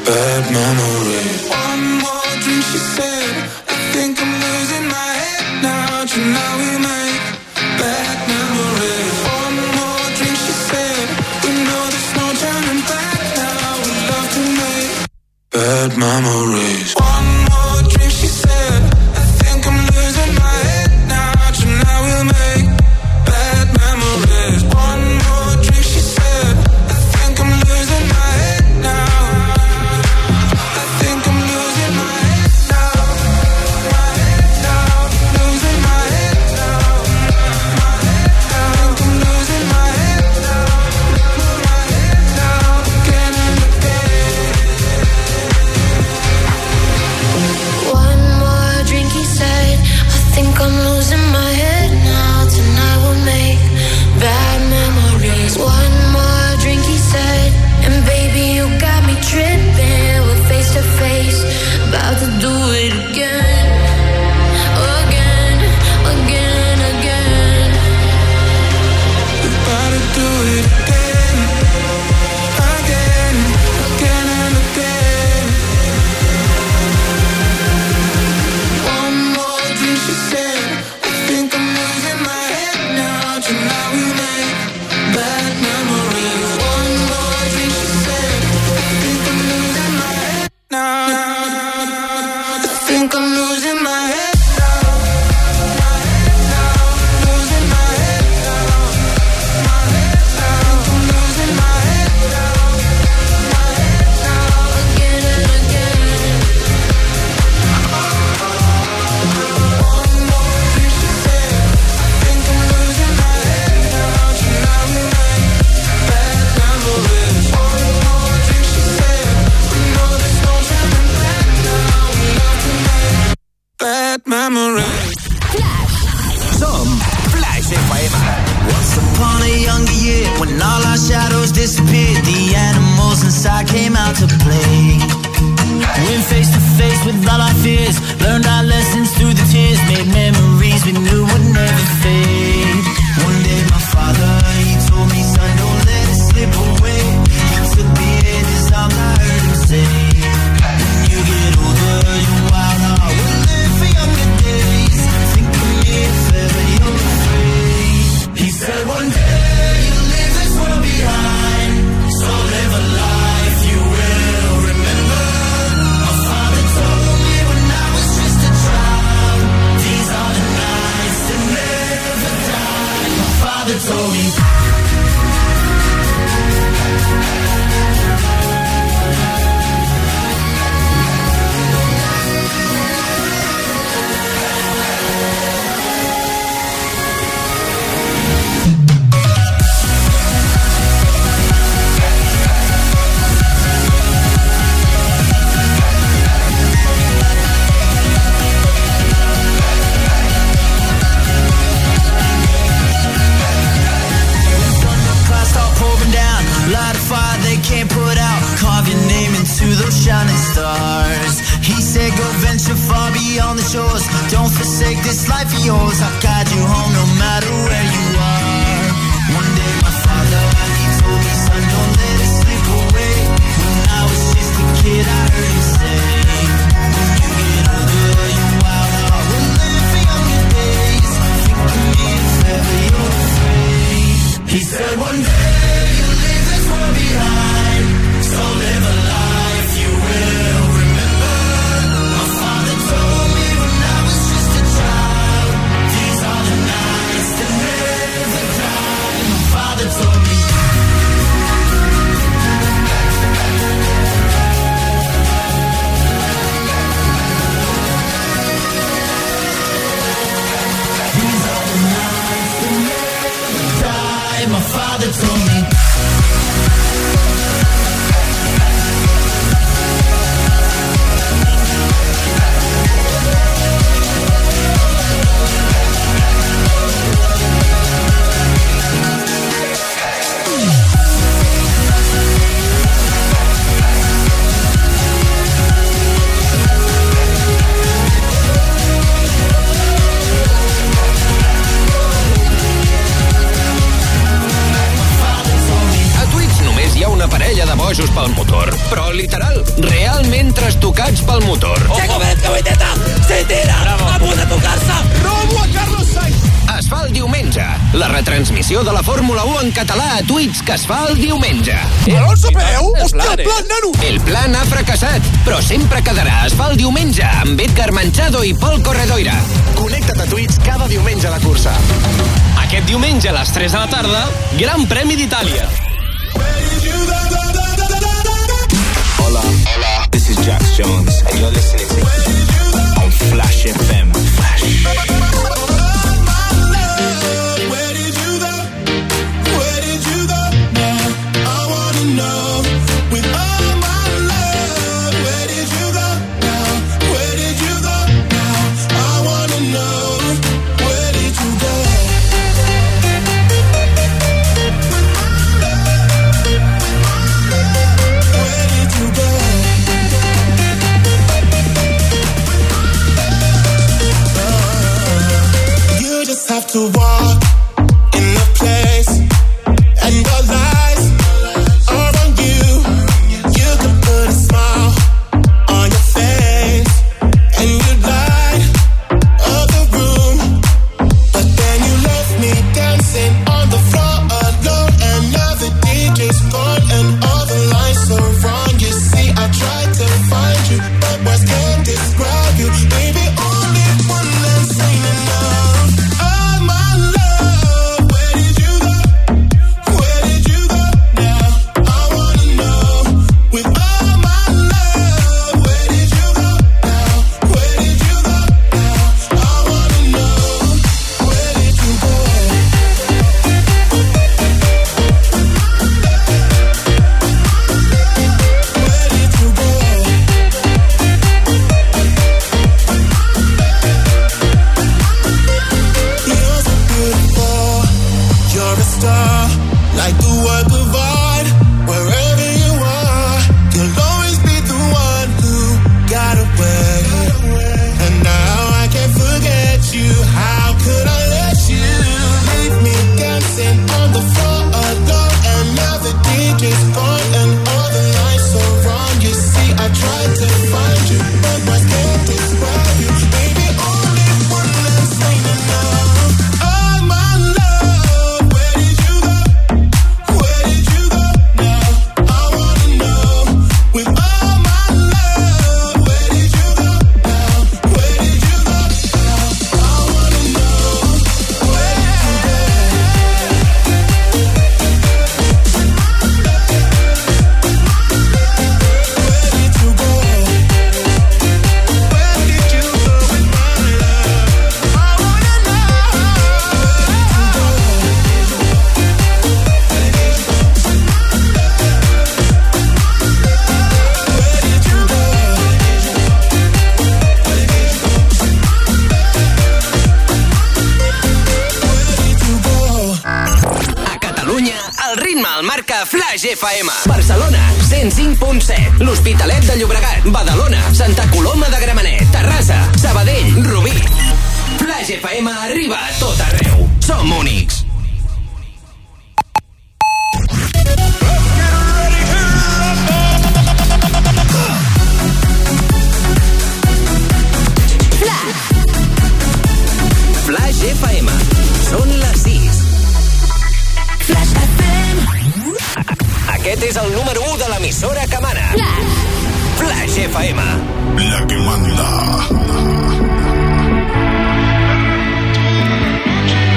bad memory. One more drink, she said. I think I'm losing my head now. You know we make bad memories. One more drink, she said. We know there's no turning back now. We're left to make bad memories.